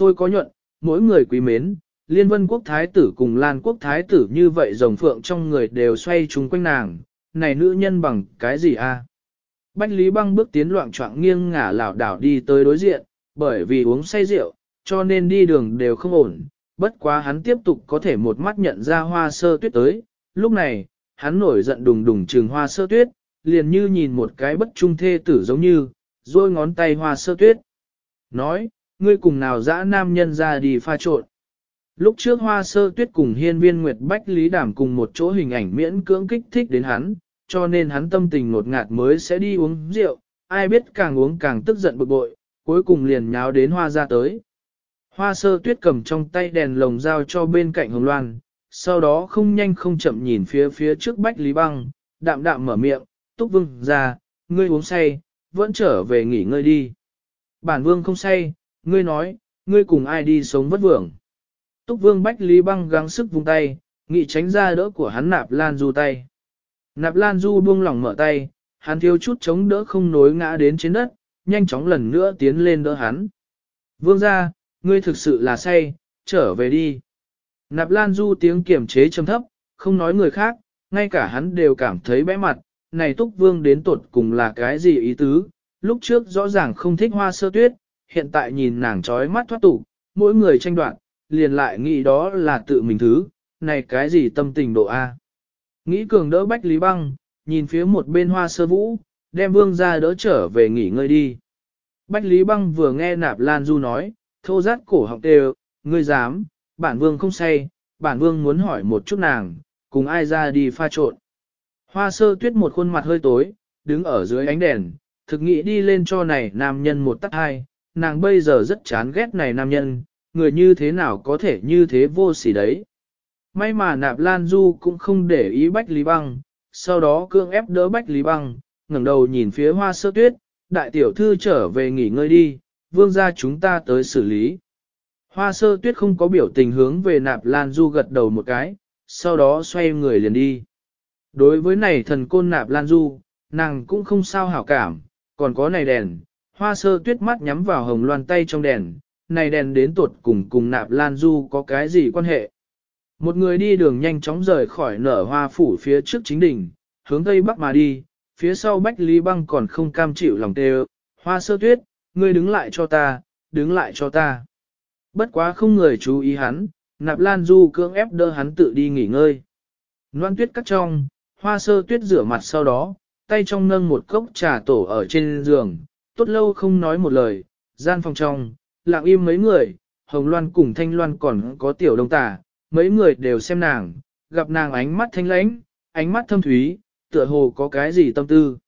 sôi có nhuận, mỗi người quý mến, liên vân quốc thái tử cùng lan quốc thái tử như vậy rồng phượng trong người đều xoay chung quanh nàng, này nữ nhân bằng cái gì a? Bách Lý Băng bước tiến loạn trọng nghiêng ngả lảo đảo đi tới đối diện, bởi vì uống say rượu, cho nên đi đường đều không ổn, bất quá hắn tiếp tục có thể một mắt nhận ra hoa sơ tuyết tới, lúc này, hắn nổi giận đùng đùng trừng hoa sơ tuyết, liền như nhìn một cái bất trung thê tử giống như, rồi ngón tay hoa sơ tuyết. Nói, ngươi cùng nào dã nam nhân ra đi pha trộn. Lúc trước hoa sơ tuyết cùng hiên viên Nguyệt Bách Lý Đảm cùng một chỗ hình ảnh miễn cưỡng kích thích đến hắn, cho nên hắn tâm tình ngột ngạt mới sẽ đi uống rượu, ai biết càng uống càng tức giận bực bội, cuối cùng liền nháo đến hoa ra tới. Hoa sơ tuyết cầm trong tay đèn lồng dao cho bên cạnh hồng loan, sau đó không nhanh không chậm nhìn phía phía trước Bách Lý Băng, đạm đạm mở miệng, túc vương ra, ngươi uống say, vẫn trở về nghỉ ngơi đi. Bản vương không say, ngươi nói, ngươi cùng ai đi sống vất vưởng. Túc vương Bách Lý Băng gắng sức vung tay, nghị tránh ra đỡ của hắn nạp lan du tay. Nạp lan du buông lỏng mở tay, hắn thiếu chút chống đỡ không nối ngã đến trên đất, nhanh chóng lần nữa tiến lên đỡ hắn. Vương ra, ngươi thực sự là say, trở về đi. Nạp lan du tiếng kiểm chế trầm thấp, không nói người khác, ngay cả hắn đều cảm thấy bẽ mặt, này túc vương đến tột cùng là cái gì ý tứ, lúc trước rõ ràng không thích hoa sơ tuyết, hiện tại nhìn nàng trói mắt thoát tục, mỗi người tranh đoạn, liền lại nghĩ đó là tự mình thứ, này cái gì tâm tình độ A. Nghĩ cường đỡ Bách Lý Băng, nhìn phía một bên hoa sơ vũ, đem vương ra đỡ trở về nghỉ ngơi đi. Bách Lý Băng vừa nghe nạp Lan Du nói, thô rát cổ họng đều, ngươi dám, bản vương không say, bản vương muốn hỏi một chút nàng, cùng ai ra đi pha trộn. Hoa sơ tuyết một khuôn mặt hơi tối, đứng ở dưới ánh đèn, thực nghĩ đi lên cho này nam nhân một tắt hai, nàng bây giờ rất chán ghét này nam nhân, người như thế nào có thể như thế vô sỉ đấy. May mà nạp Lan Du cũng không để ý Bách Lý Băng, sau đó cương ép đỡ Bách Lý Băng, ngẩng đầu nhìn phía hoa sơ tuyết, đại tiểu thư trở về nghỉ ngơi đi, vương gia chúng ta tới xử lý. Hoa sơ tuyết không có biểu tình hướng về nạp Lan Du gật đầu một cái, sau đó xoay người liền đi. Đối với này thần côn nạp Lan Du, nàng cũng không sao hảo cảm, còn có này đèn, hoa sơ tuyết mắt nhắm vào hồng loan tay trong đèn, này đèn đến tuột cùng cùng nạp Lan Du có cái gì quan hệ. Một người đi đường nhanh chóng rời khỏi nở hoa phủ phía trước chính đỉnh, hướng tây bắc mà đi, phía sau Bách Lý Băng còn không cam chịu lòng tê hoa sơ tuyết, ngươi đứng lại cho ta, đứng lại cho ta. Bất quá không người chú ý hắn, nạp lan du cưỡng ép đỡ hắn tự đi nghỉ ngơi. Loan tuyết cắt trong, hoa sơ tuyết rửa mặt sau đó, tay trong nâng một cốc trà tổ ở trên giường, tốt lâu không nói một lời, gian phòng trong, lặng im mấy người, hồng loan cùng thanh loan còn có tiểu đông tà, mấy người đều xem nàng, gặp nàng ánh mắt thanh lãnh, ánh mắt thâm thúy, tựa hồ có cái gì tâm tư.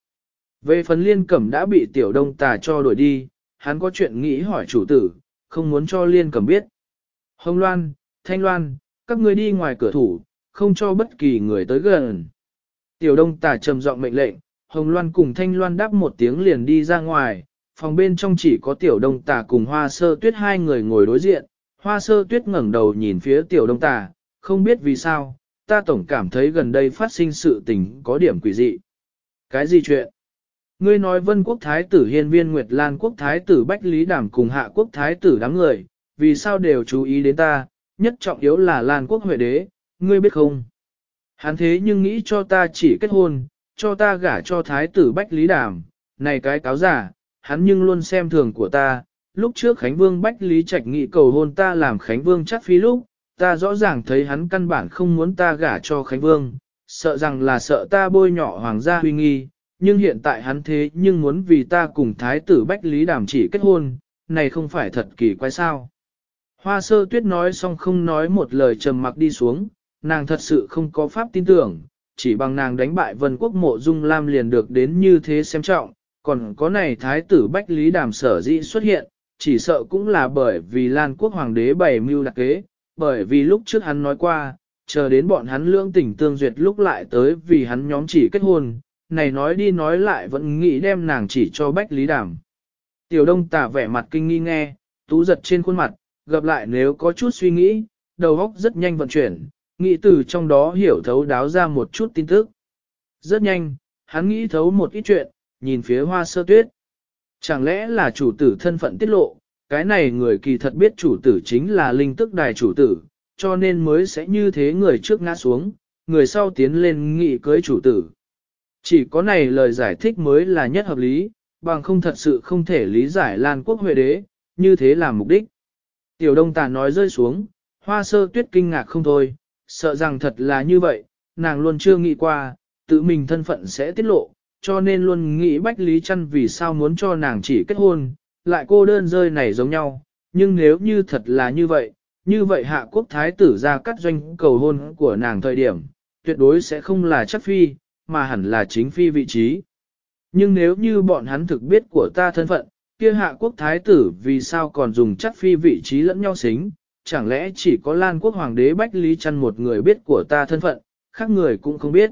Về phần liên cẩm đã bị tiểu đông tà cho đuổi đi, hắn có chuyện nghĩ hỏi chủ tử, không muốn cho liên cẩm biết. Hồng Loan, Thanh Loan, các ngươi đi ngoài cửa thủ, không cho bất kỳ người tới gần. Tiểu đông tà trầm giọng mệnh lệnh, Hồng Loan cùng Thanh Loan đáp một tiếng liền đi ra ngoài, phòng bên trong chỉ có tiểu đông tà cùng hoa sơ tuyết hai người ngồi đối diện, hoa sơ tuyết ngẩng đầu nhìn phía tiểu đông tà, không biết vì sao, ta tổng cảm thấy gần đây phát sinh sự tình có điểm quỷ dị. Cái gì chuyện? Ngươi nói vân quốc thái tử hiên viên Nguyệt Lan quốc thái tử Bách Lý Đàm cùng hạ quốc thái tử đám người, vì sao đều chú ý đến ta, nhất trọng yếu là Lan quốc huệ đế, ngươi biết không? Hắn thế nhưng nghĩ cho ta chỉ kết hôn, cho ta gả cho thái tử Bách Lý Đàm, này cái cáo giả, hắn nhưng luôn xem thường của ta, lúc trước Khánh Vương Bách Lý Trạch nghị cầu hôn ta làm Khánh Vương chắc phi lúc, ta rõ ràng thấy hắn căn bản không muốn ta gả cho Khánh Vương, sợ rằng là sợ ta bôi nhọ hoàng gia huy nghi, nhưng hiện tại hắn thế nhưng muốn vì ta cùng Thái tử Bách Lý Đàm chỉ kết hôn, này không phải thật kỳ quái sao. Hoa sơ tuyết nói xong không nói một lời trầm mặc đi xuống, nàng thật sự không có pháp tin tưởng, chỉ bằng nàng đánh bại vân quốc mộ dung lam liền được đến như thế xem trọng, còn có này thái tử Bách Lý Đàm sở dĩ xuất hiện, chỉ sợ cũng là bởi vì Lan quốc hoàng đế bày mưu đặc kế, bởi vì lúc trước hắn nói qua, chờ đến bọn hắn lương tỉnh tương duyệt lúc lại tới vì hắn nhóm chỉ kết hôn, này nói đi nói lại vẫn nghĩ đem nàng chỉ cho Bách Lý Đàm. Tiểu đông tả vẻ mặt kinh nghi nghe, tú giật trên khuôn mặt, gặp lại nếu có chút suy nghĩ, đầu óc rất nhanh vận chuyển, nghĩ từ trong đó hiểu thấu đáo ra một chút tin tức. Rất nhanh, hắn nghĩ thấu một ít chuyện, nhìn phía hoa sơ tuyết. Chẳng lẽ là chủ tử thân phận tiết lộ, cái này người kỳ thật biết chủ tử chính là linh tức đài chủ tử, cho nên mới sẽ như thế người trước ngã xuống, người sau tiến lên nghị cưới chủ tử. Chỉ có này lời giải thích mới là nhất hợp lý, bằng không thật sự không thể lý giải Lan quốc huệ đế, như thế là mục đích. Tiểu đông tà nói rơi xuống, hoa sơ tuyết kinh ngạc không thôi, sợ rằng thật là như vậy, nàng luôn chưa nghĩ qua, tự mình thân phận sẽ tiết lộ, cho nên luôn nghĩ Bách Lý Trăn vì sao muốn cho nàng chỉ kết hôn, lại cô đơn rơi này giống nhau, nhưng nếu như thật là như vậy, như vậy hạ quốc thái tử ra cắt doanh cầu hôn của nàng thời điểm, tuyệt đối sẽ không là chắc phi, mà hẳn là chính phi vị trí. Nhưng nếu như bọn hắn thực biết của ta thân phận, kia hạ quốc thái tử vì sao còn dùng chắc phi vị trí lẫn nhau xính, chẳng lẽ chỉ có Lan quốc hoàng đế Bách Lý Trăn một người biết của ta thân phận, khác người cũng không biết.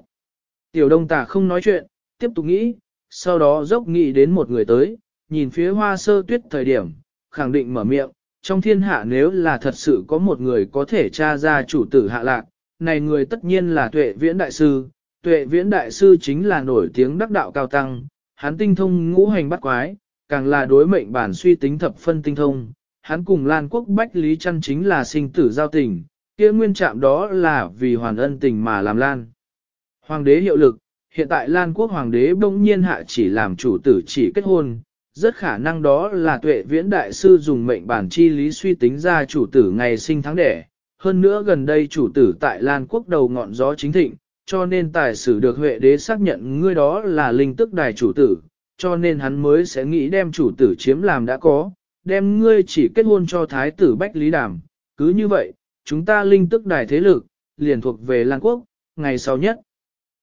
Tiểu đông Tả không nói chuyện, tiếp tục nghĩ, sau đó dốc nghĩ đến một người tới, nhìn phía hoa sơ tuyết thời điểm, khẳng định mở miệng, trong thiên hạ nếu là thật sự có một người có thể tra ra chủ tử hạ lạc, này người tất nhiên là tuệ viễn đại sư, tuệ viễn đại sư chính là nổi tiếng đắc đạo cao tăng, hắn tinh thông ngũ hành bắt quái, càng là đối mệnh bản suy tính thập phân tinh thông, hắn cùng Lan quốc Bách Lý Trăn chính là sinh tử giao tình, kia nguyên trạm đó là vì hoàn ân tình mà làm Lan. Hoàng đế hiệu lực, hiện tại Lan quốc hoàng đế bỗng nhiên hạ chỉ làm chủ tử chỉ kết hôn, rất khả năng đó là tuệ viễn đại sư dùng mệnh bản chi lý suy tính ra chủ tử ngày sinh tháng đẻ. Hơn nữa gần đây chủ tử tại Lan quốc đầu ngọn gió chính thịnh, cho nên tài sử được Huệ đế xác nhận ngươi đó là linh tức đài chủ tử, cho nên hắn mới sẽ nghĩ đem chủ tử chiếm làm đã có, đem ngươi chỉ kết hôn cho thái tử Bách Lý Đàm. Cứ như vậy, chúng ta linh tức đài thế lực, liền thuộc về Lan quốc, ngày sau nhất.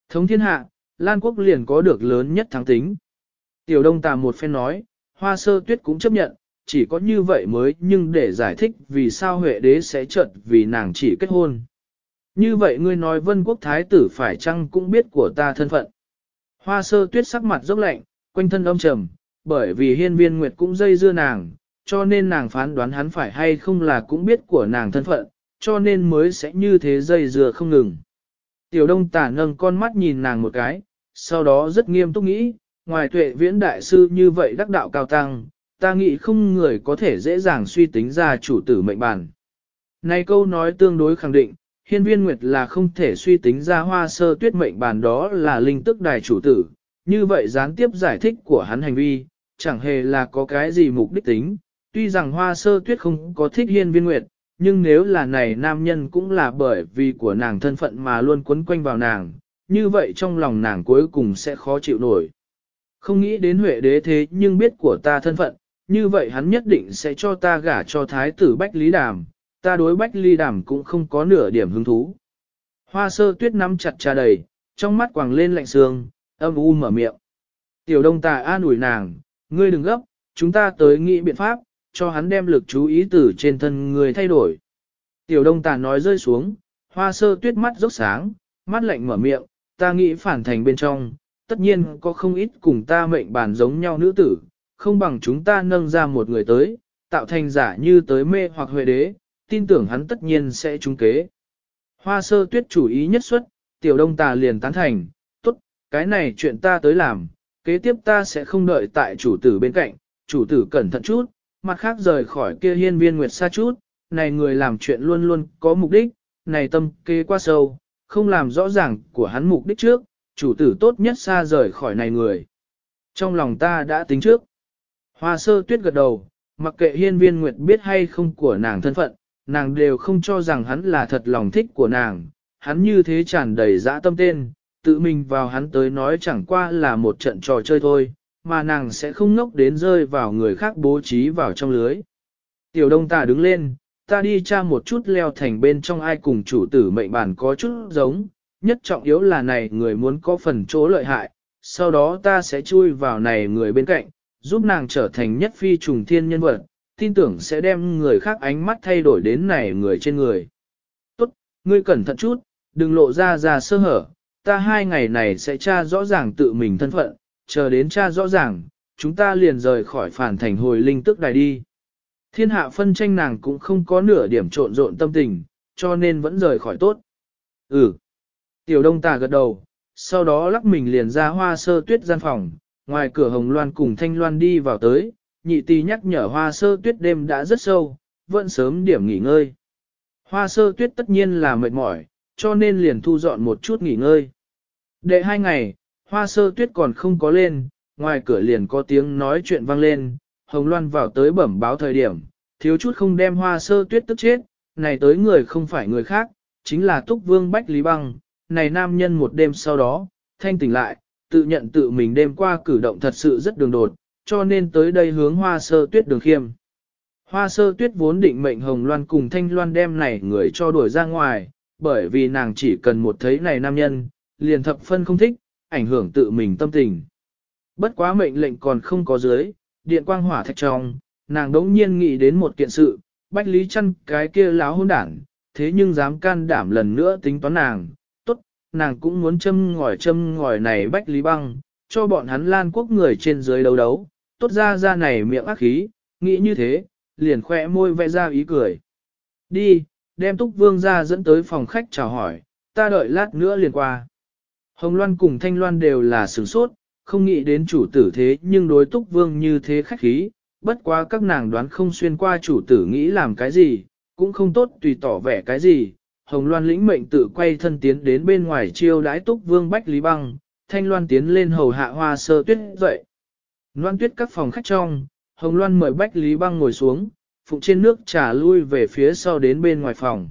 Thống thiên hạ, Lan quốc liền có được lớn nhất thắng tính. Tiểu đông tà một phen nói, hoa sơ tuyết cũng chấp nhận, chỉ có như vậy mới nhưng để giải thích vì sao Huệ đế sẽ chợt vì nàng chỉ kết hôn. Như vậy ngươi nói vân quốc thái tử phải chăng cũng biết của ta thân phận. Hoa sơ tuyết sắc mặt dốc lạnh, quanh thân âm trầm, bởi vì hiên viên nguyệt cũng dây dưa nàng, cho nên nàng phán đoán hắn phải hay không là cũng biết của nàng thân phận, cho nên mới sẽ như thế dây dưa không ngừng. Tiểu đông tả nâng con mắt nhìn nàng một cái, sau đó rất nghiêm túc nghĩ, ngoài tuệ viễn đại sư như vậy đắc đạo cao tăng, ta nghĩ không người có thể dễ dàng suy tính ra chủ tử mệnh bản. Này câu nói tương đối khẳng định, hiên viên nguyệt là không thể suy tính ra hoa sơ tuyết mệnh bản đó là linh tức đài chủ tử, như vậy gián tiếp giải thích của hắn hành vi, chẳng hề là có cái gì mục đích tính, tuy rằng hoa sơ tuyết không có thích hiên viên nguyệt, nhưng nếu là này nam nhân cũng là bởi vì của nàng thân phận mà luôn quấn quanh vào nàng, như vậy trong lòng nàng cuối cùng sẽ khó chịu nổi. Không nghĩ đến Huệ đế thế nhưng biết của ta thân phận, như vậy hắn nhất định sẽ cho ta gả cho thái tử Bách Lý Đàm, ta đối Bách Lý Đàm cũng không có nửa điểm hứng thú. Hoa sơ tuyết nắm chặt trà đầy, trong mắt quàng lên lạnh sương, âm u mở miệng. Tiểu đông tà an ủi nàng, ngươi đừng gấp, chúng ta tới nghĩ biện pháp, cho hắn đem lực chú ý từ trên thân người thay đổi. Tiểu đông tà nói rơi xuống, hoa sơ tuyết mắt rốc sáng, mắt lạnh mở miệng, ta nghĩ phản thành bên trong, tất nhiên có không ít cùng ta mệnh bản giống nhau nữ tử, không bằng chúng ta nâng ra một người tới, tạo thành giả như tới mê hoặc huệ đế, tin tưởng hắn tất nhiên sẽ trúng kế. Hoa sơ tuyết chủ ý nhất xuất, tiểu đông tà liền tán thành, tốt, cái này chuyện ta tới làm, kế tiếp ta sẽ không đợi tại chủ tử bên cạnh, chủ tử cẩn thận chút, mặt khác rời khỏi kia hiên viên nguyệt xa chút, này người làm chuyện luôn luôn có mục đích, này tâm kế quá sâu, không làm rõ ràng của hắn mục đích trước, chủ tử tốt nhất xa rời khỏi này người. Trong lòng ta đã tính trước. Hoa sơ tuyết gật đầu, mặc kệ hiên viên nguyệt biết hay không của nàng thân phận, nàng đều không cho rằng hắn là thật lòng thích của nàng, hắn như thế tràn đầy dã tâm tên, tự mình vào hắn tới nói chẳng qua là một trận trò chơi thôi, mà nàng sẽ không ngốc đến rơi vào người khác bố trí vào trong lưới. Tiểu đông ta đứng lên, ta đi tra một chút leo thành bên trong ai cùng chủ tử mệnh bản có chút giống, nhất trọng yếu là này người muốn có phần chỗ lợi hại, sau đó ta sẽ chui vào này người bên cạnh, giúp nàng trở thành nhất phi trùng thiên nhân vật, tin tưởng sẽ đem người khác ánh mắt thay đổi đến này người trên người. Tốt, ngươi cẩn thận chút, đừng lộ ra ra sơ hở, ta hai ngày này sẽ tra rõ ràng tự mình thân phận, chờ đến cha rõ ràng, chúng ta liền rời khỏi phản thành hồi linh tức đài đi. Thiên hạ phân tranh nàng cũng không có nửa điểm trộn rộn tâm tình, cho nên vẫn rời khỏi tốt. Ừ. Tiểu đông tà gật đầu, sau đó lắc mình liền ra hoa sơ tuyết gian phòng, ngoài cửa hồng loan cùng thanh loan đi vào tới, nhị tì nhắc nhở hoa sơ tuyết đêm đã rất sâu, vẫn sớm điểm nghỉ ngơi. Hoa sơ tuyết tất nhiên là mệt mỏi, cho nên liền thu dọn một chút nghỉ ngơi. Đệ hai ngày, hoa sơ tuyết còn không có lên, ngoài cửa liền có tiếng nói chuyện vang lên, Hồng Loan vào tới bẩm báo thời điểm, thiếu chút không đem hoa sơ tuyết tức chết, này tới người không phải người khác, chính là Túc Vương Bách Lý Băng, này nam nhân một đêm sau đó, thanh tỉnh lại, tự nhận tự mình đêm qua cử động thật sự rất đường đột, cho nên tới đây hướng hoa sơ tuyết đường khiêm. Hoa sơ tuyết vốn định mệnh Hồng Loan cùng Thanh Loan đem này người cho đuổi ra ngoài, bởi vì nàng chỉ cần một thấy này nam nhân, liền thập phân không thích, ảnh hưởng tự mình tâm tình. Bất quá mệnh lệnh còn không có dưới, điện quang hỏa thạch trong, nàng đống nhiên nghĩ đến một kiện sự, bách lý chăn cái kia láo hôn đảng, thế nhưng dám can đảm lần nữa tính toán nàng, tốt, nàng cũng muốn châm ngòi châm ngòi này bách lý băng, cho bọn hắn lan quốc người trên dưới đấu đấu, tốt ra ra này miệng ác khí, nghĩ như thế, liền khỏe môi vẽ ra ý cười. Đi, đem túc vương ra dẫn tới phòng khách chào hỏi, ta đợi lát nữa liền qua. Hồng Loan cùng Thanh Loan đều là sửng sốt, không nghĩ đến chủ tử thế nhưng đối túc vương như thế khách khí, bất quá các nàng đoán không xuyên qua chủ tử nghĩ làm cái gì, cũng không tốt tùy tỏ vẻ cái gì. Hồng Loan lĩnh mệnh tự quay thân tiến đến bên ngoài chiêu đái túc vương Bách Lý Băng, Thanh Loan tiến lên hầu hạ hoa sơ tuyết dậy. Loan tuyết các phòng khách trong, Hồng Loan mời Bách Lý Băng ngồi xuống, phụng trên nước trà lui về phía sau đến bên ngoài phòng.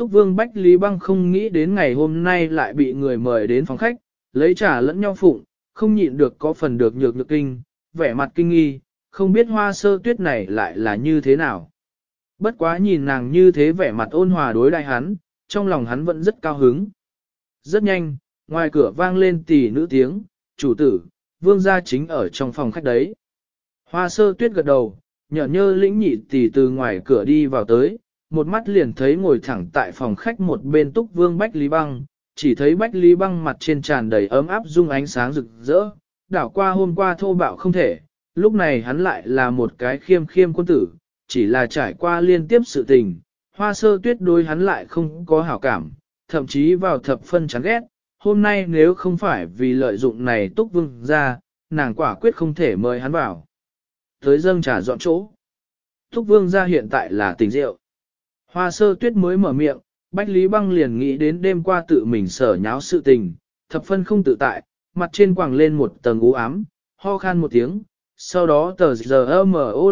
Túc Vương Bách Lý Băng không nghĩ đến ngày hôm nay lại bị người mời đến phòng khách, lấy trà lẫn nhau phụng, không nhịn được có phần được nhược nhược kinh, vẻ mặt kinh nghi, không biết hoa sơ tuyết này lại là như thế nào. Bất quá nhìn nàng như thế vẻ mặt ôn hòa đối đại hắn, trong lòng hắn vẫn rất cao hứng. Rất nhanh, ngoài cửa vang lên tỷ nữ tiếng, chủ tử, vương gia chính ở trong phòng khách đấy. Hoa sơ tuyết gật đầu, nhở nhơ lĩnh nhị tỷ từ ngoài cửa đi vào tới, một mắt liền thấy ngồi thẳng tại phòng khách một bên túc vương Bách Lý Băng, chỉ thấy Bách Lý Băng mặt trên tràn đầy ấm áp dung ánh sáng rực rỡ, đảo qua hôm qua thô bạo không thể, lúc này hắn lại là một cái khiêm khiêm quân tử, chỉ là trải qua liên tiếp sự tình, hoa sơ tuyết đối hắn lại không có hảo cảm, thậm chí vào thập phân chán ghét, hôm nay nếu không phải vì lợi dụng này túc vương ra, nàng quả quyết không thể mời hắn vào. Tới dâng trà dọn chỗ. Túc vương ra hiện tại là tình rượu. Hoa sơ tuyết mới mở miệng, Bách Lý Băng liền nghĩ đến đêm qua tự mình sở nháo sự tình, thập phân không tự tại, mặt trên quàng lên một tầng u ám, ho khan một tiếng, sau đó tờ giờ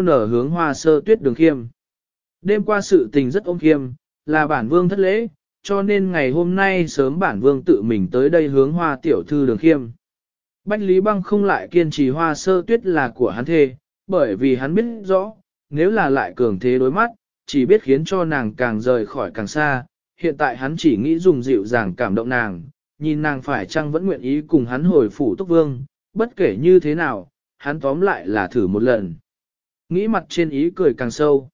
nở hướng hoa sơ tuyết đường khiêm. Đêm qua sự tình rất ôm khiêm, là bản vương thất lễ, cho nên ngày hôm nay sớm bản vương tự mình tới đây hướng hoa tiểu thư đường khiêm. Bách Lý Băng không lại kiên trì hoa sơ tuyết là của hắn thê, bởi vì hắn biết rõ, nếu là lại cường thế đối mắt, chỉ biết khiến cho nàng càng rời khỏi càng xa, hiện tại hắn chỉ nghĩ dùng dịu dàng cảm động nàng, nhìn nàng phải chăng vẫn nguyện ý cùng hắn hồi phủ túc vương, bất kể như thế nào, hắn tóm lại là thử một lần. Nghĩ mặt trên ý cười càng sâu.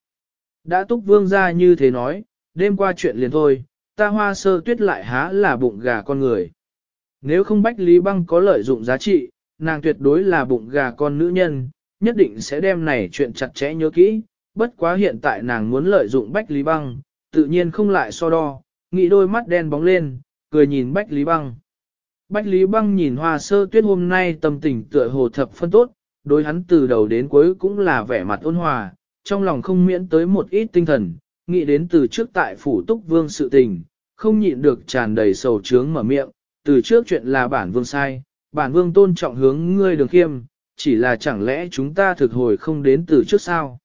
Đã túc vương ra như thế nói, đêm qua chuyện liền thôi, ta hoa sơ tuyết lại há là bụng gà con người. Nếu không bách lý băng có lợi dụng giá trị, nàng tuyệt đối là bụng gà con nữ nhân, nhất định sẽ đem này chuyện chặt chẽ nhớ kỹ, bất quá hiện tại nàng muốn lợi dụng bách lý băng, tự nhiên không lại so đo, nghĩ đôi mắt đen bóng lên, cười nhìn bách lý băng. Bách Lý Băng nhìn hoa sơ tuyết hôm nay tâm tình tựa hồ thập phân tốt, đối hắn từ đầu đến cuối cũng là vẻ mặt ôn hòa, trong lòng không miễn tới một ít tinh thần, nghĩ đến từ trước tại phủ túc vương sự tình, không nhịn được tràn đầy sầu trướng mở miệng, từ trước chuyện là bản vương sai, bản vương tôn trọng hướng ngươi đường khiêm, chỉ là chẳng lẽ chúng ta thực hồi không đến từ trước sao.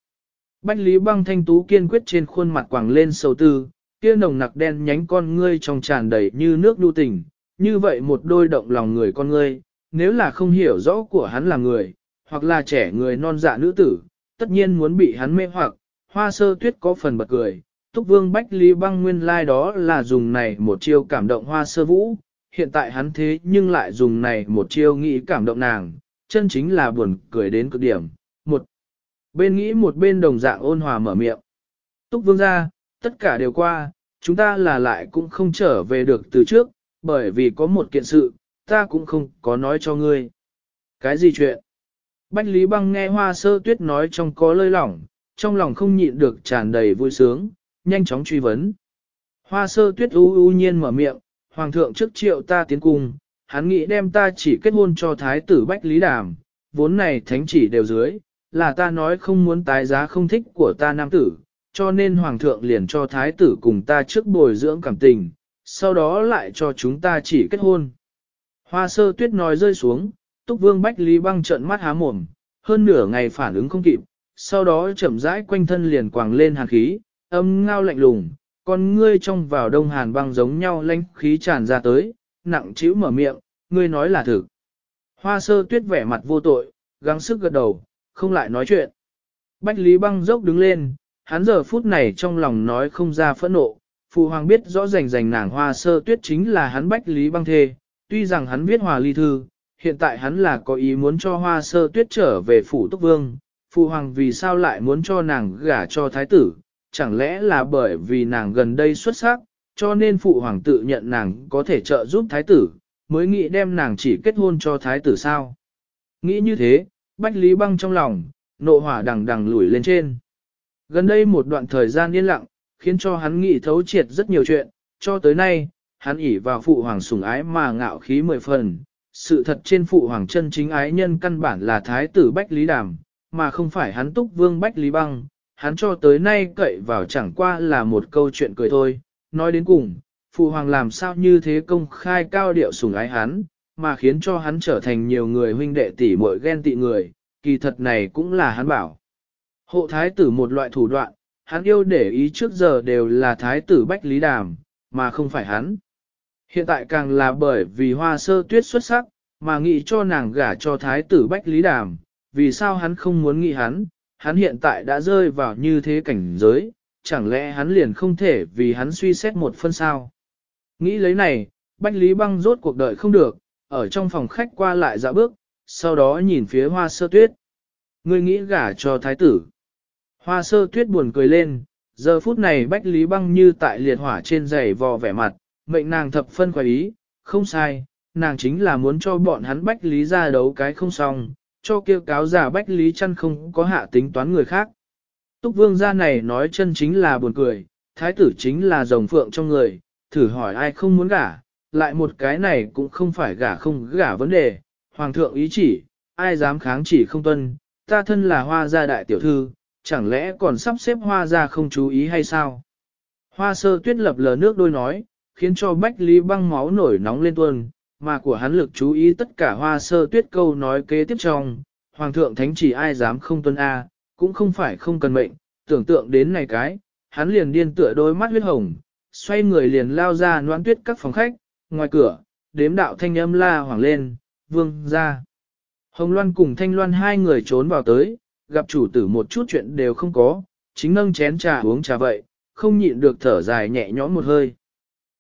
Bách Lý Băng thanh tú kiên quyết trên khuôn mặt quảng lên sầu tư, kia nồng nặc đen nhánh con ngươi trong tràn đầy như nước lưu tình, như vậy một đôi động lòng người con ngươi, nếu là không hiểu rõ của hắn là người, hoặc là trẻ người non dạ nữ tử, tất nhiên muốn bị hắn mê hoặc, hoa sơ tuyết có phần bật cười. Túc Vương Bách Lý Băng nguyên lai like đó là dùng này một chiêu cảm động hoa sơ vũ, hiện tại hắn thế nhưng lại dùng này một chiêu nghĩ cảm động nàng, chân chính là buồn cười đến cực điểm. Một bên nghĩ một bên đồng dạng ôn hòa mở miệng. Túc Vương ra, tất cả đều qua, chúng ta là lại cũng không trở về được từ trước, bởi vì có một kiện sự, ta cũng không có nói cho ngươi. Cái gì chuyện? Bách Lý Băng nghe hoa sơ tuyết nói trong có lơi lỏng, trong lòng không nhịn được tràn đầy vui sướng, nhanh chóng truy vấn. Hoa sơ tuyết u u nhiên mở miệng, hoàng thượng trước triệu ta tiến cung, hắn nghĩ đem ta chỉ kết hôn cho thái tử Bách Lý Đàm, vốn này thánh chỉ đều dưới, là ta nói không muốn tái giá không thích của ta nam tử, cho nên hoàng thượng liền cho thái tử cùng ta trước bồi dưỡng cảm tình, sau đó lại cho chúng ta chỉ kết hôn. Hoa sơ tuyết nói rơi xuống, túc vương bách lý băng trợn mắt há mồm, hơn nửa ngày phản ứng không kịp, sau đó chậm rãi quanh thân liền quàng lên hàn khí, âm ngao lạnh lùng, con ngươi trong vào đông hàn băng giống nhau lánh khí tràn ra tới, nặng chịu mở miệng, ngươi nói là thực. Hoa sơ tuyết vẻ mặt vô tội, gắng sức gật đầu, không lại nói chuyện. Bách Lý băng dốc đứng lên, hắn giờ phút này trong lòng nói không ra phẫn nộ, phụ hoàng biết rõ rành rành nàng hoa sơ tuyết chính là hắn Bách Lý băng thê, tuy rằng hắn viết hòa ly thư, hiện tại hắn là có ý muốn cho hoa sơ tuyết trở về phủ túc vương, phụ hoàng vì sao lại muốn cho nàng gả cho thái tử, chẳng lẽ là bởi vì nàng gần đây xuất sắc, cho nên phụ hoàng tự nhận nàng có thể trợ giúp thái tử, mới nghĩ đem nàng chỉ kết hôn cho thái tử sao. Nghĩ như thế, Bách Lý Băng trong lòng, nộ hỏa đằng đằng lùi lên trên. Gần đây một đoạn thời gian yên lặng, khiến cho hắn nghĩ thấu triệt rất nhiều chuyện, cho tới nay, hắn ỉ vào phụ hoàng sủng ái mà ngạo khí mười phần. Sự thật trên phụ hoàng chân chính ái nhân căn bản là thái tử Bách Lý Đàm, mà không phải hắn túc vương Bách Lý Băng, hắn cho tới nay cậy vào chẳng qua là một câu chuyện cười thôi. Nói đến cùng, phụ hoàng làm sao như thế công khai cao điệu sủng ái hắn, mà khiến cho hắn trở thành nhiều người huynh đệ tỷ muội ghen tị người, kỳ thật này cũng là hắn bảo. Hộ thái tử một loại thủ đoạn, hắn yêu để ý trước giờ đều là thái tử Bách Lý Đàm, mà không phải hắn. Hiện tại càng là bởi vì hoa sơ tuyết xuất sắc, mà nghĩ cho nàng gả cho thái tử Bách Lý Đàm, vì sao hắn không muốn nghĩ hắn, hắn hiện tại đã rơi vào như thế cảnh giới, chẳng lẽ hắn liền không thể vì hắn suy xét một phân sao. Nghĩ lấy này, Bách Lý băng rốt cuộc đời không được, ở trong phòng khách qua lại dạo bước, sau đó nhìn phía hoa sơ tuyết. Ngươi nghĩ gả cho thái tử. Hoa sơ tuyết buồn cười lên, giờ phút này Bách Lý băng như tại liệt hỏa trên giày vò vẻ mặt, mệnh nàng thập phân quả ý, không sai, nàng chính là muốn cho bọn hắn Bách Lý ra đấu cái không xong, cho kêu cáo giả Bách Lý chăn không có hạ tính toán người khác. Túc vương gia này nói chân chính là buồn cười, thái tử chính là rồng phượng trong người, thử hỏi ai không muốn gả, lại một cái này cũng không phải gả không gả vấn đề, hoàng thượng ý chỉ, ai dám kháng chỉ không tuân, ta thân là hoa gia đại tiểu thư, chẳng lẽ còn sắp xếp hoa gia không chú ý hay sao? Hoa sơ tuyết lập lờ nước đôi nói, khiến cho Bách Lý băng máu nổi nóng lên tuần, mà của hắn lực chú ý tất cả hoa sơ tuyết câu nói kế tiếp trong, Hoàng thượng thánh chỉ ai dám không tuân A, cũng không phải không cần mệnh, tưởng tượng đến này cái, hắn liền điên tựa đôi mắt huyết hồng, xoay người liền lao ra noan tuyết các phòng khách, ngoài cửa, đếm đạo thanh âm la hoảng lên, vương ra. Hồng Loan cùng Thanh Loan hai người trốn vào tới, gặp chủ tử một chút chuyện đều không có, chính nâng chén trà uống trà vậy, không nhịn được thở dài nhẹ nhõm một hơi.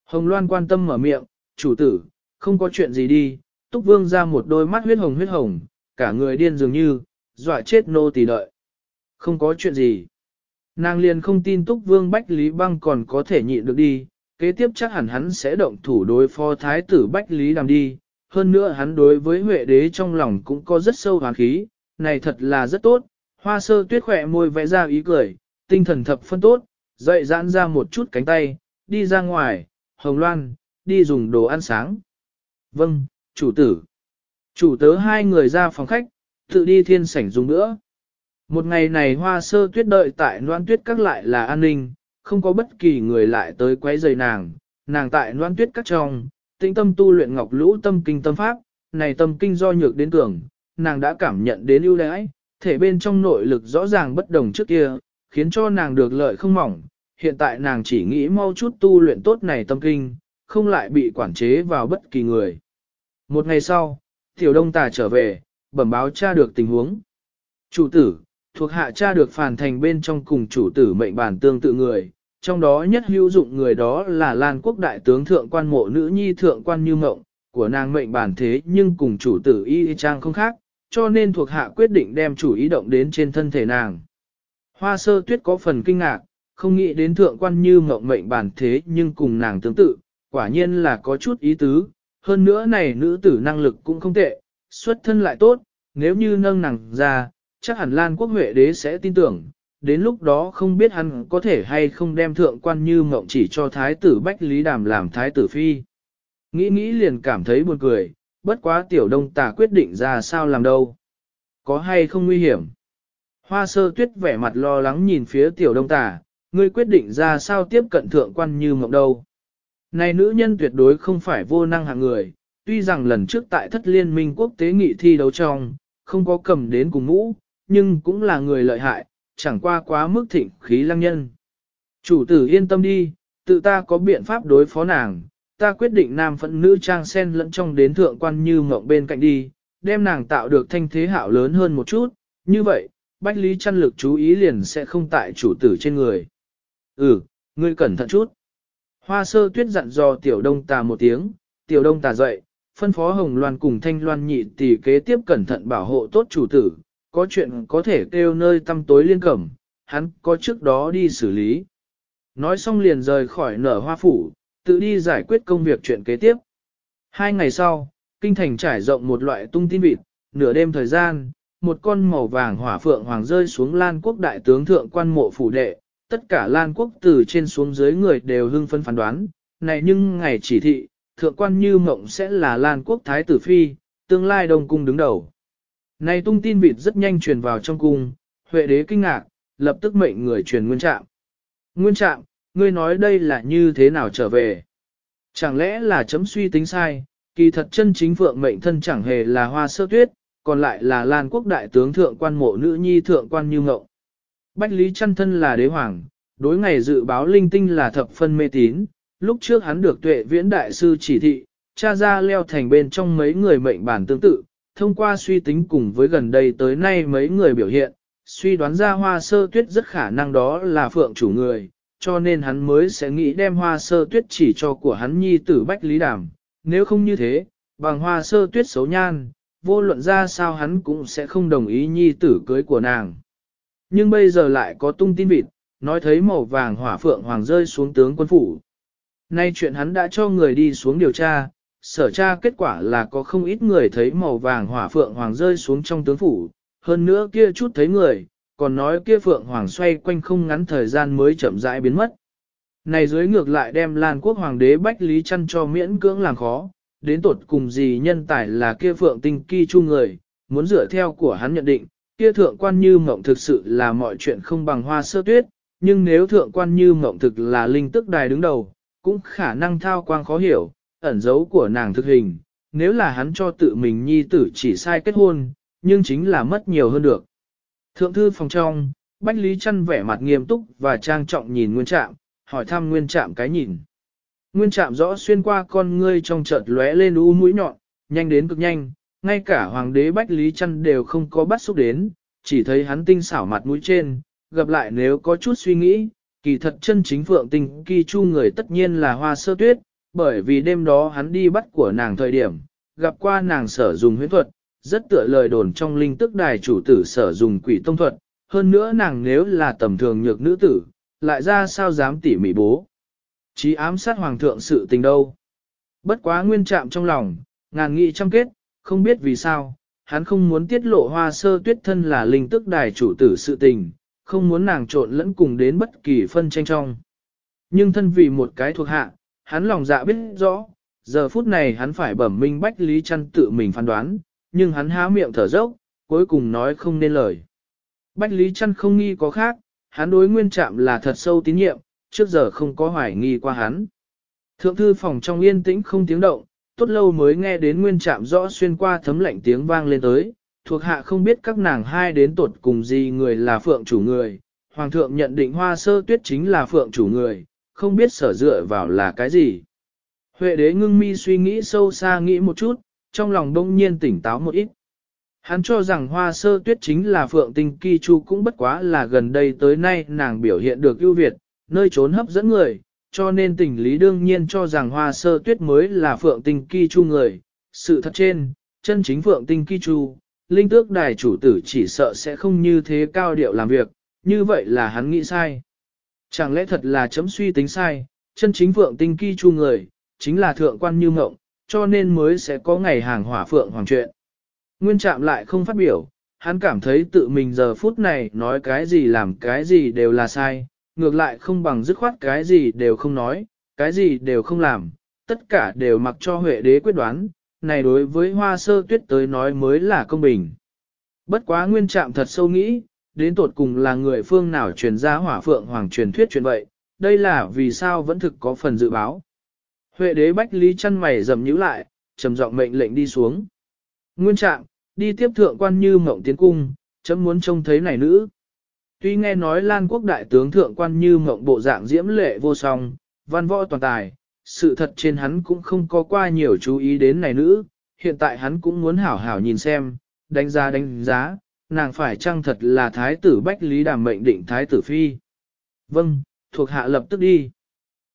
Hồng Loan quan tâm mở miệng, chủ tử, không có chuyện gì đi, Túc Vương ra một đôi mắt huyết hồng huyết hồng, cả người điên dường như, dọa chết nô tỳ đợi. Không có chuyện gì. Nàng liền không tin Túc Vương Bách Lý Băng còn có thể nhịn được đi, kế tiếp chắc hẳn hắn sẽ động thủ đối phó thái tử Bách Lý Đàm đi. Hơn nữa hắn đối với Huệ đế trong lòng cũng có rất sâu hoàn khí, này thật là rất tốt. Hoa sơ tuyết khỏe môi vẽ ra ý cười, tinh thần thập phân tốt, dậy giãn ra một chút cánh tay, đi ra ngoài, hồng loan, đi dùng đồ ăn sáng. Vâng, chủ tử. Chủ tớ hai người ra phòng khách, tự đi thiên sảnh dùng nữa. Một ngày này hoa sơ tuyết đợi tại noan tuyết các lại là an ninh, không có bất kỳ người lại tới quấy rầy nàng, nàng tại noan tuyết các trong, tĩnh tâm tu luyện ngọc lũ tâm kinh tâm pháp, này tâm kinh do nhược đến tưởng, nàng đã cảm nhận đến ưu đãi, thể bên trong nội lực rõ ràng bất đồng trước kia, khiến cho nàng được lợi không mỏng, hiện tại nàng chỉ nghĩ mau chút tu luyện tốt này tâm kinh, không lại bị quản chế vào bất kỳ người. Một ngày sau, tiểu đông tà trở về, bẩm báo cha được tình huống. Chủ tử, thuộc hạ cha được phản thành bên trong cùng chủ tử mệnh bản tương tự người, trong đó nhất hữu dụng người đó là Lan quốc đại tướng thượng quan mộ nữ nhi thượng quan như mộng, của nàng mệnh bản thế nhưng cùng chủ tử y trang không khác, cho nên thuộc hạ quyết định đem chủ ý động đến trên thân thể nàng. Hoa sơ tuyết có phần kinh ngạc, không nghĩ đến thượng quan như mộng mệnh bản thế nhưng cùng nàng tương tự, quả nhiên là có chút ý tứ, hơn nữa này nữ tử năng lực cũng không tệ, xuất thân lại tốt, nếu như nâng nàng ra, chắc hẳn Lan Quốc Huệ đế sẽ tin tưởng, đến lúc đó không biết hắn có thể hay không đem thượng quan như mộng chỉ cho thái tử Bách Lý Đàm làm thái tử phi. Nghĩ nghĩ liền cảm thấy buồn cười, bất quá tiểu đông tà quyết định ra sao làm đâu. Có hay không nguy hiểm? Hoa sơ tuyết vẻ mặt lo lắng nhìn phía tiểu đông tà, ngươi quyết định ra sao tiếp cận thượng quan như mộng đâu. Này nữ nhân tuyệt đối không phải vô năng hạng người, tuy rằng lần trước tại thất liên minh quốc tế nghị thi đấu trong, không có cầm đến cùng ngũ, nhưng cũng là người lợi hại, chẳng qua quá mức thịnh khí lăng nhân. Chủ tử yên tâm đi, tự ta có biện pháp đối phó nàng, ta quyết định nam phận nữ trang sen lẫn trong đến thượng quan như ngộng bên cạnh đi, đem nàng tạo được thanh thế hạo lớn hơn một chút, như vậy, Bách Lý chăn lực chú ý liền sẽ không tại chủ tử trên người. Ừ, ngươi cẩn thận chút. Hoa sơ tuyết dặn dò tiểu đông tà một tiếng, tiểu đông tà dậy, phân phó hồng loan cùng thanh loan nhị tỷ kế tiếp cẩn thận bảo hộ tốt chủ tử, có chuyện có thể kêu nơi tăm tối liên cẩm, hắn có trước đó đi xử lý. Nói xong liền rời khỏi nở hoa phủ, tự đi giải quyết công việc chuyện kế tiếp. Hai ngày sau, kinh thành trải rộng một loại tung tin vịt, nửa đêm thời gian, một con màu vàng hỏa phượng hoàng rơi xuống Lan quốc đại tướng thượng quan mộ phủ đệ, tất cả Lan quốc từ trên xuống dưới người đều hưng phân phán đoán, này nhưng ngày chỉ thị, thượng quan như mộng sẽ là Lan quốc thái tử phi, tương lai đông cung đứng đầu. Này tung tin vịt rất nhanh truyền vào trong cung, Huệ đế kinh ngạc, lập tức mệnh người truyền nguyên trạm. Nguyên trạm, ngươi nói đây là như thế nào trở về? Chẳng lẽ là chấm suy tính sai, kỳ thật chân chính phượng mệnh thân chẳng hề là hoa sơ tuyết, còn lại là Lan quốc đại tướng thượng quan mộ nữ nhi thượng quan như ngộng. Bách Lý chân thân là đế hoàng, đối ngày dự báo linh tinh là thập phân mê tín, lúc trước hắn được tuệ viễn đại sư chỉ thị, cha ra leo thành bên trong mấy người mệnh bản tương tự, thông qua suy tính cùng với gần đây tới nay mấy người biểu hiện, suy đoán ra hoa sơ tuyết rất khả năng đó là phượng chủ người, cho nên hắn mới sẽ nghĩ đem hoa sơ tuyết chỉ cho của hắn nhi tử Bách Lý Đàm. Nếu không như thế, bằng hoa sơ tuyết xấu nhan, vô luận ra sao hắn cũng sẽ không đồng ý nhi tử cưới của nàng. Nhưng bây giờ lại có tung tin vịt, nói thấy màu vàng hỏa phượng hoàng rơi xuống tướng quân phủ. Nay chuyện hắn đã cho người đi xuống điều tra, sở tra kết quả là có không ít người thấy màu vàng hỏa phượng hoàng rơi xuống trong tướng phủ, hơn nữa kia chút thấy người, còn nói kia phượng hoàng xoay quanh không ngắn thời gian mới chậm rãi biến mất. Này dưới ngược lại đem Lan quốc hoàng đế Bách Lý Trăn cho miễn cưỡng làm khó, đến tột cùng gì nhân tài là kia phượng tinh kỳ chu người, muốn dựa theo của hắn nhận định, kia thượng quan như mộng thực sự là mọi chuyện không bằng hoa sơ tuyết, nhưng nếu thượng quan như mộng thực là linh tức đài đứng đầu, cũng khả năng thao quang khó hiểu, ẩn dấu của nàng thực hình, nếu là hắn cho tự mình nhi tử chỉ sai kết hôn, nhưng chính là mất nhiều hơn được. Thượng thư phòng trong, Bách Lý trăn vẻ mặt nghiêm túc và trang trọng nhìn Nguyên Trạm, hỏi thăm Nguyên Trạm cái nhìn. Nguyên Trạm rõ xuyên qua con ngươi trong chợt lóe lên u mũi nhọn, nhanh đến cực nhanh, ngay cả hoàng đế Bách Lý trăn đều không có bắt xúc đến, chỉ thấy hắn tinh xảo mặt mũi trên, gặp lại nếu có chút suy nghĩ, kỳ thật chân chính phượng tình kỳ chu người tất nhiên là hoa sơ tuyết, bởi vì đêm đó hắn đi bắt của nàng thời điểm, gặp qua nàng sở dùng huyết thuật, rất tựa lời đồn trong linh tức đài chủ tử sở dùng quỷ tông thuật, hơn nữa nàng nếu là tầm thường nhược nữ tử, lại ra sao dám tỉ mỉ bố. Chí ám sát hoàng thượng sự tình đâu. Bất quá nguyên trạm trong lòng, ngàn nghị trăm kết, không biết vì sao, hắn không muốn tiết lộ hoa sơ tuyết thân là linh tức đài chủ tử sự tình, không muốn nàng trộn lẫn cùng đến bất kỳ phân tranh trong. Nhưng thân vì một cái thuộc hạ, hắn lòng dạ biết rõ, giờ phút này hắn phải bẩm minh bách lý trăn tự mình phán đoán, nhưng hắn há miệng thở dốc, cuối cùng nói không nên lời. Bách lý trăn không nghi có khác, hắn đối nguyên trạm là thật sâu tín nhiệm, trước giờ không có hoài nghi qua hắn. Thượng thư phòng trong yên tĩnh không tiếng động, tốt lâu mới nghe đến nguyên trạm rõ xuyên qua thấm lạnh tiếng vang lên tới, thuộc hạ không biết các nàng hai đến tột cùng gì người là phượng chủ người, hoàng thượng nhận định hoa sơ tuyết chính là phượng chủ người, không biết sở dựa vào là cái gì. Huệ đế ngưng mi suy nghĩ sâu xa nghĩ một chút, trong lòng đông nhiên tỉnh táo một ít. Hắn cho rằng hoa sơ tuyết chính là phượng tinh kỳ chu cũng bất quá là gần đây tới nay nàng biểu hiện được ưu việt, nơi trốn hấp dẫn người, cho nên tình lý đương nhiên cho rằng hoa sơ tuyết mới là phượng tinh kỳ chu người. Sự thật trên, chân chính phượng tinh kỳ chu, linh tước đài chủ tử chỉ sợ sẽ không như thế cao điệu làm việc, như vậy là hắn nghĩ sai. Chẳng lẽ thật là chấm suy tính sai, chân chính phượng tinh kỳ chu người, chính là thượng quan như mộng, cho nên mới sẽ có ngày hàng hỏa phượng hoàng chuyện. Nguyên trạm lại không phát biểu, hắn cảm thấy tự mình giờ phút này nói cái gì làm cái gì đều là sai, ngược lại không bằng dứt khoát cái gì đều không nói, cái gì đều không làm, tất cả đều mặc cho Huệ đế quyết đoán, này đối với hoa sơ tuyết tới nói mới là công bình. Bất quá nguyên trạm thật sâu nghĩ, đến tột cùng là người phương nào truyền ra hỏa phượng hoàng truyền thuyết truyền vậy, đây là vì sao vẫn thực có phần dự báo. Huệ đế bách lý chăn mày dầm nhíu lại, trầm giọng mệnh lệnh đi xuống. Nguyên trạng, đi tiếp thượng quan như mộng tiến cung, chấm muốn trông thấy này nữ. Tuy nghe nói Lan quốc đại tướng thượng quan như mộng bộ dạng diễm lệ vô song, văn võ toàn tài, sự thật trên hắn cũng không có qua nhiều chú ý đến này nữ, hiện tại hắn cũng muốn hảo hảo nhìn xem, đánh giá đánh giá, nàng phải chăng thật là thái tử Bách Lý Đàm mệnh định thái tử phi. Vâng, thuộc hạ lập tức đi.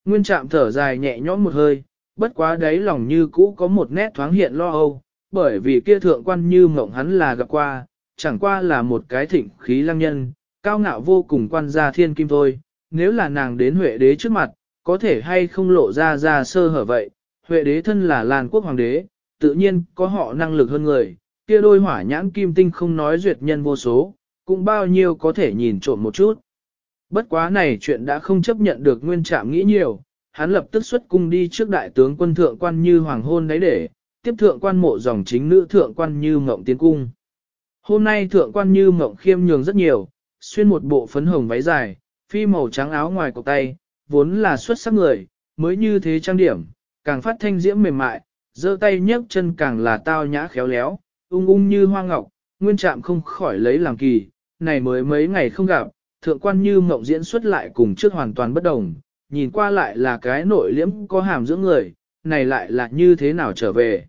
Nguyên trạm thở dài nhẹ nhõm một hơi, bất quá đáy lòng như cũ có một nét thoáng hiện lo âu, bởi vì kia thượng quan như mộng hắn là gặp qua, chẳng qua là một cái thịnh khí lăng nhân, cao ngạo vô cùng quan gia thiên kim thôi, nếu là nàng đến Huệ đế trước mặt, có thể hay không lộ ra ra sơ hở vậy, Huệ đế thân là làn quốc hoàng đế, tự nhiên có họ năng lực hơn người, kia đôi hỏa nhãn kim tinh không nói duyệt nhân vô số, cũng bao nhiêu có thể nhìn trộm một chút. Bất quá này chuyện đã không chấp nhận được nguyên trạm nghĩ nhiều, hắn lập tức xuất cung đi trước đại tướng quân thượng quan như hoàng hôn đấy để, tiếp thượng quan mộ dòng chính nữ thượng quan như mộng tiến cung. Hôm nay thượng quan như mộng khiêm nhường rất nhiều, xuyên một bộ phấn hồng váy dài, phi màu trắng áo ngoài cổ tay, vốn là xuất sắc người, mới như thế trang điểm, càng phát thanh diễm mềm mại, giơ tay nhấc chân càng là tao nhã khéo léo, ung ung như hoa ngọc, nguyên trạm không khỏi lấy làm kỳ, này mới mấy ngày không gặp, thượng quan như mộng diễn xuất lại cùng trước hoàn toàn bất đồng, nhìn qua lại là cái nội liễm có hàm dưỡng người, này lại là như thế nào trở về.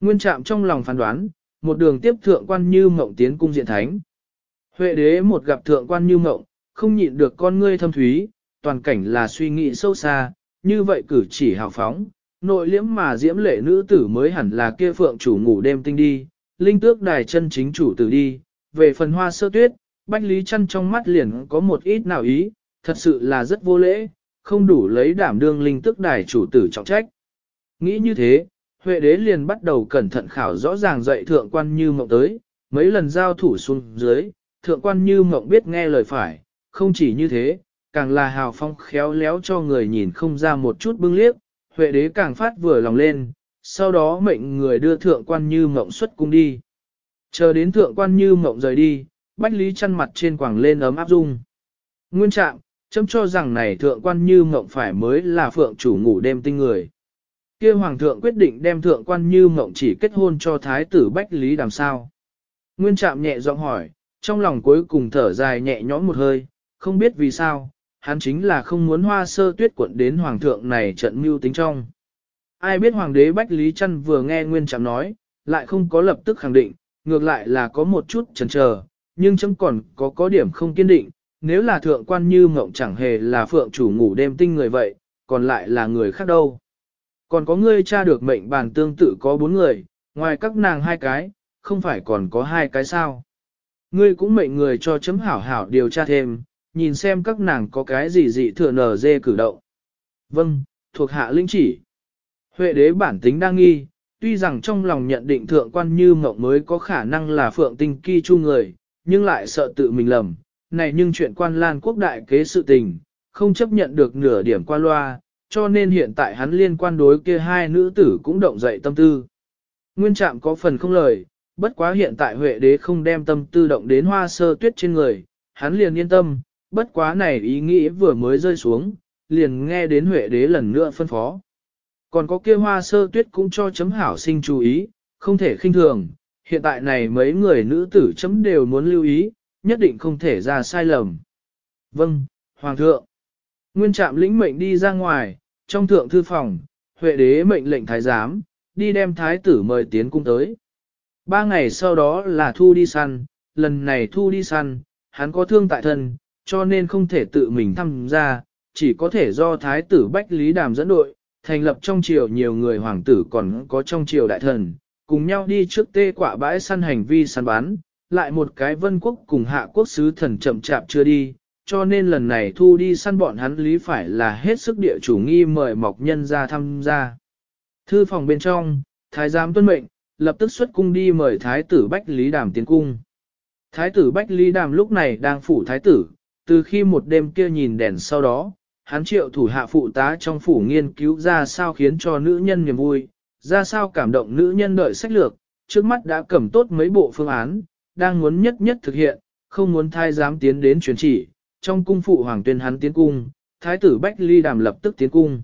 Nguyên trạm trong lòng phán đoán, một đường tiếp thượng quan như mộng tiến cung diện thánh. Huệ đế một gặp thượng quan như mộng, không nhịn được con ngươi thâm thúy, toàn cảnh là suy nghĩ sâu xa, như vậy cử chỉ hào phóng, nội liễm mà diễm lệ nữ tử mới hẳn là kia phượng chủ ngủ đêm tinh đi, linh tước đài chân chính chủ tử đi, về phần hoa sơ tuyết, bách lý chân trong mắt liền có một ít nào ý, thật sự là rất vô lễ, không đủ lấy đảm đương linh tước đài chủ tử trọng trách. Nghĩ như thế, Huệ đế liền bắt đầu cẩn thận khảo rõ ràng dạy thượng quan như mộng tới, mấy lần giao thủ xuống dưới, thượng quan như mộng biết nghe lời phải, không chỉ như thế, càng là hào phong khéo léo cho người nhìn không ra một chút bưng liếc, Huệ đế càng phát vừa lòng lên, sau đó mệnh người đưa thượng quan như mộng xuất cung đi. Chờ đến thượng quan như mộng rời đi, Bách Lý chăn mặt trên quảng lên ấm áp dung. Nguyên trạng, chấm cho rằng này thượng quan như mộng phải mới là phượng chủ ngủ đêm tinh người. kia hoàng thượng quyết định đem thượng quan như mộng chỉ kết hôn cho thái tử Bách Lý làm sao. Nguyên trạm nhẹ giọng hỏi, trong lòng cuối cùng thở dài nhẹ nhõm một hơi, không biết vì sao, hắn chính là không muốn hoa sơ tuyết cuộn đến hoàng thượng này trận mưu tính trong. Ai biết hoàng đế Bách Lý Trăn vừa nghe Nguyên Trạm nói, lại không có lập tức khẳng định, ngược lại là có một chút chần chờ, nhưng chấm còn có có điểm không kiên định, nếu là thượng quan như mộng chẳng hề là phượng chủ ngủ đêm tinh người vậy, còn lại là người khác đâu. Còn có ngươi tra được mệnh bàn tương tự có bốn người, ngoài các nàng hai cái, không phải còn có hai cái sao. Ngươi cũng mệnh người cho chấm hảo hảo điều tra thêm, nhìn xem các nàng có cái gì dị thừa nở dê cử động. Vâng, thuộc hạ linh chỉ. Huệ đế bản tính đang nghi, tuy rằng trong lòng nhận định thượng quan như mộng mới có khả năng là phượng tinh kỳ chu người, nhưng lại sợ tự mình lầm. Này nhưng chuyện quan lan quốc đại kế sự tình, không chấp nhận được nửa điểm qua loa, cho nên hiện tại hắn liên quan đối kia hai nữ tử cũng động dậy tâm tư. Nguyên trạm có phần không lời, bất quá hiện tại Huệ đế không đem tâm tư động đến hoa sơ tuyết trên người, hắn liền yên tâm, bất quá này ý nghĩ vừa mới rơi xuống, liền nghe đến Huệ đế lần nữa phân phó. Còn có kia hoa sơ tuyết cũng cho chấm hảo sinh chú ý, không thể khinh thường, hiện tại này mấy người nữ tử chấm đều muốn lưu ý, nhất định không thể ra sai lầm. Vâng, Hoàng thượng. Nguyên trạm lĩnh mệnh đi ra ngoài, trong thượng thư phòng, Huệ đế mệnh lệnh thái giám, đi đem thái tử mời tiến cung tới. Ba ngày sau đó là thu đi săn, lần này thu đi săn, hắn có thương tại thân, cho nên không thể tự mình tham gia, chỉ có thể do thái tử Bách Lý Đàm dẫn đội, thành lập trong triều nhiều người hoàng tử còn có trong triều đại thần, cùng nhau đi trước tê quả bãi săn hành vi săn bán, lại một cái vân quốc cùng hạ quốc sứ thần chậm chạp chưa đi, cho nên lần này thu đi săn bọn hắn lý phải là hết sức địa chủ nghi mời mọc nhân ra tham gia. Thư phòng bên trong, thái giám tuân mệnh, lập tức xuất cung đi mời thái tử Bách Lý Đàm tiến cung. Thái tử Bách Lý Đàm lúc này đang phủ thái tử, từ khi một đêm kia nhìn đèn sau đó, hắn triệu thủ hạ phụ tá trong phủ nghiên cứu ra sao khiến cho nữ nhân niềm vui, ra sao cảm động nữ nhân đợi sách lược, trước mắt đã cầm tốt mấy bộ phương án, đang muốn nhất nhất thực hiện, không muốn thái giám tiến đến truyền chỉ, trong cung phụ hoàng tuyên hắn tiến cung, thái tử Bách Ly đàm lập tức tiến cung.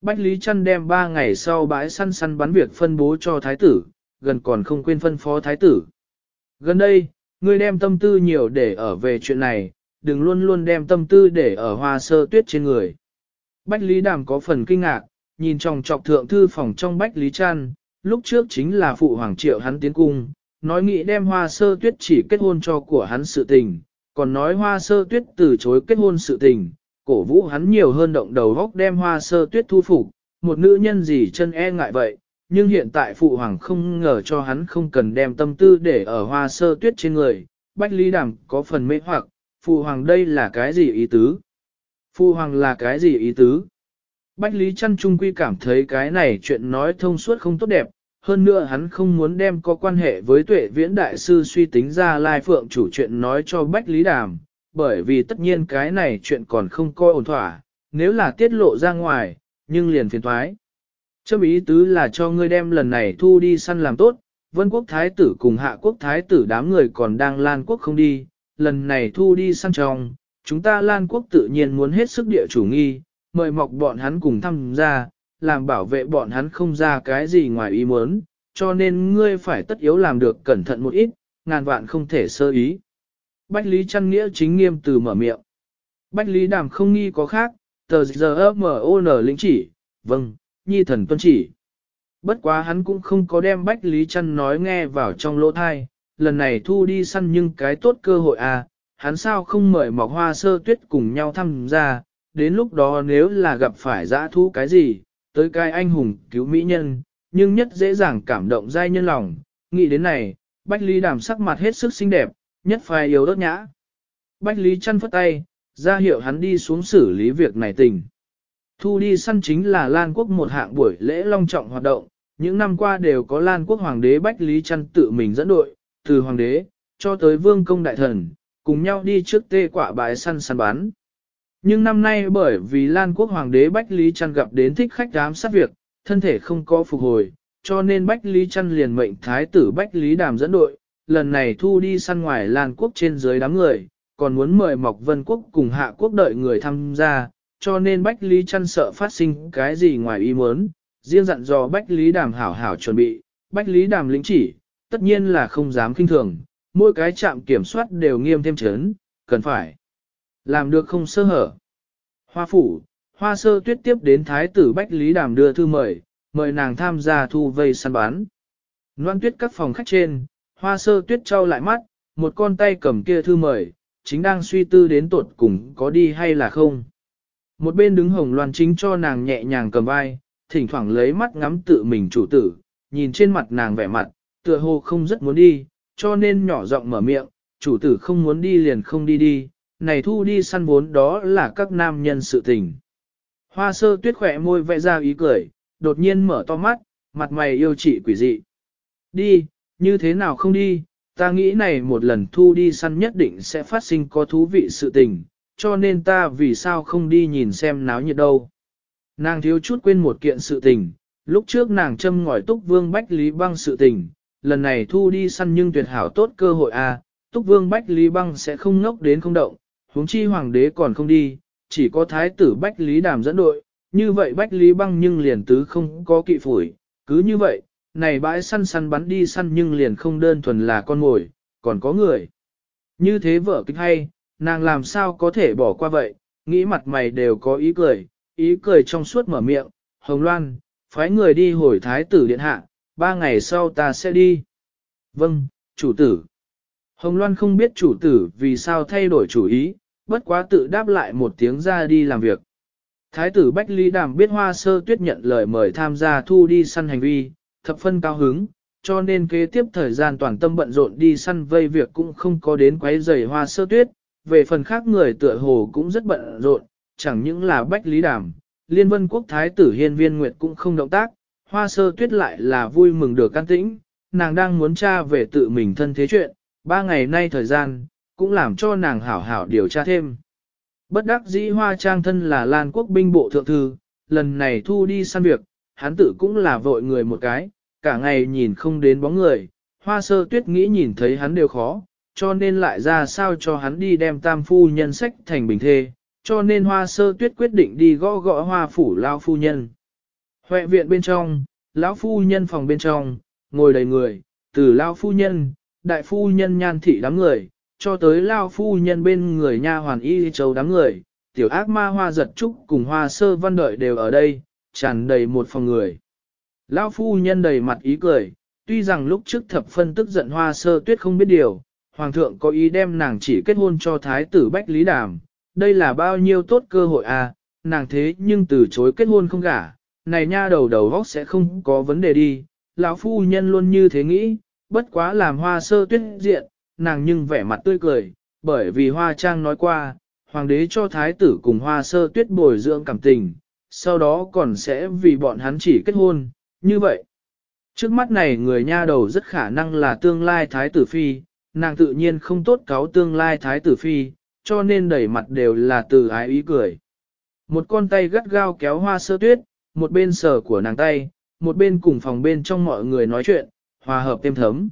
Bách Lý Trăn đem ba ngày sau bãi săn săn bắn việc phân bố cho thái tử, gần còn không quên phân phó thái tử. Gần đây, ngươi đem tâm tư nhiều để ở về chuyện này, đừng luôn luôn đem tâm tư để ở hoa sơ tuyết trên người. Bách Lý Đàm có phần kinh ngạc, nhìn trong trọc thượng thư phòng trong Bách Lý Trăn, lúc trước chính là phụ hoàng triệu hắn tiến cung, nói nghĩ đem hoa sơ tuyết chỉ kết hôn cho của hắn sự tình, còn nói hoa sơ tuyết từ chối kết hôn sự tình, cổ vũ hắn nhiều hơn động đầu góc đem hoa sơ tuyết thu phục, một nữ nhân gì chân e ngại vậy, nhưng hiện tại phụ hoàng không ngờ cho hắn không cần đem tâm tư để ở hoa sơ tuyết trên người, Bách Lý Đàm có phần mê hoặc, phụ hoàng đây là cái gì ý tứ? Phụ hoàng là cái gì ý tứ? Bách Lý Trăn Trung Quy cảm thấy cái này chuyện nói thông suốt không tốt đẹp, hơn nữa hắn không muốn đem có quan hệ với tuệ viễn đại sư suy tính ra lai phượng chủ chuyện nói cho Bách Lý Đàm, bởi vì tất nhiên cái này chuyện còn không coi ổn thỏa, nếu là tiết lộ ra ngoài, nhưng liền phiền thoái. Châm ý tứ là cho ngươi đem lần này thu đi săn làm tốt, vân quốc thái tử cùng hạ quốc thái tử đám người còn đang lan quốc không đi, lần này thu đi săn trong, chúng ta lan quốc tự nhiên muốn hết sức địa chủ nghi, mời mọc bọn hắn cùng tham gia, làm bảo vệ bọn hắn không ra cái gì ngoài ý muốn, cho nên ngươi phải tất yếu làm được cẩn thận một ít, ngàn vạn không thể sơ ý. Bách Lý Trăn Nghĩa chính nghiêm từ mở miệng. Bách Lý Đàm không nghi có khác, tờ giờ M.O.N. lĩnh chỉ, vâng, nhi thần tuân chỉ. Bất quá hắn cũng không có đem Bách Lý Trăn nói nghe vào trong lỗ thai, lần này thu đi săn nhưng cái tốt cơ hội à, hắn sao không mời mọc hoa sơ tuyết cùng nhau tham gia, đến lúc đó nếu là gặp phải dã thu cái gì, tới cái anh hùng cứu mỹ nhân, nhưng nhất dễ dàng cảm động giai nhân lòng, nghĩ đến này, Bách Lý Đàm sắc mặt hết sức xinh đẹp, nhất phải yếu đốt nhã. Bách Lý chăn phất tay, ra hiệu hắn đi xuống xử lý việc này tình. Thu đi săn chính là Lan Quốc một hạng buổi lễ long trọng hoạt động, những năm qua đều có Lan Quốc Hoàng đế Bách Lý Trăn tự mình dẫn đội, từ Hoàng đế, cho tới Vương Công Đại Thần, cùng nhau đi trước tê quả bãi săn săn bán. Nhưng năm nay bởi vì Lan Quốc Hoàng đế Bách Lý Trăn gặp đến thích khách ám sát việc, thân thể không có phục hồi, cho nên Bách Lý Trăn liền mệnh Thái tử Bách Lý Đàm dẫn đội, lần này thu đi săn ngoài Lan Quốc trên dưới đám người, còn muốn mời Mộc Vân Quốc cùng Hạ Quốc đợi người tham gia, cho nên Bách Lý Trăn sợ phát sinh cái gì ngoài ý muốn, riêng dặn dò Bách Lý Đàm hảo hảo chuẩn bị, Bách Lý Đàm lĩnh chỉ, tất nhiên là không dám kinh thường, mỗi cái trạm kiểm soát đều nghiêm thêm chấn, cần phải làm được không sơ hở. Hoa phủ, hoa sơ tuyết tiếp đến Thái tử Bách Lý Đàm đưa thư mời, mời nàng tham gia thu vây săn bán. Loan tuyết các phòng khách trên, hoa sơ tuyết trao lại mắt, một con tay cầm kia thư mời, chính đang suy tư đến tột cùng có đi hay là không. Một bên đứng hồng loan chính cho nàng nhẹ nhàng cầm vai, thỉnh thoảng lấy mắt ngắm tự mình chủ tử, nhìn trên mặt nàng vẻ mặt, tựa hồ không rất muốn đi, cho nên nhỏ giọng mở miệng, chủ tử không muốn đi liền không đi đi, này thu đi săn vốn đó là các nam nhân sự tình. Hoa sơ tuyết khỏe môi vẽ ra ý cười, đột nhiên mở to mắt, mặt mày yêu chị quỷ dị. Đi, như thế nào không đi, ta nghĩ này một lần thu đi săn nhất định sẽ phát sinh có thú vị sự tình, cho nên ta vì sao không đi nhìn xem náo nhiệt đâu. Nàng thiếu chút quên một kiện sự tình, lúc trước nàng châm ngòi túc vương bách lý băng sự tình, lần này thu đi săn nhưng tuyệt hảo tốt cơ hội a à, túc vương bách lý băng sẽ không ngốc đến không động, huống chi hoàng đế còn không đi, chỉ có thái tử bách lý đàm dẫn đội, như vậy bách lý băng nhưng liền tứ không có kỵ phủi, cứ như vậy, này bãi săn săn bắn đi săn nhưng liền không đơn thuần là con mồi, còn có người. Như thế vợ kịch hay, nàng làm sao có thể bỏ qua vậy, nghĩ mặt mày đều có ý cười, ý cười trong suốt mở miệng, Hồng Loan, phái người đi hồi thái tử điện hạ, ba ngày sau ta sẽ đi. Vâng, chủ tử. Hồng Loan không biết chủ tử vì sao thay đổi chủ ý, bất quá tự đáp lại một tiếng ra đi làm việc. Thái tử Bách Lý Đàm biết hoa sơ tuyết nhận lời mời tham gia thu đi săn hành vi, thập phân cao hứng, cho nên kế tiếp thời gian toàn tâm bận rộn đi săn vây việc cũng không có đến quấy rầy hoa sơ tuyết, về phần khác người tựa hồ cũng rất bận rộn, chẳng những là Bách Lý Đàm, Liên Vân Quốc Thái tử Hiên Viên Nguyệt cũng không động tác, hoa sơ tuyết lại là vui mừng được can tĩnh, nàng đang muốn tra về tự mình thân thế chuyện, ba ngày nay thời gian, cũng làm cho nàng hảo hảo điều tra thêm. Bất đắc dĩ hoa trang thân là Lan Quốc binh bộ thượng thư, lần này thu đi săn việc, hắn tự cũng là vội người một cái, cả ngày nhìn không đến bóng người, hoa sơ tuyết nghĩ nhìn thấy hắn đều khó, cho nên lại ra sao cho hắn đi đem tam phu nhân sách thành bình thê, cho nên hoa sơ tuyết quyết định đi gõ gõ hoa phủ lao phu nhân. Huệ viện bên trong, lão phu nhân phòng bên trong, ngồi đầy người, từ lão phu nhân, đại phu nhân nhan thị đám người, cho tới lão phu nhân bên người nha hoàn y châu đám người, tiểu ác ma hoa giật trúc cùng hoa sơ văn đợi đều ở đây, tràn đầy một phòng người. Lão phu nhân đầy mặt ý cười, tuy rằng lúc trước thập phân tức giận hoa sơ tuyết không biết điều, hoàng thượng có ý đem nàng chỉ kết hôn cho thái tử Bách Lý Đàm, đây là bao nhiêu tốt cơ hội à, nàng thế nhưng từ chối kết hôn không gả, này nha đầu đầu góc sẽ không có vấn đề đi, lão phu nhân luôn như thế nghĩ, bất quá làm hoa sơ tuyết diện, nàng nhưng vẻ mặt tươi cười, bởi vì hoa trang nói qua, hoàng đế cho thái tử cùng hoa sơ tuyết bồi dưỡng cảm tình, sau đó còn sẽ vì bọn hắn chỉ kết hôn, như vậy. Trước mắt này người nha đầu rất khả năng là tương lai thái tử phi, nàng tự nhiên không tốt cáo tương lai thái tử phi, cho nên đẩy mặt đều là từ ái ý cười. Một con tay gắt gao kéo hoa sơ tuyết, một bên sờ của nàng tay, một bên cùng phòng bên trong mọi người nói chuyện, hòa hợp thêm thấm.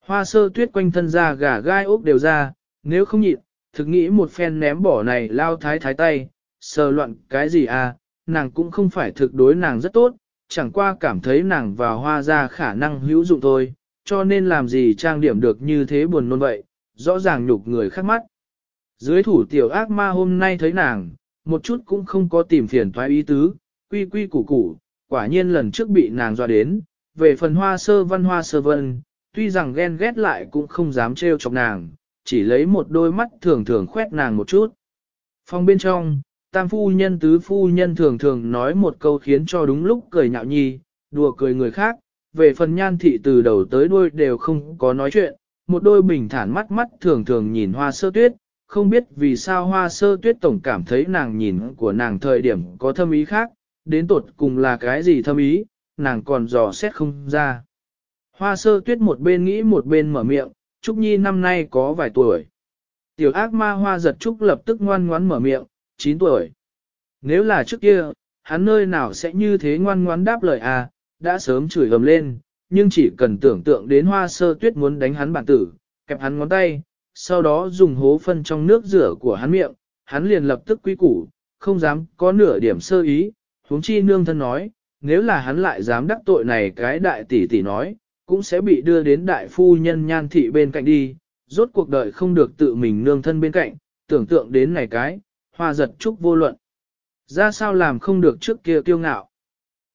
Hoa sơ tuyết quanh thân ra gà gai ốc đều ra, nếu không nhịn, thực nghĩ một phen ném bỏ này lao thái thái tay, sờ loạn cái gì à, nàng cũng không phải thực đối nàng rất tốt, chẳng qua cảm thấy nàng và hoa ra khả năng hữu dụng thôi, cho nên làm gì trang điểm được như thế buồn nôn vậy, rõ ràng nhục người khác mắt. Dưới thủ tiểu ác ma hôm nay thấy nàng, một chút cũng không có tìm phiền thoái ý tứ, quy quy củ củ, quả nhiên lần trước bị nàng dọa đến, về phần hoa sơ văn hoa sơ vân, tuy rằng ghen ghét lại cũng không dám trêu chọc nàng, chỉ lấy một đôi mắt thường thường khoét nàng một chút. Phòng bên trong, tam phu nhân tứ phu nhân thường thường nói một câu khiến cho đúng lúc cười nhạo nhi, đùa cười người khác, về phần nhan thị từ đầu tới đuôi đều không có nói chuyện, một đôi bình thản mắt mắt thường thường nhìn hoa sơ tuyết, không biết vì sao hoa sơ tuyết tổng cảm thấy nàng nhìn của nàng thời điểm có thâm ý khác, đến tột cùng là cái gì thâm ý, nàng còn dò xét không ra. Hoa sơ tuyết một bên nghĩ một bên mở miệng, Trúc Nhi năm nay có vài tuổi. Tiểu ác ma hoa giật Trúc lập tức ngoan ngoãn mở miệng, 9 tuổi. Nếu là trước kia, hắn nơi nào sẽ như thế ngoan ngoãn đáp lời à, đã sớm chửi gầm lên, nhưng chỉ cần tưởng tượng đến hoa sơ tuyết muốn đánh hắn bản tử, kẹp hắn ngón tay, sau đó dùng hố phân trong nước rửa của hắn miệng, hắn liền lập tức quy củ, không dám có nửa điểm sơ ý, huống chi nương thân nói, nếu là hắn lại dám đắc tội này cái đại tỷ tỷ nói, cũng sẽ bị đưa đến đại phu nhân nhan thị bên cạnh đi, rốt cuộc đời không được tự mình nương thân bên cạnh, tưởng tượng đến này cái, hoa giật trúc vô luận. Ra sao làm không được trước kia kiêu ngạo.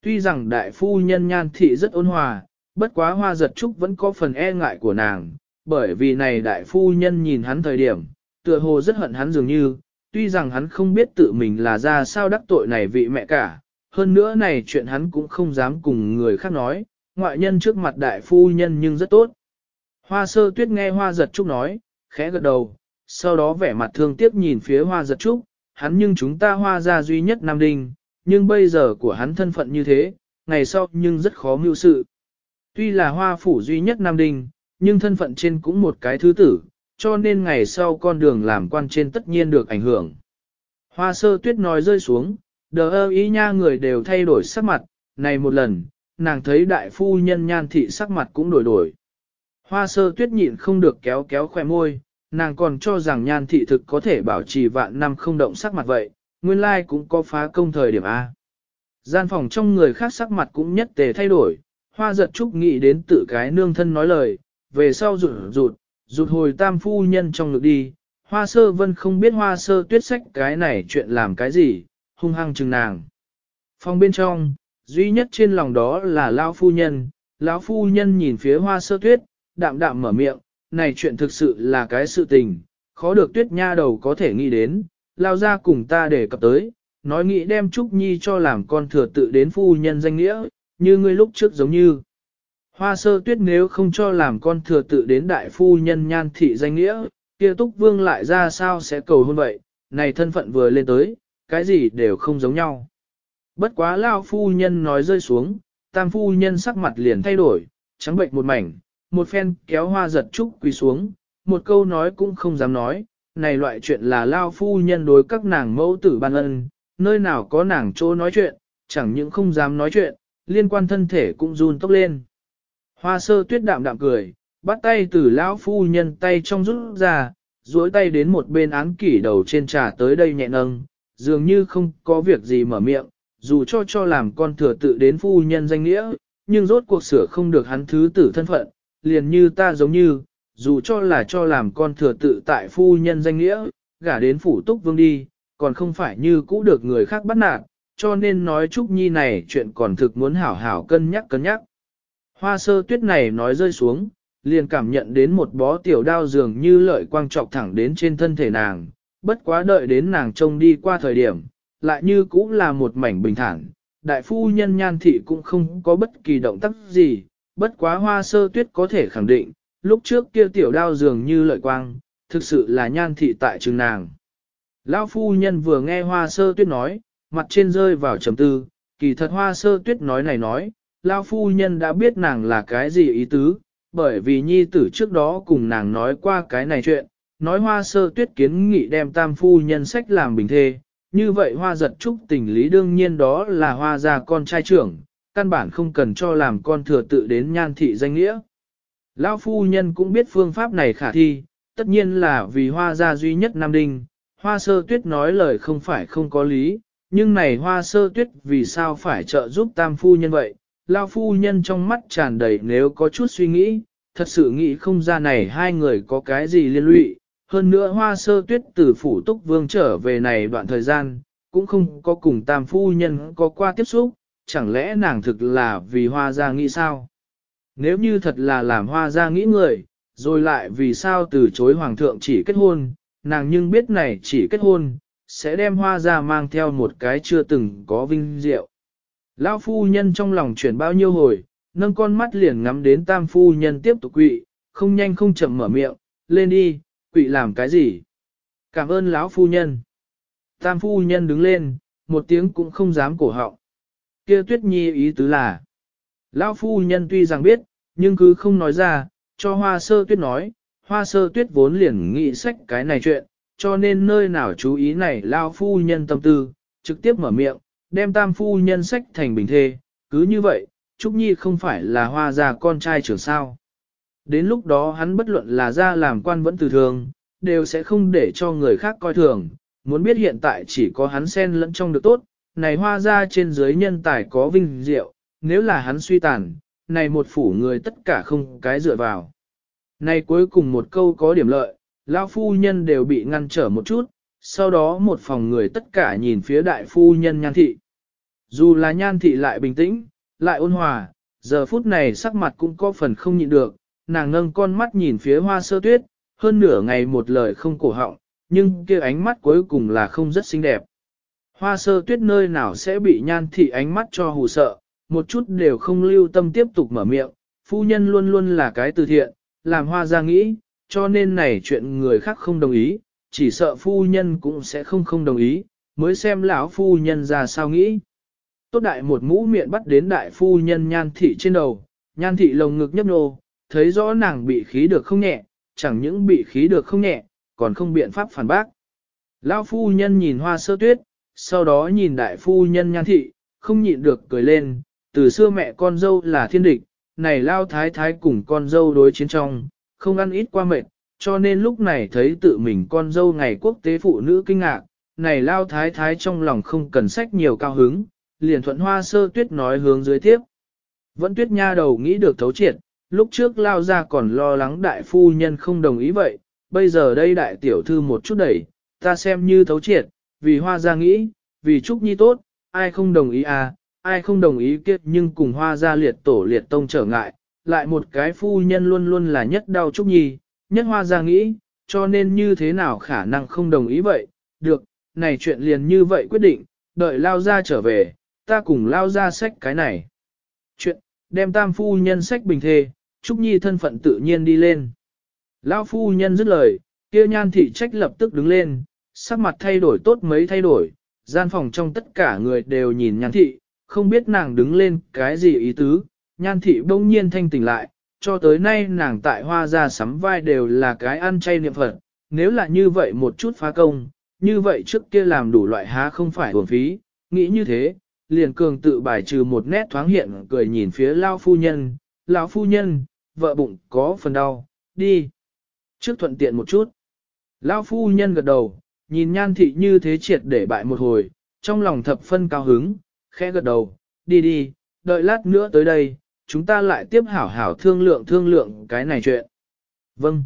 Tuy rằng đại phu nhân nhan thị rất ôn hòa, bất quá hoa giật trúc vẫn có phần e ngại của nàng, bởi vì này đại phu nhân nhìn hắn thời điểm, tựa hồ rất hận hắn dường như, tuy rằng hắn không biết tự mình là ra sao đắc tội này vị mẹ cả, hơn nữa này chuyện hắn cũng không dám cùng người khác nói, ngoại nhân trước mặt đại phu nhân nhưng rất tốt. Hoa sơ tuyết nghe hoa giật trúc nói, khẽ gật đầu, sau đó vẻ mặt thương tiếc nhìn phía hoa giật trúc, hắn nhưng chúng ta hoa ra duy nhất Nam Đinh, nhưng bây giờ của hắn thân phận như thế, ngày sau nhưng rất khó mưu sự. Tuy là hoa phủ duy nhất Nam Đinh, nhưng thân phận trên cũng một cái thứ tử, cho nên ngày sau con đường làm quan trên tất nhiên được ảnh hưởng. Hoa sơ tuyết nói rơi xuống, đờ ơ ý nha người đều thay đổi sắc mặt, này một lần, nàng thấy đại phu nhân nhan thị sắc mặt cũng đổi đổi. Hoa sơ tuyết nhịn không được kéo kéo khoe môi, nàng còn cho rằng nhan thị thực có thể bảo trì vạn năm không động sắc mặt vậy, nguyên lai cũng có phá công thời điểm A. Gian phòng trong người khác sắc mặt cũng nhất tề thay đổi, hoa giật trúc nghĩ đến tự cái nương thân nói lời, về sau rụt rụt, rụt hồi tam phu nhân trong ngực đi, hoa sơ vân không biết hoa sơ tuyết sách cái này chuyện làm cái gì, hung hăng chừng nàng. Phòng bên trong, duy nhất trên lòng đó là lão phu nhân, lão phu nhân nhìn phía hoa sơ tuyết, đạm đạm mở miệng, này chuyện thực sự là cái sự tình, khó được tuyết nha đầu có thể nghĩ đến, lao ra cùng ta để cập tới, nói nghĩ đem Trúc Nhi cho làm con thừa tự đến phu nhân danh nghĩa, như ngươi lúc trước giống như. Hoa sơ tuyết nếu không cho làm con thừa tự đến đại phu nhân nhan thị danh nghĩa, kia túc vương lại ra sao sẽ cầu hôn vậy, này thân phận vừa lên tới, cái gì đều không giống nhau. Bất quá lao phu nhân nói rơi xuống, tam phu nhân sắc mặt liền thay đổi, trắng bệnh một mảnh, một phen kéo hoa giật trúc quỳ xuống, một câu nói cũng không dám nói, này loại chuyện là lao phu nhân đối các nàng mẫu tử ban ân, nơi nào có nàng chỗ nói chuyện, chẳng những không dám nói chuyện, liên quan thân thể cũng run tốc lên. Hoa sơ tuyết đạm đạm cười, bắt tay từ lão phu nhân tay trong rút ra, duỗi tay đến một bên án kỷ đầu trên trà tới đây nhẹ nâng, dường như không có việc gì mở miệng, dù cho cho làm con thừa tự đến phu nhân danh nghĩa, nhưng rốt cuộc sửa không được hắn thứ tử thân phận, liền như ta giống như, dù cho là cho làm con thừa tự tại phu nhân danh nghĩa, gả đến phủ túc vương đi, còn không phải như cũ được người khác bắt nạt, cho nên nói Trúc Nhi này chuyện còn thực muốn hảo hảo cân nhắc cân nhắc. Hoa sơ tuyết này nói rơi xuống, liền cảm nhận đến một bó tiểu đao dường như lợi quang trọc thẳng đến trên thân thể nàng, bất quá đợi đến nàng trông đi qua thời điểm, lại như cũng là một mảnh bình thản. Đại phu nhân nhan thị cũng không có bất kỳ động tác gì, bất quá hoa sơ tuyết có thể khẳng định, lúc trước kia tiểu đao dường như lợi quang, thực sự là nhan thị tại trường nàng. Lão phu nhân vừa nghe hoa sơ tuyết nói, mặt trên rơi vào trầm tư, kỳ thật hoa sơ tuyết nói này nói, Lão phu nhân đã biết nàng là cái gì ý tứ, bởi vì nhi tử trước đó cùng nàng nói qua cái này chuyện, nói hoa sơ tuyết kiến nghị đem tam phu nhân sách làm bình thê, như vậy hoa giật trúc tình lý đương nhiên đó là hoa gia con trai trưởng, căn bản không cần cho làm con thừa tự đến nhan thị danh nghĩa. Lão phu nhân cũng biết phương pháp này khả thi, tất nhiên là vì hoa gia duy nhất Nam Đinh, hoa sơ tuyết nói lời không phải không có lý, nhưng này hoa sơ tuyết vì sao phải trợ giúp tam phu nhân vậy, Lão phu nhân trong mắt tràn đầy nếu có chút suy nghĩ, thật sự nghĩ không ra này hai người có cái gì liên lụy, hơn nữa hoa sơ tuyết từ phủ túc vương trở về này đoạn thời gian, cũng không có cùng tam phu nhân có qua tiếp xúc, chẳng lẽ nàng thực là vì hoa gia nghĩ sao? Nếu như thật là làm hoa gia nghĩ người, rồi lại vì sao từ chối hoàng thượng chỉ kết hôn, nàng nhưng biết này chỉ kết hôn, sẽ đem hoa gia mang theo một cái chưa từng có vinh diệu. Lão phu nhân trong lòng chuyển bao nhiêu hồi, nâng con mắt liền ngắm đến tam phu nhân tiếp tục quỵ, không nhanh không chậm mở miệng, lên đi, quỵ làm cái gì? Cảm ơn lão phu nhân. Tam phu nhân đứng lên, một tiếng cũng không dám cổ họng. Kia tuyết nhi ý tứ là, lão phu nhân tuy rằng biết, nhưng cứ không nói ra, cho hoa sơ tuyết nói, hoa sơ tuyết vốn liền nghĩ sách cái này chuyện, cho nên nơi nào chú ý này lão phu nhân tâm tư, trực tiếp mở miệng, đem tam phu nhân sách thành bình thê, cứ như vậy, Trúc Nhi không phải là hoa gia con trai trưởng sao. Đến lúc đó hắn bất luận là ra làm quan vẫn từ thường, đều sẽ không để cho người khác coi thường, muốn biết hiện tại chỉ có hắn xen lẫn trong được tốt, này hoa ra trên dưới nhân tài có vinh diệu, nếu là hắn suy tàn, này một phủ người tất cả không cái dựa vào. Này cuối cùng một câu có điểm lợi, lão phu nhân đều bị ngăn trở một chút, sau đó một phòng người tất cả nhìn phía đại phu nhân nhan thị. Dù là nhan thị lại bình tĩnh, lại ôn hòa, giờ phút này sắc mặt cũng có phần không nhịn được, nàng nâng con mắt nhìn phía hoa sơ tuyết, hơn nửa ngày một lời không cổ họng, nhưng kia ánh mắt cuối cùng là không rất xinh đẹp. Hoa sơ tuyết nơi nào sẽ bị nhan thị ánh mắt cho hù sợ, một chút đều không lưu tâm tiếp tục mở miệng, phu nhân luôn luôn là cái từ thiện, làm hoa ra nghĩ, cho nên này chuyện người khác không đồng ý, chỉ sợ phu nhân cũng sẽ không không đồng ý, mới xem lão phu nhân ra sao nghĩ. Tốt đại một mũ miệng bắt đến đại phu nhân nhan thị trên đầu, nhan thị lồng ngực nhấp nô, thấy rõ nàng bị khí được không nhẹ, chẳng những bị khí được không nhẹ, còn không biện pháp phản bác. Lão phu nhân nhìn hoa sơ tuyết, sau đó nhìn đại phu nhân nhan thị, không nhịn được cười lên, từ xưa mẹ con dâu là thiên địch, này lao thái thái cùng con dâu đối chiến trong, không ăn ít qua mệt, cho nên lúc này thấy tự mình con dâu ngày quốc tế phụ nữ kinh ngạc, này lao thái thái trong lòng không cần sách nhiều cao hứng, liền thuận hoa sơ tuyết nói hướng dưới tiếp. Vẫn tuyết nha đầu nghĩ được thấu triệt, lúc trước lao ra còn lo lắng đại phu nhân không đồng ý vậy, bây giờ đây đại tiểu thư một chút đẩy, ta xem như thấu triệt, vì hoa ra nghĩ, vì Trúc Nhi tốt, ai không đồng ý à, ai không đồng ý kiếp nhưng cùng hoa ra liệt tổ liệt tông trở ngại, lại một cái phu nhân luôn luôn là nhất đau Trúc Nhi, nhất hoa ra nghĩ, cho nên như thế nào khả năng không đồng ý vậy, được, này chuyện liền như vậy quyết định, đợi lao ra trở về, ta cùng lao ra sách cái này. Chuyện, đem tam phu nhân sách bình thê, Trúc Nhi thân phận tự nhiên đi lên. Lao phu nhân dứt lời, kia nhan thị trách lập tức đứng lên, sắc mặt thay đổi tốt mấy thay đổi, gian phòng trong tất cả người đều nhìn nhan thị, không biết nàng đứng lên cái gì ý tứ, nhan thị bỗng nhiên thanh tỉnh lại, cho tới nay nàng tại hoa gia sắm vai đều là cái ăn chay niệm Phật, nếu là như vậy một chút phá công, như vậy trước kia làm đủ loại há không phải uổng phí, nghĩ như thế, liền cường tự bài trừ một nét thoáng hiện cười nhìn phía lao phu nhân, lão phu nhân, vợ bụng có phần đau, đi. Trước thuận tiện một chút. Lão phu nhân gật đầu, nhìn nhan thị như thế triệt để bại một hồi, trong lòng thập phân cao hứng, khẽ gật đầu, đi đi, đợi lát nữa tới đây, chúng ta lại tiếp hảo hảo thương lượng thương lượng cái này chuyện. Vâng.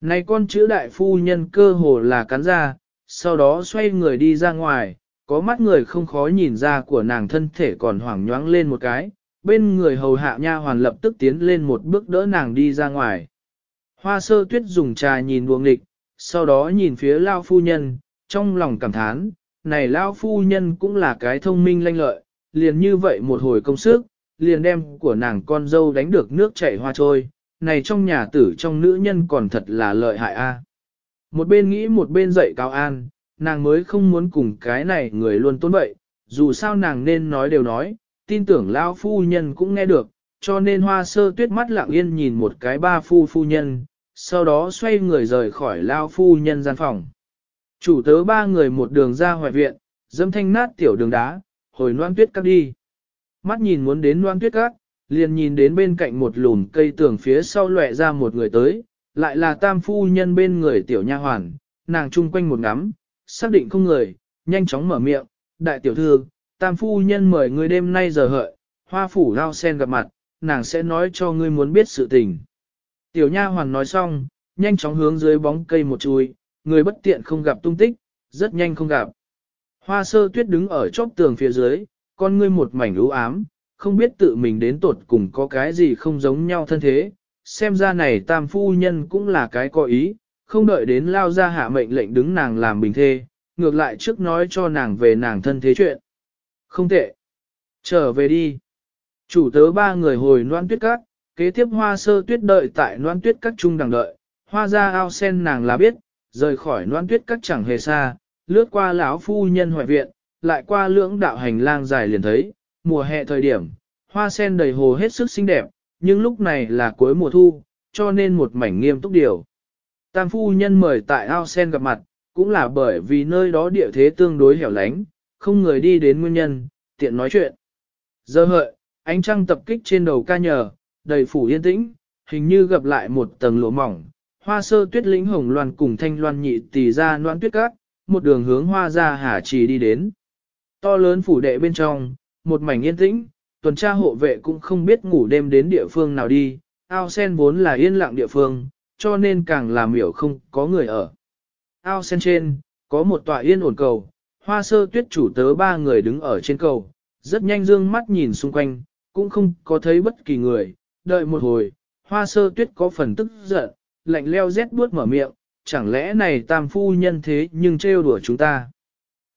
Này con chữ đại phu nhân cơ hồ là cắn ra, sau đó xoay người đi ra ngoài, có mắt người không khó nhìn ra của nàng thân thể còn hoảng nhoáng lên một cái, bên người hầu hạ nha hoàn lập tức tiến lên một bước đỡ nàng đi ra ngoài. Hoa sơ tuyết dùng trà nhìn buồng lịch, sau đó nhìn phía lao phu nhân, trong lòng cảm thán, này lao phu nhân cũng là cái thông minh lanh lợi, liền như vậy một hồi công sức, liền đem của nàng con dâu đánh được nước chảy hoa trôi, này trong nhà tử trong nữ nhân còn thật là lợi hại a. À. Một bên nghĩ một bên dậy cao an, nàng mới không muốn cùng cái này người luôn tôn vậy, dù sao nàng nên nói đều nói, tin tưởng lão phu nhân cũng nghe được, cho nên hoa sơ tuyết mắt lặng yên nhìn một cái ba phu phu nhân, sau đó xoay người rời khỏi lao phu nhân gian phòng. Chủ tớ ba người một đường ra hoài viện, dâm thanh nát tiểu đường đá, hồi noan tuyết cắt đi. Mắt nhìn muốn đến loan tuyết cát, liền nhìn đến bên cạnh một lùm cây tường phía sau lệ ra một người tới, lại là tam phu nhân bên người tiểu nha hoàn, nàng chung quanh một ngắm, xác định không người, nhanh chóng mở miệng, đại tiểu thư, tam phu nhân mời ngươi đêm nay giờ hợi, hoa phủ lao sen gặp mặt, nàng sẽ nói cho ngươi muốn biết sự tình. Tiểu nha hoàn nói xong, nhanh chóng hướng dưới bóng cây một chui, người bất tiện không gặp tung tích, rất nhanh không gặp. Hoa sơ tuyết đứng ở chóp tường phía dưới, con ngươi một mảnh ưu ám, không biết tự mình đến tột cùng có cái gì không giống nhau thân thế, xem ra này tam phu nhân cũng là cái có ý, không đợi đến lao ra hạ mệnh lệnh đứng nàng làm bình thê, ngược lại trước nói cho nàng về nàng thân thế chuyện. Không tệ. Trở về đi. Chủ tớ ba người hồi noan tuyết các, kế tiếp hoa sơ tuyết đợi tại noan tuyết các trung đằng đợi, hoa ra ao sen nàng là biết, rời khỏi noan tuyết các chẳng hề xa, lướt qua lão phu nhân hội viện, lại qua lưỡng đạo hành lang dài liền thấy, mùa hè thời điểm, hoa sen đầy hồ hết sức xinh đẹp, nhưng lúc này là cuối mùa thu, cho nên một mảnh nghiêm túc điều. Tam phu nhân mời tại ao sen gặp mặt, cũng là bởi vì nơi đó địa thế tương đối hẻo lánh, không người đi đến nguyên nhân, tiện nói chuyện. Giờ hợi, ánh trăng tập kích trên đầu ca nhờ, đầy phủ yên tĩnh, hình như gặp lại một tầng lụa mỏng. Hoa sơ tuyết lĩnh hồng loan cùng thanh loan nhị tỷ ra noan tuyết cát, một đường hướng hoa ra hà trì đi đến. To lớn phủ đệ bên trong, một mảnh yên tĩnh, tuần tra hộ vệ cũng không biết ngủ đêm đến địa phương nào đi, ao sen vốn là yên lặng địa phương, cho nên càng làm hiểu không có người ở. Ao sen trên, có một tòa yên ổn cầu, hoa sơ tuyết chủ tớ ba người đứng ở trên cầu, rất nhanh dương mắt nhìn xung quanh, cũng không có thấy bất kỳ người, đợi một hồi, hoa sơ tuyết có phần tức giận, lạnh leo rét buốt mở miệng, chẳng lẽ này tam phu nhân thế nhưng trêu đùa chúng ta.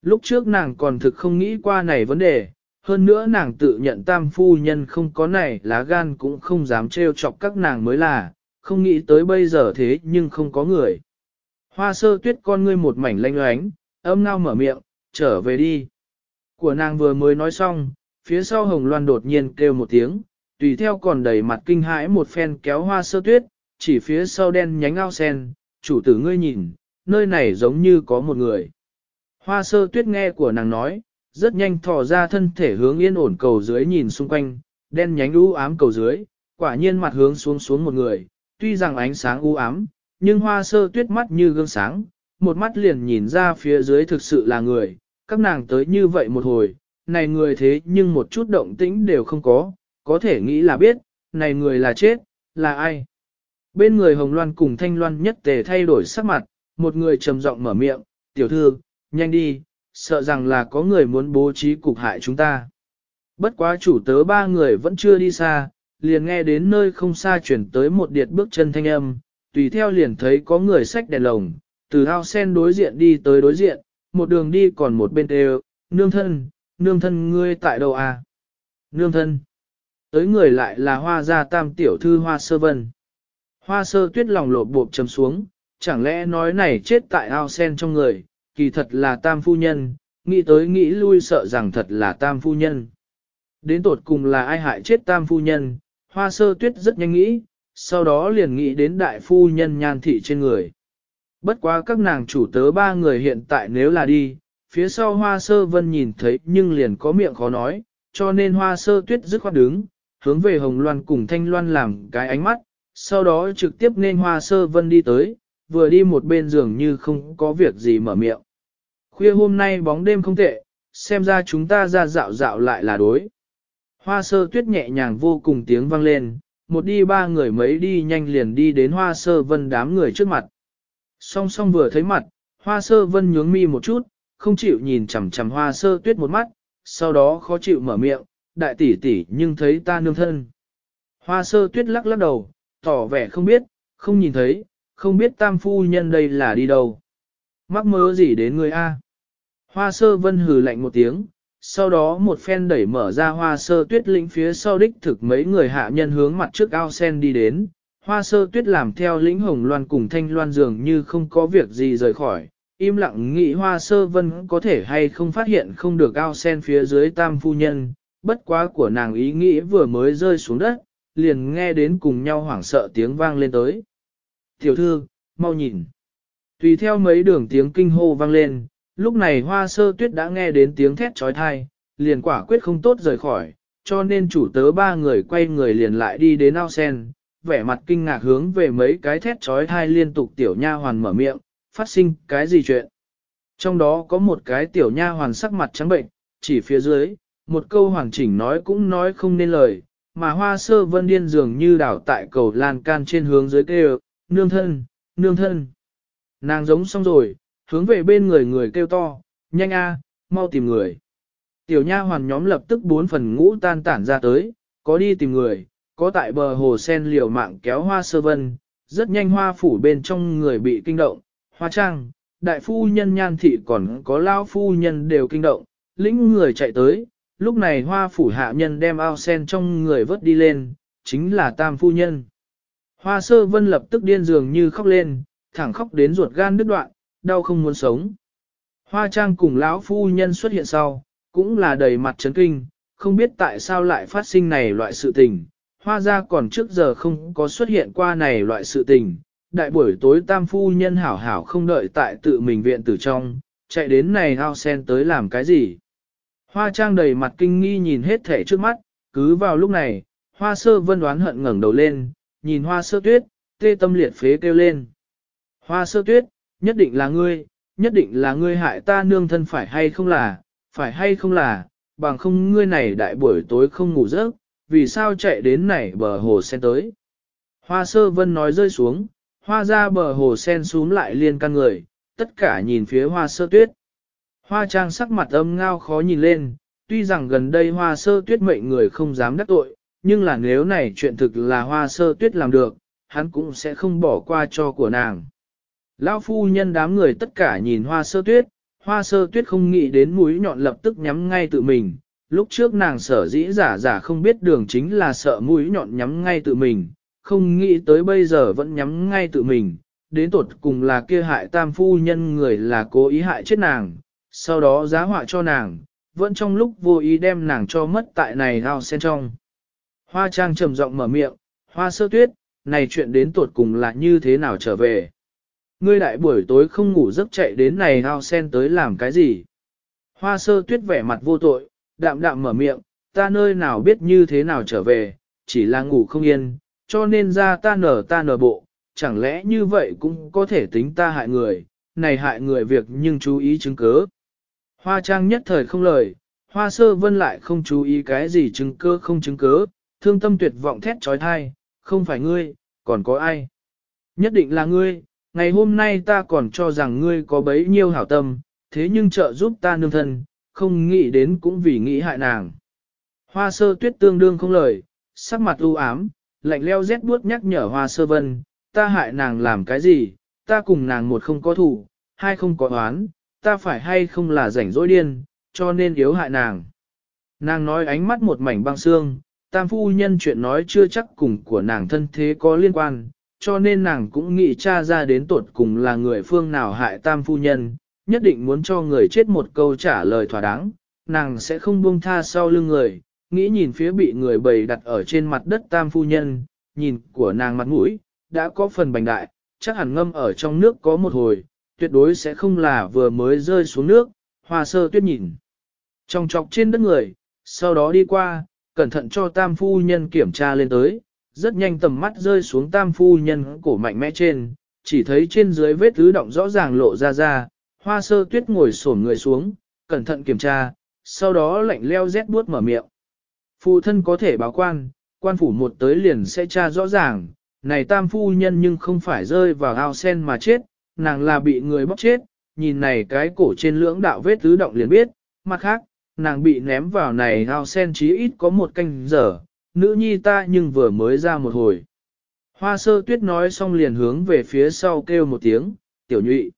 Lúc trước nàng còn thực không nghĩ qua này vấn đề, hơn nữa nàng tự nhận tam phu nhân không có này lá gan cũng không dám trêu chọc các nàng mới là, không nghĩ tới bây giờ thế nhưng không có người. Hoa sơ tuyết con ngươi một mảnh lanh oánh, âm ngao mở miệng, trở về đi. Của nàng vừa mới nói xong, phía sau hồng loan đột nhiên kêu một tiếng, tùy theo còn đầy mặt kinh hãi một phen kéo hoa sơ tuyết, chỉ phía sau đen nhánh ao sen, chủ tử ngươi nhìn, nơi này giống như có một người. Hoa sơ tuyết nghe của nàng nói, rất nhanh thò ra thân thể hướng yên ổn cầu dưới nhìn xung quanh, đen nhánh u ám cầu dưới, quả nhiên mặt hướng xuống xuống một người, tuy rằng ánh sáng u ám, nhưng hoa sơ tuyết mắt như gương sáng, một mắt liền nhìn ra phía dưới thực sự là người, các nàng tới như vậy một hồi, này người thế nhưng một chút động tĩnh đều không có, có thể nghĩ là biết, này người là chết, là ai. Bên người Hồng Loan cùng Thanh Loan nhất tề thay đổi sắc mặt, một người trầm giọng mở miệng, tiểu thư, nhanh đi, sợ rằng là có người muốn bố trí cục hại chúng ta. Bất quá chủ tớ ba người vẫn chưa đi xa, liền nghe đến nơi không xa chuyển tới một điệt bước chân thanh âm, tùy theo liền thấy có người xách đèn lồng, từ ao sen đối diện đi tới đối diện, một đường đi còn một bên đều, nương thân, nương thân ngươi tại đâu à? Nương thân. Tới người lại là hoa gia tam tiểu thư hoa sơ vân. Hoa sơ tuyết lòng lột bộp chấm xuống, chẳng lẽ nói này chết tại ao sen trong người, kỳ thật là tam phu nhân, nghĩ tới nghĩ lui sợ rằng thật là tam phu nhân. Đến tột cùng là ai hại chết tam phu nhân, hoa sơ tuyết rất nhanh nghĩ, sau đó liền nghĩ đến đại phu nhân nhan thị trên người. Bất quá các nàng chủ tớ ba người hiện tại nếu là đi, phía sau hoa sơ vân nhìn thấy nhưng liền có miệng khó nói, cho nên hoa sơ tuyết dứt khoát đứng, hướng về hồng loan cùng thanh loan làm cái ánh mắt, sau đó trực tiếp nên hoa sơ vân đi tới, vừa đi một bên giường như không có việc gì mở miệng. Khuya hôm nay bóng đêm không tệ, xem ra chúng ta ra dạo dạo lại là đối. Hoa sơ tuyết nhẹ nhàng vô cùng tiếng vang lên, một đi ba người mấy đi nhanh liền đi đến hoa sơ vân đám người trước mặt. Song song vừa thấy mặt, hoa sơ vân nhướng mi một chút, không chịu nhìn chằm chằm hoa sơ tuyết một mắt, sau đó khó chịu mở miệng, đại tỷ tỷ nhưng thấy ta nương thân. Hoa sơ tuyết lắc lắc đầu, tỏ vẻ không biết, không nhìn thấy, không biết tam phu nhân đây là đi đâu. Mắc mơ gì đến người A. Hoa sơ vân hừ lạnh một tiếng, sau đó một phen đẩy mở ra hoa sơ tuyết lĩnh phía sau đích thực mấy người hạ nhân hướng mặt trước ao sen đi đến. Hoa sơ tuyết làm theo lĩnh hồng loan cùng thanh loan dường như không có việc gì rời khỏi, im lặng nghĩ hoa sơ vân có thể hay không phát hiện không được ao sen phía dưới tam phu nhân, bất quá của nàng ý nghĩ vừa mới rơi xuống đất, liền nghe đến cùng nhau hoảng sợ tiếng vang lên tới. Tiểu thư, mau nhìn. Tùy theo mấy đường tiếng kinh hô vang lên, lúc này hoa sơ tuyết đã nghe đến tiếng thét trói thai, liền quả quyết không tốt rời khỏi, cho nên chủ tớ ba người quay người liền lại đi đến ao sen, vẻ mặt kinh ngạc hướng về mấy cái thét trói thai liên tục tiểu nha hoàn mở miệng, phát sinh cái gì chuyện. Trong đó có một cái tiểu nha hoàn sắc mặt trắng bệnh, chỉ phía dưới, một câu hoàn chỉnh nói cũng nói không nên lời, mà hoa sơ vân điên dường như đảo tại cầu lan can trên hướng dưới kêu, nương thân, nương thân. Nàng giống xong rồi, hướng về bên người người kêu to, nhanh a, mau tìm người. Tiểu nha hoàn nhóm lập tức bốn phần ngũ tan tản ra tới, có đi tìm người, có tại bờ hồ sen liều mạng kéo hoa sơ vân, rất nhanh hoa phủ bên trong người bị kinh động, hoa trang, đại phu nhân nhan thị còn có lao phu nhân đều kinh động, lĩnh người chạy tới, lúc này hoa phủ hạ nhân đem ao sen trong người vớt đi lên, chính là tam phu nhân. Hoa sơ vân lập tức điên dường như khóc lên, thẳng khóc đến ruột gan đứt đoạn, đau không muốn sống. Hoa trang cùng lão phu nhân xuất hiện sau, cũng là đầy mặt chấn kinh, không biết tại sao lại phát sinh này loại sự tình. Hoa ra còn trước giờ không có xuất hiện qua này loại sự tình. Đại buổi tối tam phu nhân hảo hảo không đợi tại tự mình viện tử trong, chạy đến này ao sen tới làm cái gì. Hoa trang đầy mặt kinh nghi nhìn hết thể trước mắt, cứ vào lúc này, hoa sơ vân đoán hận ngẩng đầu lên, nhìn hoa sơ tuyết, tê tâm liệt phế kêu lên. Hoa sơ tuyết, nhất định là ngươi, nhất định là ngươi hại ta nương thân phải hay không là, phải hay không là, bằng không ngươi này đại buổi tối không ngủ giấc, vì sao chạy đến này bờ hồ sen tới. Hoa sơ vân nói rơi xuống, hoa ra bờ hồ sen xuống lại liên căn người, tất cả nhìn phía hoa sơ tuyết. Hoa trang sắc mặt âm ngao khó nhìn lên, tuy rằng gần đây hoa sơ tuyết mệnh người không dám đắc tội, nhưng là nếu này chuyện thực là hoa sơ tuyết làm được, hắn cũng sẽ không bỏ qua cho của nàng. Lão phu nhân đám người tất cả nhìn hoa sơ tuyết, hoa sơ tuyết không nghĩ đến mũi nhọn lập tức nhắm ngay tự mình. Lúc trước nàng sở dĩ giả giả không biết đường chính là sợ mũi nhọn nhắm ngay tự mình, không nghĩ tới bây giờ vẫn nhắm ngay tự mình. Đến tột cùng là kia hại tam phu nhân người là cố ý hại chết nàng, sau đó giá họa cho nàng, vẫn trong lúc vô ý đem nàng cho mất tại này ao sen trong. Hoa trang trầm giọng mở miệng, hoa sơ tuyết, này chuyện đến tuột cùng là như thế nào trở về. Ngươi đại buổi tối không ngủ giấc chạy đến này ao sen tới làm cái gì? Hoa sơ tuyết vẻ mặt vô tội, đạm đạm mở miệng, ta nơi nào biết như thế nào trở về, chỉ là ngủ không yên, cho nên ra ta nở ta nở bộ, chẳng lẽ như vậy cũng có thể tính ta hại người, này hại người việc nhưng chú ý chứng cứ. Hoa trang nhất thời không lời, hoa sơ vân lại không chú ý cái gì chứng cơ không chứng cứ, thương tâm tuyệt vọng thét trói thai, không phải ngươi, còn có ai? Nhất định là ngươi, ngày hôm nay ta còn cho rằng ngươi có bấy nhiêu hảo tâm, thế nhưng trợ giúp ta nương thân, không nghĩ đến cũng vì nghĩ hại nàng. Hoa sơ tuyết tương đương không lời, sắc mặt u ám, lạnh leo rét buốt nhắc nhở hoa sơ vân, ta hại nàng làm cái gì, ta cùng nàng một không có thủ, hai không có oán, ta phải hay không là rảnh rỗi điên, cho nên yếu hại nàng. Nàng nói ánh mắt một mảnh băng xương, tam phu nhân chuyện nói chưa chắc cùng của nàng thân thế có liên quan, cho nên nàng cũng nghĩ cha ra đến tuột cùng là người phương nào hại tam phu nhân, nhất định muốn cho người chết một câu trả lời thỏa đáng, nàng sẽ không buông tha sau lưng người, nghĩ nhìn phía bị người bầy đặt ở trên mặt đất tam phu nhân, nhìn của nàng mặt mũi, đã có phần bành đại, chắc hẳn ngâm ở trong nước có một hồi, tuyệt đối sẽ không là vừa mới rơi xuống nước, hoa sơ tuyết nhìn. Trong chọc trên đất người, sau đó đi qua, cẩn thận cho tam phu nhân kiểm tra lên tới, rất nhanh tầm mắt rơi xuống tam phu nhân cổ mạnh mẽ trên, chỉ thấy trên dưới vết tứ động rõ ràng lộ ra ra, hoa sơ tuyết ngồi xổm người xuống, cẩn thận kiểm tra, sau đó lạnh leo rét buốt mở miệng. Phụ thân có thể báo quan, quan phủ một tới liền sẽ tra rõ ràng, này tam phu nhân nhưng không phải rơi vào ao sen mà chết, nàng là bị người bóc chết, nhìn này cái cổ trên lưỡng đạo vết tứ động liền biết, mặt khác, nàng bị ném vào này ao sen chí ít có một canh giờ, nữ nhi ta nhưng vừa mới ra một hồi. Hoa sơ tuyết nói xong liền hướng về phía sau kêu một tiếng, tiểu nhụy.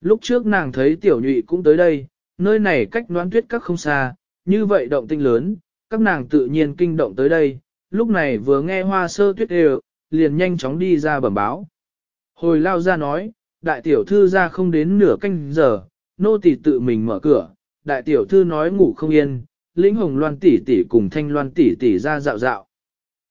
Lúc trước nàng thấy tiểu nhụy cũng tới đây, nơi này cách đoán tuyết các không xa, như vậy động tinh lớn, các nàng tự nhiên kinh động tới đây, lúc này vừa nghe hoa sơ tuyết đều, liền nhanh chóng đi ra bẩm báo. Hồi lao ra nói, đại tiểu thư ra không đến nửa canh giờ, nô tỳ tự mình mở cửa, đại tiểu thư nói ngủ không yên, lĩnh hồng loan tỷ tỷ cùng thanh loan tỷ tỷ ra dạo dạo.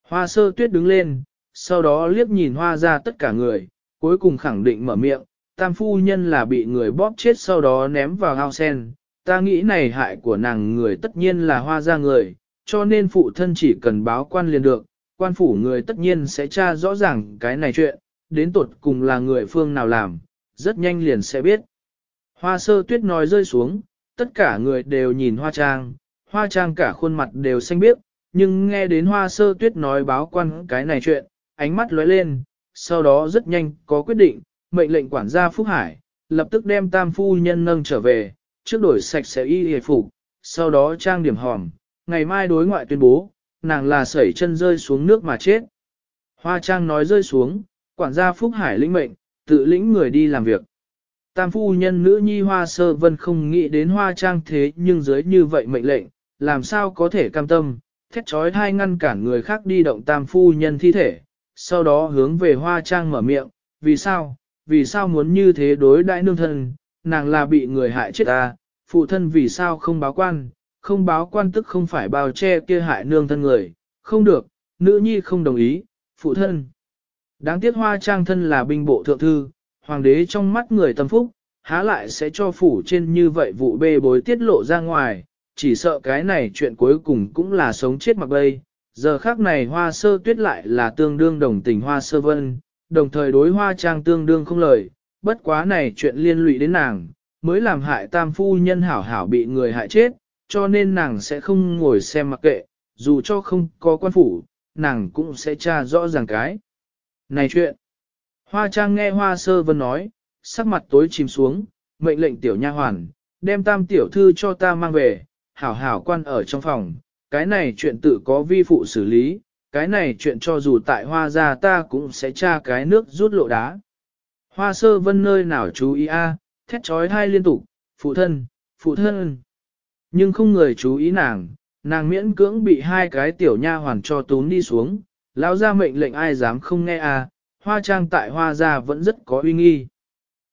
Hoa sơ tuyết đứng lên, sau đó liếc nhìn hoa ra tất cả người, cuối cùng khẳng định mở miệng, tam phu nhân là bị người bóp chết sau đó ném vào ao sen, ta nghĩ này hại của nàng người tất nhiên là hoa ra người, cho nên phụ thân chỉ cần báo quan liền được, quan phủ người tất nhiên sẽ tra rõ ràng cái này chuyện, đến tột cùng là người phương nào làm, rất nhanh liền sẽ biết. Hoa sơ tuyết nói rơi xuống, tất cả người đều nhìn hoa trang, hoa trang cả khuôn mặt đều xanh biếc, nhưng nghe đến hoa sơ tuyết nói báo quan cái này chuyện, ánh mắt lóe lên, sau đó rất nhanh có quyết định, mệnh lệnh quản gia Phúc Hải, lập tức đem tam phu nhân nâng trở về, trước đổi sạch sẽ y hề phục, sau đó trang điểm hòm, ngày mai đối ngoại tuyên bố, nàng là sẩy chân rơi xuống nước mà chết. Hoa trang nói rơi xuống, quản gia Phúc Hải lĩnh mệnh, tự lĩnh người đi làm việc. Tam phu nhân nữ nhi hoa sơ vân không nghĩ đến hoa trang thế nhưng dưới như vậy mệnh lệnh, làm sao có thể cam tâm, thét trói hai ngăn cản người khác đi động tam phu nhân thi thể, sau đó hướng về hoa trang mở miệng, vì sao, vì sao muốn như thế đối đại nương thân, nàng là bị người hại chết ta, phụ thân vì sao không báo quan, không báo quan tức không phải bao che kia hại nương thân người, không được, nữ nhi không đồng ý, phụ thân. Đáng tiếc hoa trang thân là binh bộ thượng thư, hoàng đế trong mắt người tâm phúc, há lại sẽ cho phủ trên như vậy vụ bê bối tiết lộ ra ngoài, chỉ sợ cái này chuyện cuối cùng cũng là sống chết mặc bay. Giờ khác này hoa sơ tuyết lại là tương đương đồng tình hoa sơ vân, đồng thời đối hoa trang tương đương không lời, bất quá này chuyện liên lụy đến nàng, mới làm hại tam phu nhân hảo hảo bị người hại chết, cho nên nàng sẽ không ngồi xem mặc kệ, dù cho không có quan phủ, nàng cũng sẽ tra rõ ràng cái. Này chuyện, hoa trang nghe hoa sơ vân nói, sắc mặt tối chìm xuống, mệnh lệnh tiểu nha hoàn, đem tam tiểu thư cho ta mang về, hảo hảo quan ở trong phòng, cái này chuyện tự có vi phụ xử lý, cái này chuyện cho dù tại hoa gia ta cũng sẽ tra cái nước rút lộ đá. Hoa sơ vân nơi nào chú ý a, thét trói hai liên tục, phụ thân, phụ thân. Nhưng không người chú ý nàng, nàng miễn cưỡng bị hai cái tiểu nha hoàn cho tún đi xuống, lão ra mệnh lệnh ai dám không nghe a, hoa trang tại hoa gia vẫn rất có uy nghi.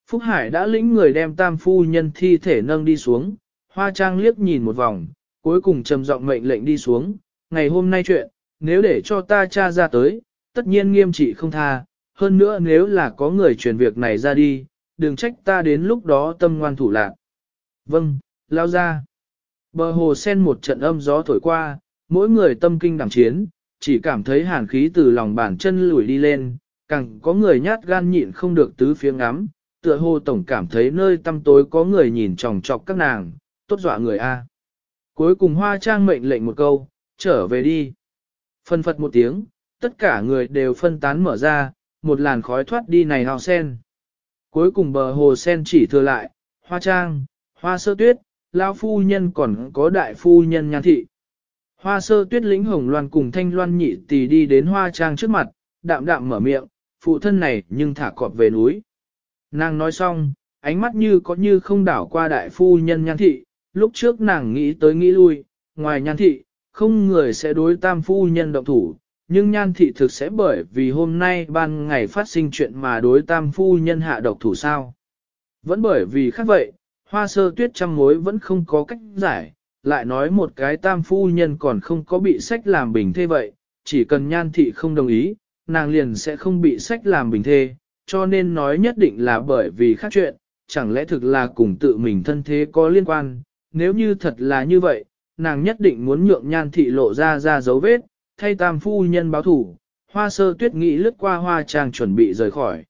Phúc Hải đã lĩnh người đem tam phu nhân thi thể nâng đi xuống, hoa trang liếc nhìn một vòng, cuối cùng trầm giọng mệnh lệnh đi xuống, ngày hôm nay chuyện, nếu để cho ta cha ra tới, tất nhiên nghiêm trị không tha, hơn nữa nếu là có người truyền việc này ra đi, đừng trách ta đến lúc đó tâm ngoan thủ lạc. Vâng, lao ra. Bờ hồ sen một trận âm gió thổi qua, mỗi người tâm kinh đảm chiến, chỉ cảm thấy hàn khí từ lòng bàn chân lùi đi lên, càng có người nhát gan nhịn không được tứ phía ngắm, tựa hồ tổng cảm thấy nơi tăm tối có người nhìn tròng trọc các nàng, tốt dọa người a. Cuối cùng hoa trang mệnh lệnh một câu, trở về đi. Phân phật một tiếng, tất cả người đều phân tán mở ra, một làn khói thoát đi này hào sen. Cuối cùng bờ hồ sen chỉ thừa lại, hoa trang, hoa sơ tuyết, lao phu nhân còn có đại phu nhân nhan thị. Hoa sơ tuyết lĩnh hồng loan cùng thanh loan nhị tỷ đi đến hoa trang trước mặt, đạm đạm mở miệng, phụ thân này nhưng thả cọp về núi. Nàng nói xong, ánh mắt như có như không đảo qua đại phu nhân nhan thị, lúc trước nàng nghĩ tới nghĩ lui, ngoài nhan thị, không người sẽ đối tam phu nhân động thủ, nhưng nhan thị thực sẽ bởi vì hôm nay ban ngày phát sinh chuyện mà đối tam phu nhân hạ độc thủ sao. Vẫn bởi vì khác vậy, hoa sơ tuyết trăm mối vẫn không có cách giải, lại nói một cái tam phu nhân còn không có bị sách làm bình thế vậy, chỉ cần nhan thị không đồng ý, nàng liền sẽ không bị sách làm bình thê, cho nên nói nhất định là bởi vì khác chuyện, chẳng lẽ thực là cùng tự mình thân thế có liên quan, nếu như thật là như vậy, nàng nhất định muốn nhượng nhan thị lộ ra ra dấu vết, thay tam phu nhân báo thủ, Hoa sơ tuyết nghĩ lướt qua hoa trang chuẩn bị rời khỏi.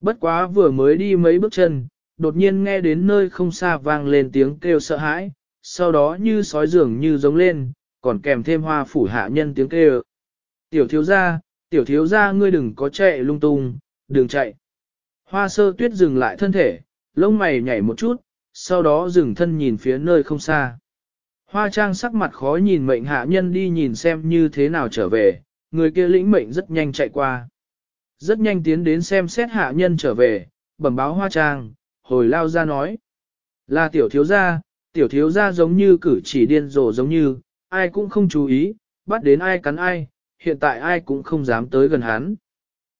Bất quá vừa mới đi mấy bước chân, đột nhiên nghe đến nơi không xa vang lên tiếng kêu sợ hãi, sau đó như sói dường như giống lên, còn kèm thêm hoa phủ hạ nhân tiếng kêu. Tiểu thiếu gia, tiểu thiếu gia ngươi đừng có chạy lung tung, đừng chạy. Hoa sơ tuyết dừng lại thân thể, lông mày nhảy một chút, sau đó dừng thân nhìn phía nơi không xa. Hoa trang sắc mặt khó nhìn mệnh hạ nhân đi nhìn xem như thế nào trở về, người kia lĩnh mệnh rất nhanh chạy qua. Rất nhanh tiến đến xem xét hạ nhân trở về, bẩm báo hoa trang, hồi lao ra nói. Là tiểu thiếu gia, tiểu thiếu gia giống như cử chỉ điên rồ giống như, ai cũng không chú ý, bắt đến ai cắn ai, hiện tại ai cũng không dám tới gần hắn.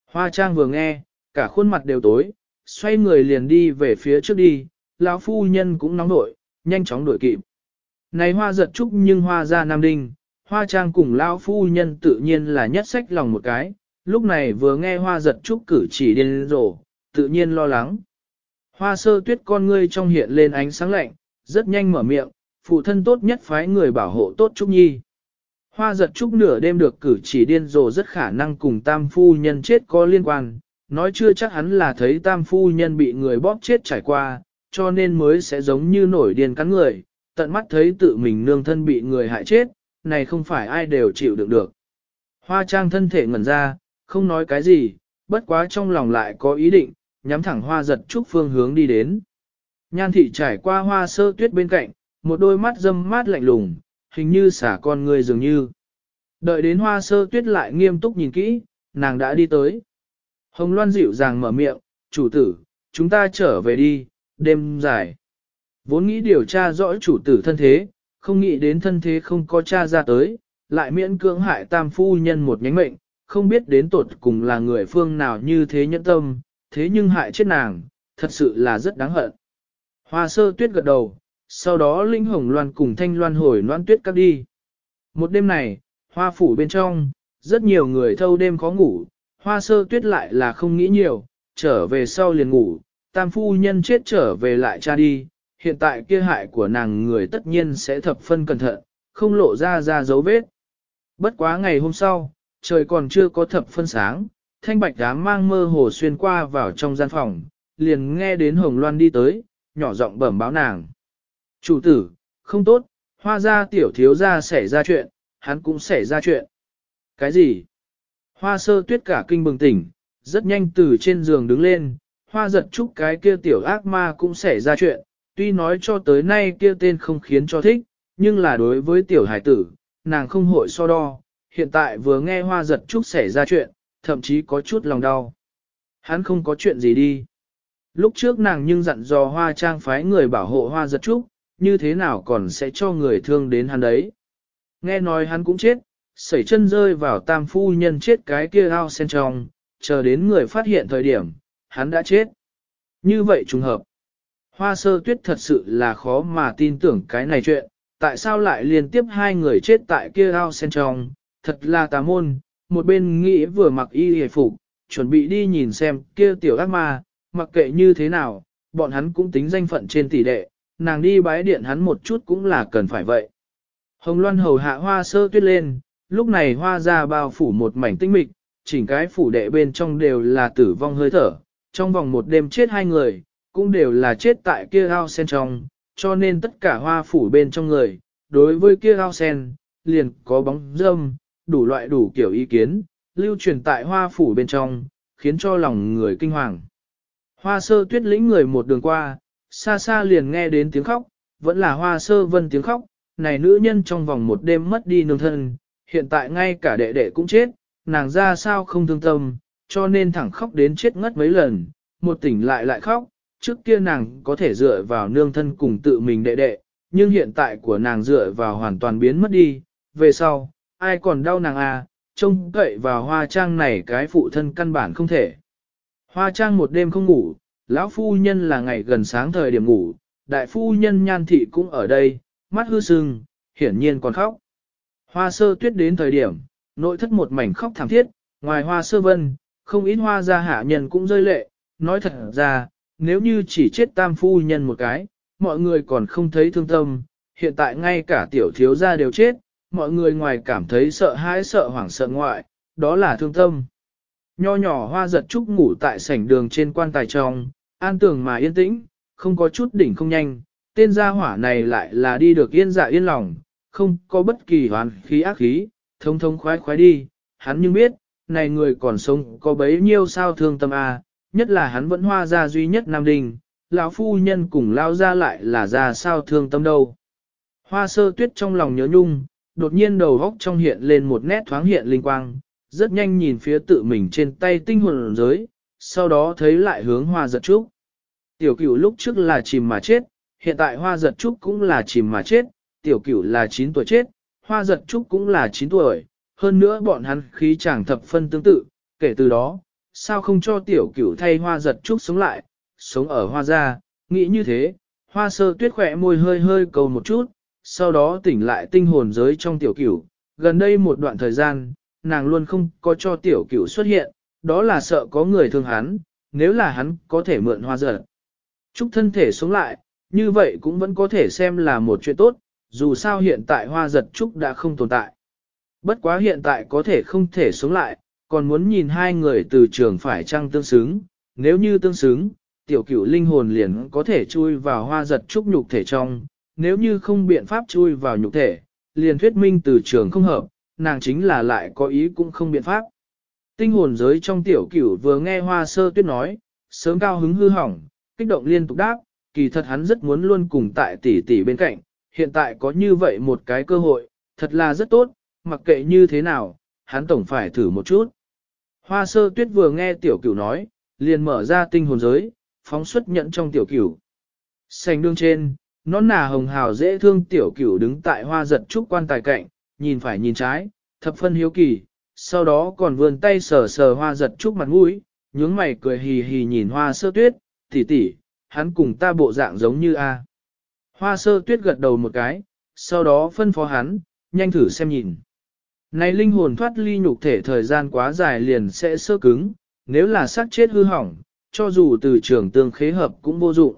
Hoa trang vừa nghe, cả khuôn mặt đều tối, xoay người liền đi về phía trước đi, lão phu nhân cũng nóng nội, nhanh chóng đuổi kịp. Này hoa giật trúc nhưng hoa ra nam đinh, hoa trang cùng lão phu nhân tự nhiên là nhất sách lòng một cái, lúc này vừa nghe hoa giật trúc cử chỉ điên rồ, tự nhiên lo lắng. Hoa sơ tuyết con ngươi trong hiện lên ánh sáng lạnh, rất nhanh mở miệng, phụ thân tốt nhất phái người bảo hộ tốt Trúc Nhi. Hoa giật Trúc nửa đêm được cử chỉ điên rồ rất khả năng cùng tam phu nhân chết có liên quan, nói chưa chắc hắn là thấy tam phu nhân bị người bóp chết trải qua, cho nên mới sẽ giống như nổi điên cắn người, tận mắt thấy tự mình nương thân bị người hại chết, này không phải ai đều chịu đựng được. Hoa trang thân thể ngẩn ra, không nói cái gì, bất quá trong lòng lại có ý định, nhắm thẳng hoa giật trúc phương hướng đi đến. Nhan thị trải qua hoa sơ tuyết bên cạnh, một đôi mắt dâm mát lạnh lùng, hình như xả con người dường như. Đợi đến hoa sơ tuyết lại nghiêm túc nhìn kỹ, nàng đã đi tới. Hồng Loan dịu dàng mở miệng, chủ tử, chúng ta trở về đi, đêm dài. Vốn nghĩ điều tra rõ chủ tử thân thế, không nghĩ đến thân thế không có cha ra tới, lại miễn cưỡng hại tam phu nhân một nhánh mệnh, không biết đến tột cùng là người phương nào như thế nhẫn tâm, thế nhưng hại chết nàng, thật sự là rất đáng hận. Hoa sơ tuyết gật đầu, sau đó linh hồng loan cùng thanh loan hồi loan tuyết cắp đi. Một đêm này, hoa phủ bên trong, rất nhiều người thâu đêm khó ngủ, hoa sơ tuyết lại là không nghĩ nhiều, trở về sau liền ngủ, tam phu nhân chết trở về lại cha đi, hiện tại kia hại của nàng người tất nhiên sẽ thập phân cẩn thận, không lộ ra ra dấu vết. Bất quá ngày hôm sau, trời còn chưa có thập phân sáng, thanh bạch đám mang mơ hồ xuyên qua vào trong gian phòng, liền nghe đến Hồng Loan đi tới, nhỏ giọng bẩm báo nàng. Chủ tử, không tốt, hoa ra tiểu thiếu ra xảy ra chuyện, hắn cũng xảy ra chuyện. Cái gì? Hoa sơ tuyết cả kinh bừng tỉnh, rất nhanh từ trên giường đứng lên, hoa giật chúc cái kia tiểu ác ma cũng xảy ra chuyện, tuy nói cho tới nay kia tên không khiến cho thích, nhưng là đối với tiểu hải tử, nàng không hội so đo, hiện tại vừa nghe hoa giật trúc xảy ra chuyện, thậm chí có chút lòng đau. Hắn không có chuyện gì đi. Lúc trước nàng nhưng dặn dò hoa trang phái người bảo hộ hoa giật trúc, như thế nào còn sẽ cho người thương đến hắn đấy. Nghe nói hắn cũng chết, sẩy chân rơi vào tam phu nhân chết cái kia ao sen trong, chờ đến người phát hiện thời điểm, hắn đã chết. Như vậy trùng hợp. Hoa sơ tuyết thật sự là khó mà tin tưởng cái này chuyện, tại sao lại liên tiếp hai người chết tại kia ao sen trong, thật là tà môn, một bên nghĩ vừa mặc y hề phục, chuẩn bị đi nhìn xem kia tiểu ác ma, mặc kệ như thế nào, bọn hắn cũng tính danh phận trên tỷ đệ, nàng đi bái điện hắn một chút cũng là cần phải vậy. Hồng Loan hầu hạ hoa sơ tuyết lên, lúc này hoa ra bao phủ một mảnh tinh mịch, chỉnh cái phủ đệ bên trong đều là tử vong hơi thở, trong vòng một đêm chết hai người, cũng đều là chết tại kia ao sen trong, cho nên tất cả hoa phủ bên trong người, đối với kia ao sen, liền có bóng dâm, đủ loại đủ kiểu ý kiến, lưu truyền tại hoa phủ bên trong, khiến cho lòng người kinh hoàng. Hoa sơ tuyết lĩnh người một đường qua, xa xa liền nghe đến tiếng khóc, vẫn là hoa sơ vân tiếng khóc, này nữ nhân trong vòng một đêm mất đi nương thân, hiện tại ngay cả đệ đệ cũng chết, nàng ra sao không thương tâm, cho nên thẳng khóc đến chết ngất mấy lần, một tỉnh lại lại khóc, trước kia nàng có thể dựa vào nương thân cùng tự mình đệ đệ, nhưng hiện tại của nàng dựa vào hoàn toàn biến mất đi, về sau, ai còn đau nàng à, trông cậy vào hoa trang này cái phụ thân căn bản không thể. Hoa trang một đêm không ngủ, lão phu nhân là ngày gần sáng thời điểm ngủ, đại phu nhân nhan thị cũng ở đây, mắt hư sưng, hiển nhiên còn khóc. Hoa sơ tuyết đến thời điểm, nội thất một mảnh khóc thảm thiết, ngoài hoa sơ vân, không ít hoa gia hạ nhân cũng rơi lệ, nói thật ra, nếu như chỉ chết tam phu nhân một cái, mọi người còn không thấy thương tâm, hiện tại ngay cả tiểu thiếu gia đều chết, mọi người ngoài cảm thấy sợ hãi sợ hoảng sợ ngoại, đó là thương tâm. Nho nhỏ hoa giật trúc ngủ tại sảnh đường trên quan tài trong, an tường mà yên tĩnh, không có chút đỉnh không nhanh, tên gia hỏa này lại là đi được yên dạ yên lòng, không có bất kỳ hoàn khí ác khí, thông thông khoái khoái đi, hắn nhưng biết, này người còn sống có bấy nhiêu sao thương tâm a, nhất là hắn vẫn hoa gia duy nhất Nam Đình, lão phu nhân cùng lao ra lại là ra sao thương tâm đâu. Hoa sơ tuyết trong lòng nhớ nhung, đột nhiên đầu góc trong hiện lên một nét thoáng hiện linh quang, rất nhanh nhìn phía tự mình trên tay tinh hồn giới, sau đó thấy lại hướng hoa giật trúc. Tiểu cửu lúc trước là chìm mà chết, hiện tại hoa giật trúc cũng là chìm mà chết, tiểu cửu là 9 tuổi chết, hoa giật trúc cũng là 9 tuổi, hơn nữa bọn hắn khí chẳng thập phân tương tự, kể từ đó, sao không cho tiểu cửu thay hoa giật trúc sống lại, sống ở hoa gia, nghĩ như thế, hoa sơ tuyết khỏe môi hơi hơi cầu một chút, sau đó tỉnh lại tinh hồn giới trong tiểu cửu, gần đây một đoạn thời gian, nàng luôn không có cho tiểu cửu xuất hiện, đó là sợ có người thương hắn, nếu là hắn có thể mượn hoa giật. Trúc thân thể sống lại, như vậy cũng vẫn có thể xem là một chuyện tốt, dù sao hiện tại hoa giật trúc đã không tồn tại. Bất quá hiện tại có thể không thể sống lại, còn muốn nhìn hai người từ trường phải chăng tương xứng, nếu như tương xứng, tiểu cửu linh hồn liền có thể chui vào hoa giật trúc nhục thể trong, nếu như không biện pháp chui vào nhục thể, liền thuyết minh từ trường không hợp, nàng chính là lại có ý cũng không biện pháp. Tinh hồn giới trong tiểu cửu vừa nghe hoa sơ tuyết nói, sớm cao hứng hư hỏng, kích động liên tục đáp, kỳ thật hắn rất muốn luôn cùng tại tỷ tỷ bên cạnh, hiện tại có như vậy một cái cơ hội, thật là rất tốt, mặc kệ như thế nào, hắn tổng phải thử một chút. Hoa sơ tuyết vừa nghe tiểu cửu nói, liền mở ra tinh hồn giới, phóng xuất nhận trong tiểu cửu. Sành đương trên, nón nà hồng hào dễ thương tiểu cửu đứng tại hoa giật trúc quan tài cạnh, nhìn phải nhìn trái, thập phân hiếu kỳ, sau đó còn vươn tay sờ sờ hoa giật trúc mặt mũi, nhướng mày cười hì hì nhìn hoa sơ tuyết, tỷ tỷ, hắn cùng ta bộ dạng giống như A. Hoa sơ tuyết gật đầu một cái, sau đó phân phó hắn, nhanh thử xem nhìn. Này linh hồn thoát ly nhục thể thời gian quá dài liền sẽ sơ cứng, nếu là xác chết hư hỏng, cho dù từ trường tương khế hợp cũng vô dụng.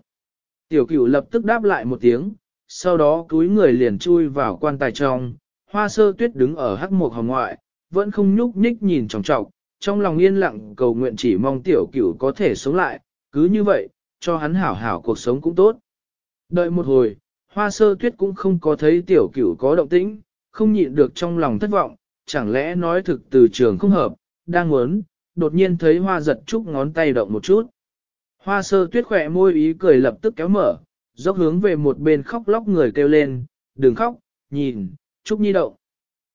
Tiểu cửu lập tức đáp lại một tiếng, sau đó túi người liền chui vào quan tài trong, hoa sơ tuyết đứng ở hắc mục hồng ngoại, vẫn không nhúc nhích nhìn trọng trọng, trong lòng yên lặng cầu nguyện chỉ mong tiểu cửu có thể sống lại, cứ như vậy, cho hắn hảo hảo cuộc sống cũng tốt. Đợi một hồi, hoa sơ tuyết cũng không có thấy tiểu cửu có động tĩnh, không nhịn được trong lòng thất vọng, chẳng lẽ nói thực từ trường không hợp, đang muốn, đột nhiên thấy hoa giật trúc ngón tay động một chút. Hoa sơ tuyết khỏe môi ý cười lập tức kéo mở, dốc hướng về một bên khóc lóc người kêu lên, đừng khóc, nhìn, trúc nhi động.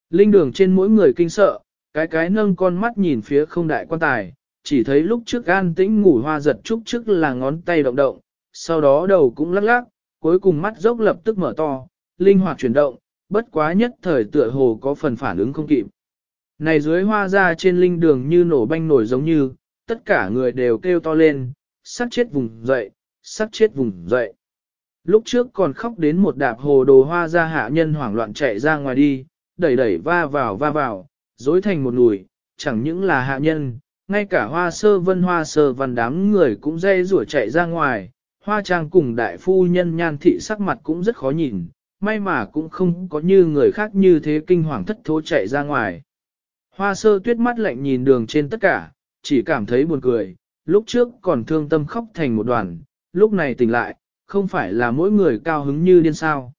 Linh đường trên mỗi người kinh sợ, cái cái nâng con mắt nhìn phía không đại quan tài, chỉ thấy lúc trước an tĩnh ngủ hoa giật trúc trước là ngón tay động động, sau đó đầu cũng lắc lắc, cuối cùng mắt dốc lập tức mở to, linh hoạt chuyển động, bất quá nhất thời tựa hồ có phần phản ứng không kịp. Này dưới hoa ra trên linh đường như nổ banh nổi giống như, tất cả người đều kêu to lên, sắt chết vùng dậy, sắt chết vùng dậy. Lúc trước còn khóc đến một đạp hồ đồ hoa ra hạ nhân hoảng loạn chạy ra ngoài đi, đẩy đẩy va vào va vào, dối thành một nùi, chẳng những là hạ nhân, ngay cả hoa sơ vân hoa sơ văn đám người cũng dây rủa chạy ra ngoài, hoa trang cùng đại phu nhân nhan thị sắc mặt cũng rất khó nhìn, may mà cũng không có như người khác như thế kinh hoàng thất thố chạy ra ngoài. Hoa sơ tuyết mắt lạnh nhìn đường trên tất cả, chỉ cảm thấy buồn cười, lúc trước còn thương tâm khóc thành một đoàn, lúc này tỉnh lại, không phải là mỗi người cao hứng như điên sao.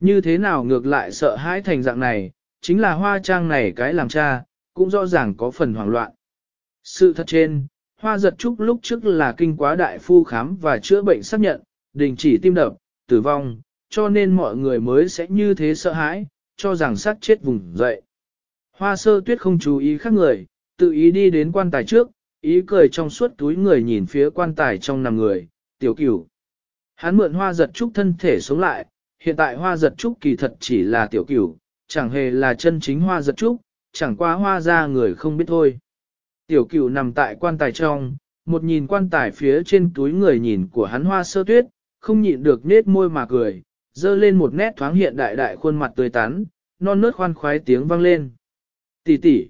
Như thế nào ngược lại sợ hãi thành dạng này, chính là hoa trang này cái làm cha, cũng rõ ràng có phần hoảng loạn. Sự thật trên, hoa giật trúc lúc trước là kinh quá đại phu khám và chữa bệnh xác nhận, đình chỉ tim đập, tử vong, cho nên mọi người mới sẽ như thế sợ hãi, cho rằng sát chết vùng dậy. Hoa sơ tuyết không chú ý khác người, tự ý đi đến quan tài trước, ý cười trong suốt túi người nhìn phía quan tài trong nằm người, tiểu cửu. Hắn mượn hoa giật trúc thân thể sống lại, hiện tại hoa giật trúc kỳ thật chỉ là tiểu cửu, chẳng hề là chân chính hoa giật trúc, chẳng qua hoa ra người không biết thôi. Tiểu cửu nằm tại quan tài trong, một nhìn quan tài phía trên túi người nhìn của hắn hoa sơ tuyết, không nhịn được nết môi mà cười, dơ lên một nét thoáng hiện đại đại khuôn mặt tươi tắn, non nớt khoan khoái tiếng vang lên. Tỷ tỷ.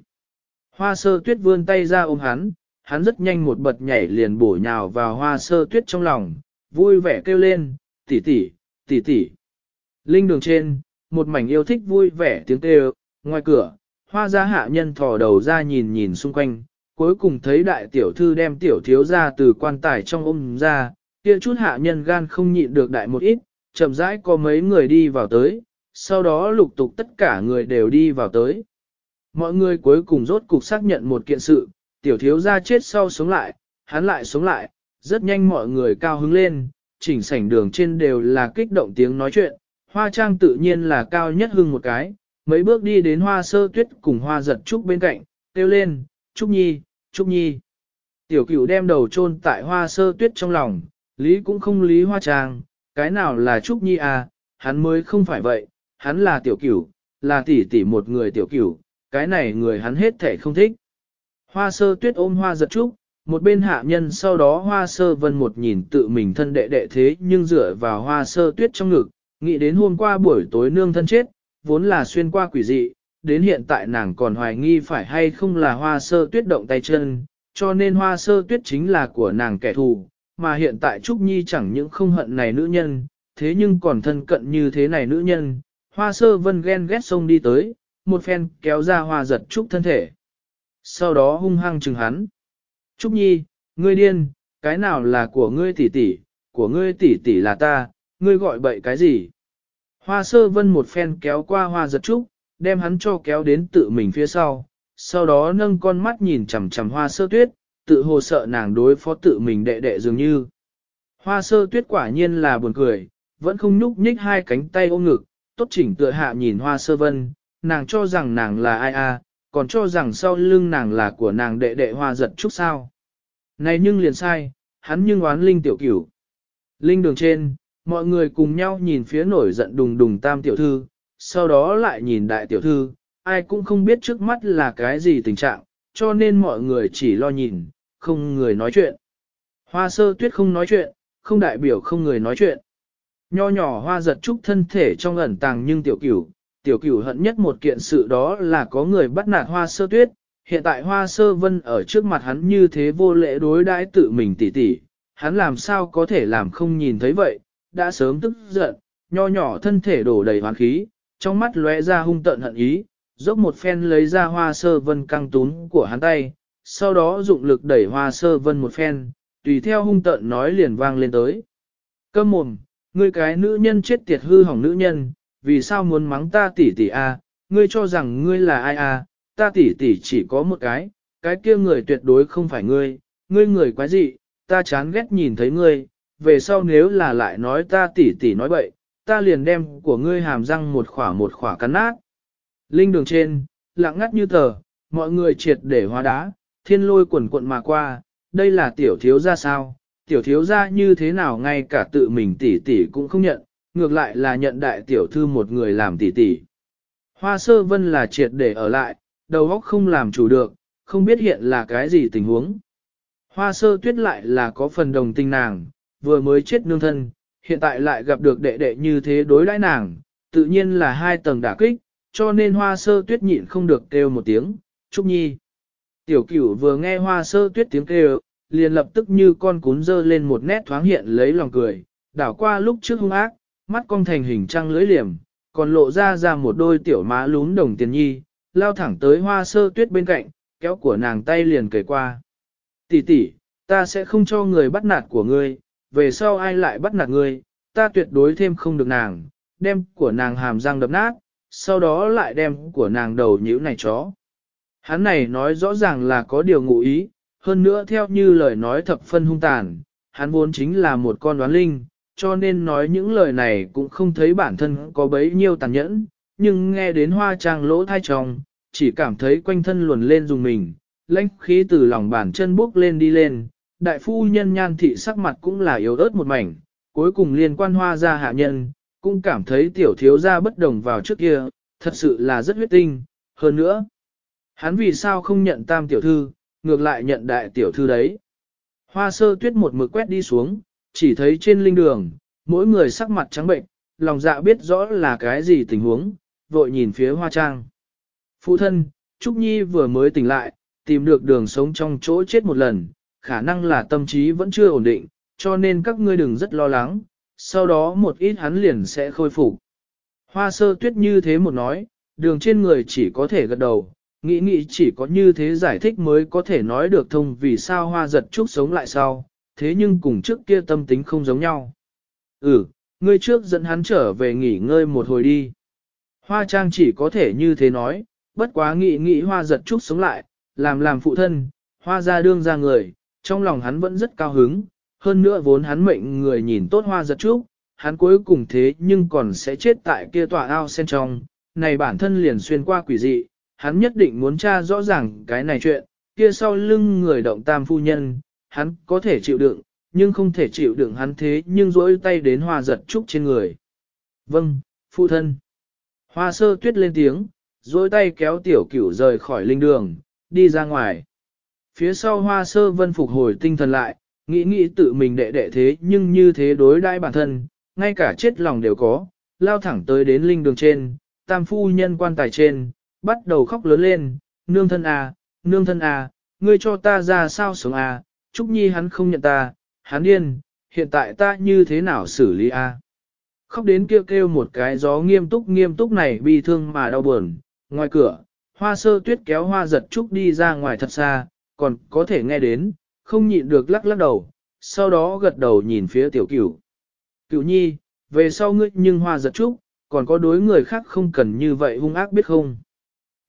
Hoa sơ tuyết vươn tay ra ôm hắn, hắn rất nhanh một bật nhảy liền bổ nhào vào hoa sơ tuyết trong lòng, vui vẻ kêu lên, tỷ tỷ, tỷ tỷ. Linh đường trên, một mảnh yêu thích vui vẻ tiếng kêu, ngoài cửa, hoa gia hạ nhân thò đầu ra nhìn nhìn xung quanh, cuối cùng thấy đại tiểu thư đem tiểu thiếu ra từ quan tài trong ôm ra, kia chút hạ nhân gan không nhịn được đại một ít, chậm rãi có mấy người đi vào tới, sau đó lục tục tất cả người đều đi vào tới. Mọi người cuối cùng rốt cục xác nhận một kiện sự, tiểu thiếu gia chết sau sống lại, hắn lại sống lại, rất nhanh mọi người cao hứng lên, chỉnh sảnh đường trên đều là kích động tiếng nói chuyện, hoa trang tự nhiên là cao nhất hưng một cái, mấy bước đi đến hoa sơ tuyết cùng hoa giật trúc bên cạnh, kêu lên, Trúc Nhi, Trúc Nhi. Tiểu cửu đem đầu chôn tại hoa sơ tuyết trong lòng, lý cũng không lý hoa trang, cái nào là Trúc Nhi à, hắn mới không phải vậy, hắn là tiểu cửu, là tỷ tỷ một người tiểu cửu, cái này người hắn hết thể không thích. Hoa sơ tuyết ôm hoa giật trúc, một bên hạ nhân sau đó hoa sơ vân một nhìn tự mình thân đệ đệ thế nhưng dựa vào hoa sơ tuyết trong ngực, nghĩ đến hôm qua buổi tối nương thân chết, vốn là xuyên qua quỷ dị, đến hiện tại nàng còn hoài nghi phải hay không là hoa sơ tuyết động tay chân, cho nên hoa sơ tuyết chính là của nàng kẻ thù, mà hiện tại Trúc Nhi chẳng những không hận này nữ nhân, thế nhưng còn thân cận như thế này nữ nhân, hoa sơ vân ghen ghét sông đi tới, một phen kéo ra hoa giật Trúc thân thể. Sau đó hung hăng chừng hắn. Trúc Nhi, ngươi điên, cái nào là của ngươi tỷ tỷ, của ngươi tỷ tỷ là ta, ngươi gọi bậy cái gì? Hoa sơ vân một phen kéo qua hoa giật trúc, đem hắn cho kéo đến tự mình phía sau, sau đó nâng con mắt nhìn chằm chằm hoa sơ tuyết, tự hồ sợ nàng đối phó tự mình đệ đệ dường như. Hoa sơ tuyết quả nhiên là buồn cười, vẫn không nhúc nhích hai cánh tay ôm ngực, tốt chỉnh tựa hạ nhìn hoa sơ vân, nàng cho rằng nàng là ai a, còn cho rằng sau lưng nàng là của nàng đệ đệ hoa giật chút sao. Này nhưng liền sai, hắn nhưng oán linh tiểu cửu. Linh đường trên, mọi người cùng nhau nhìn phía nổi giận đùng đùng tam tiểu thư, sau đó lại nhìn đại tiểu thư, ai cũng không biết trước mắt là cái gì tình trạng, cho nên mọi người chỉ lo nhìn, không người nói chuyện. Hoa sơ tuyết không nói chuyện, không đại biểu không người nói chuyện. Nho nhỏ hoa giật trúc thân thể trong ẩn tàng nhưng tiểu cửu, tiểu cửu hận nhất một kiện sự đó là có người bắt nạt hoa sơ tuyết, hiện tại hoa sơ vân ở trước mặt hắn như thế vô lễ đối đãi tự mình tỉ tỉ, hắn làm sao có thể làm không nhìn thấy vậy, đã sớm tức giận, nho nhỏ thân thể đổ đầy hoán khí, trong mắt lóe ra hung tận hận ý, dốc một phen lấy ra hoa sơ vân căng tún của hắn tay, sau đó dụng lực đẩy hoa sơ vân một phen, tùy theo hung tận nói liền vang lên tới. Cơm mồm, ngươi cái nữ nhân chết tiệt hư hỏng nữ nhân, vì sao muốn mắng ta tỷ tỷ a? ngươi cho rằng ngươi là ai a? ta tỷ tỷ chỉ có một cái, cái kia người tuyệt đối không phải ngươi, ngươi người quái dị, ta chán ghét nhìn thấy ngươi, về sau nếu là lại nói ta tỷ tỷ nói bậy, ta liền đem của ngươi hàm răng một khỏa một khỏa cắn nát. Linh đường trên, lặng ngắt như tờ, mọi người triệt để hóa đá, thiên lôi quần quận mà qua, đây là tiểu thiếu gia sao, tiểu thiếu gia như thế nào ngay cả tự mình tỷ tỷ cũng không nhận, ngược lại là nhận đại tiểu thư một người làm tỷ tỷ. Hoa sơ vân là triệt để ở lại, đầu óc không làm chủ được, không biết hiện là cái gì tình huống. Hoa sơ tuyết lại là có phần đồng tình nàng, vừa mới chết nương thân, hiện tại lại gặp được đệ đệ như thế đối đãi nàng, tự nhiên là hai tầng đả kích, cho nên hoa sơ tuyết nhịn không được kêu một tiếng, Trúc Nhi. Tiểu cửu vừa nghe hoa sơ tuyết tiếng kêu, liền lập tức như con cún dơ lên một nét thoáng hiện lấy lòng cười, đảo qua lúc trước hung ác, mắt cong thành hình trăng lưỡi liềm, còn lộ ra ra một đôi tiểu má lún đồng tiền nhi, lao thẳng tới hoa sơ tuyết bên cạnh, kéo của nàng tay liền kề qua. Tỷ tỷ, ta sẽ không cho người bắt nạt của ngươi, về sau ai lại bắt nạt ngươi, ta tuyệt đối thêm không được nàng, đem của nàng hàm răng đập nát, sau đó lại đem của nàng đầu nhữ này chó. Hắn này nói rõ ràng là có điều ngụ ý, hơn nữa theo như lời nói thập phân hung tàn, hắn vốn chính là một con đoán linh, cho nên nói những lời này cũng không thấy bản thân có bấy nhiêu tàn nhẫn, nhưng nghe đến hoa trang lỗ thai trong, chỉ cảm thấy quanh thân luồn lên dùng mình, lãnh khí từ lòng bàn chân bước lên đi lên, đại phu nhân nhan thị sắc mặt cũng là yếu ớt một mảnh, cuối cùng liên quan hoa ra hạ nhân, cũng cảm thấy tiểu thiếu gia bất đồng vào trước kia, thật sự là rất huyết tinh, hơn nữa. Hắn vì sao không nhận tam tiểu thư, ngược lại nhận đại tiểu thư đấy. Hoa sơ tuyết một mực quét đi xuống, chỉ thấy trên linh đường, mỗi người sắc mặt trắng bệnh, lòng dạ biết rõ là cái gì tình huống, vội nhìn phía hoa trang. Phụ thân, Trúc Nhi vừa mới tỉnh lại, tìm được đường sống trong chỗ chết một lần, khả năng là tâm trí vẫn chưa ổn định, cho nên các ngươi đừng rất lo lắng, sau đó một ít hắn liền sẽ khôi phục. Hoa sơ tuyết như thế một nói, đường trên người chỉ có thể gật đầu, nghĩ nghĩ chỉ có như thế giải thích mới có thể nói được thông vì sao hoa giật trúc sống lại sau, thế nhưng cùng trước kia tâm tính không giống nhau. Ừ, ngươi trước dẫn hắn trở về nghỉ ngơi một hồi đi. Hoa trang chỉ có thể như thế nói, bất quá nghĩ nghĩ hoa giật trúc sống lại, làm làm phụ thân, hoa ra đương ra người, trong lòng hắn vẫn rất cao hứng, hơn nữa vốn hắn mệnh người nhìn tốt hoa giật trúc, hắn cuối cùng thế nhưng còn sẽ chết tại kia tòa ao sen trong, này bản thân liền xuyên qua quỷ dị, hắn nhất định muốn tra rõ ràng cái này chuyện, kia sau lưng người động tam phu nhân, hắn có thể chịu đựng, nhưng không thể chịu đựng hắn thế nhưng rỗi tay đến hoa giật trúc trên người. Vâng, phụ thân. Hoa sơ tuyết lên tiếng, rỗi tay kéo tiểu cửu rời khỏi linh đường, đi ra ngoài. Phía sau hoa sơ vân phục hồi tinh thần lại, nghĩ nghĩ tự mình đệ đệ thế nhưng như thế đối đãi bản thân, ngay cả chết lòng đều có, lao thẳng tới đến linh đường trên, tam phu nhân quan tài trên, bắt đầu khóc lớn lên, nương thân à, nương thân à, ngươi cho ta ra sao sống à, Trúc Nhi hắn không nhận ta, hắn điên, hiện tại ta như thế nào xử lý à. Khóc đến kêu kêu một cái gió nghiêm túc nghiêm túc này bi thương mà đau buồn, ngoài cửa, hoa sơ tuyết kéo hoa giật Trúc đi ra ngoài thật xa, còn có thể nghe đến, không nhịn được lắc lắc đầu, sau đó gật đầu nhìn phía tiểu cửu. Cửu nhi, về sau ngươi nhưng hoa giật Trúc, còn có đối người khác không cần như vậy hung ác biết không?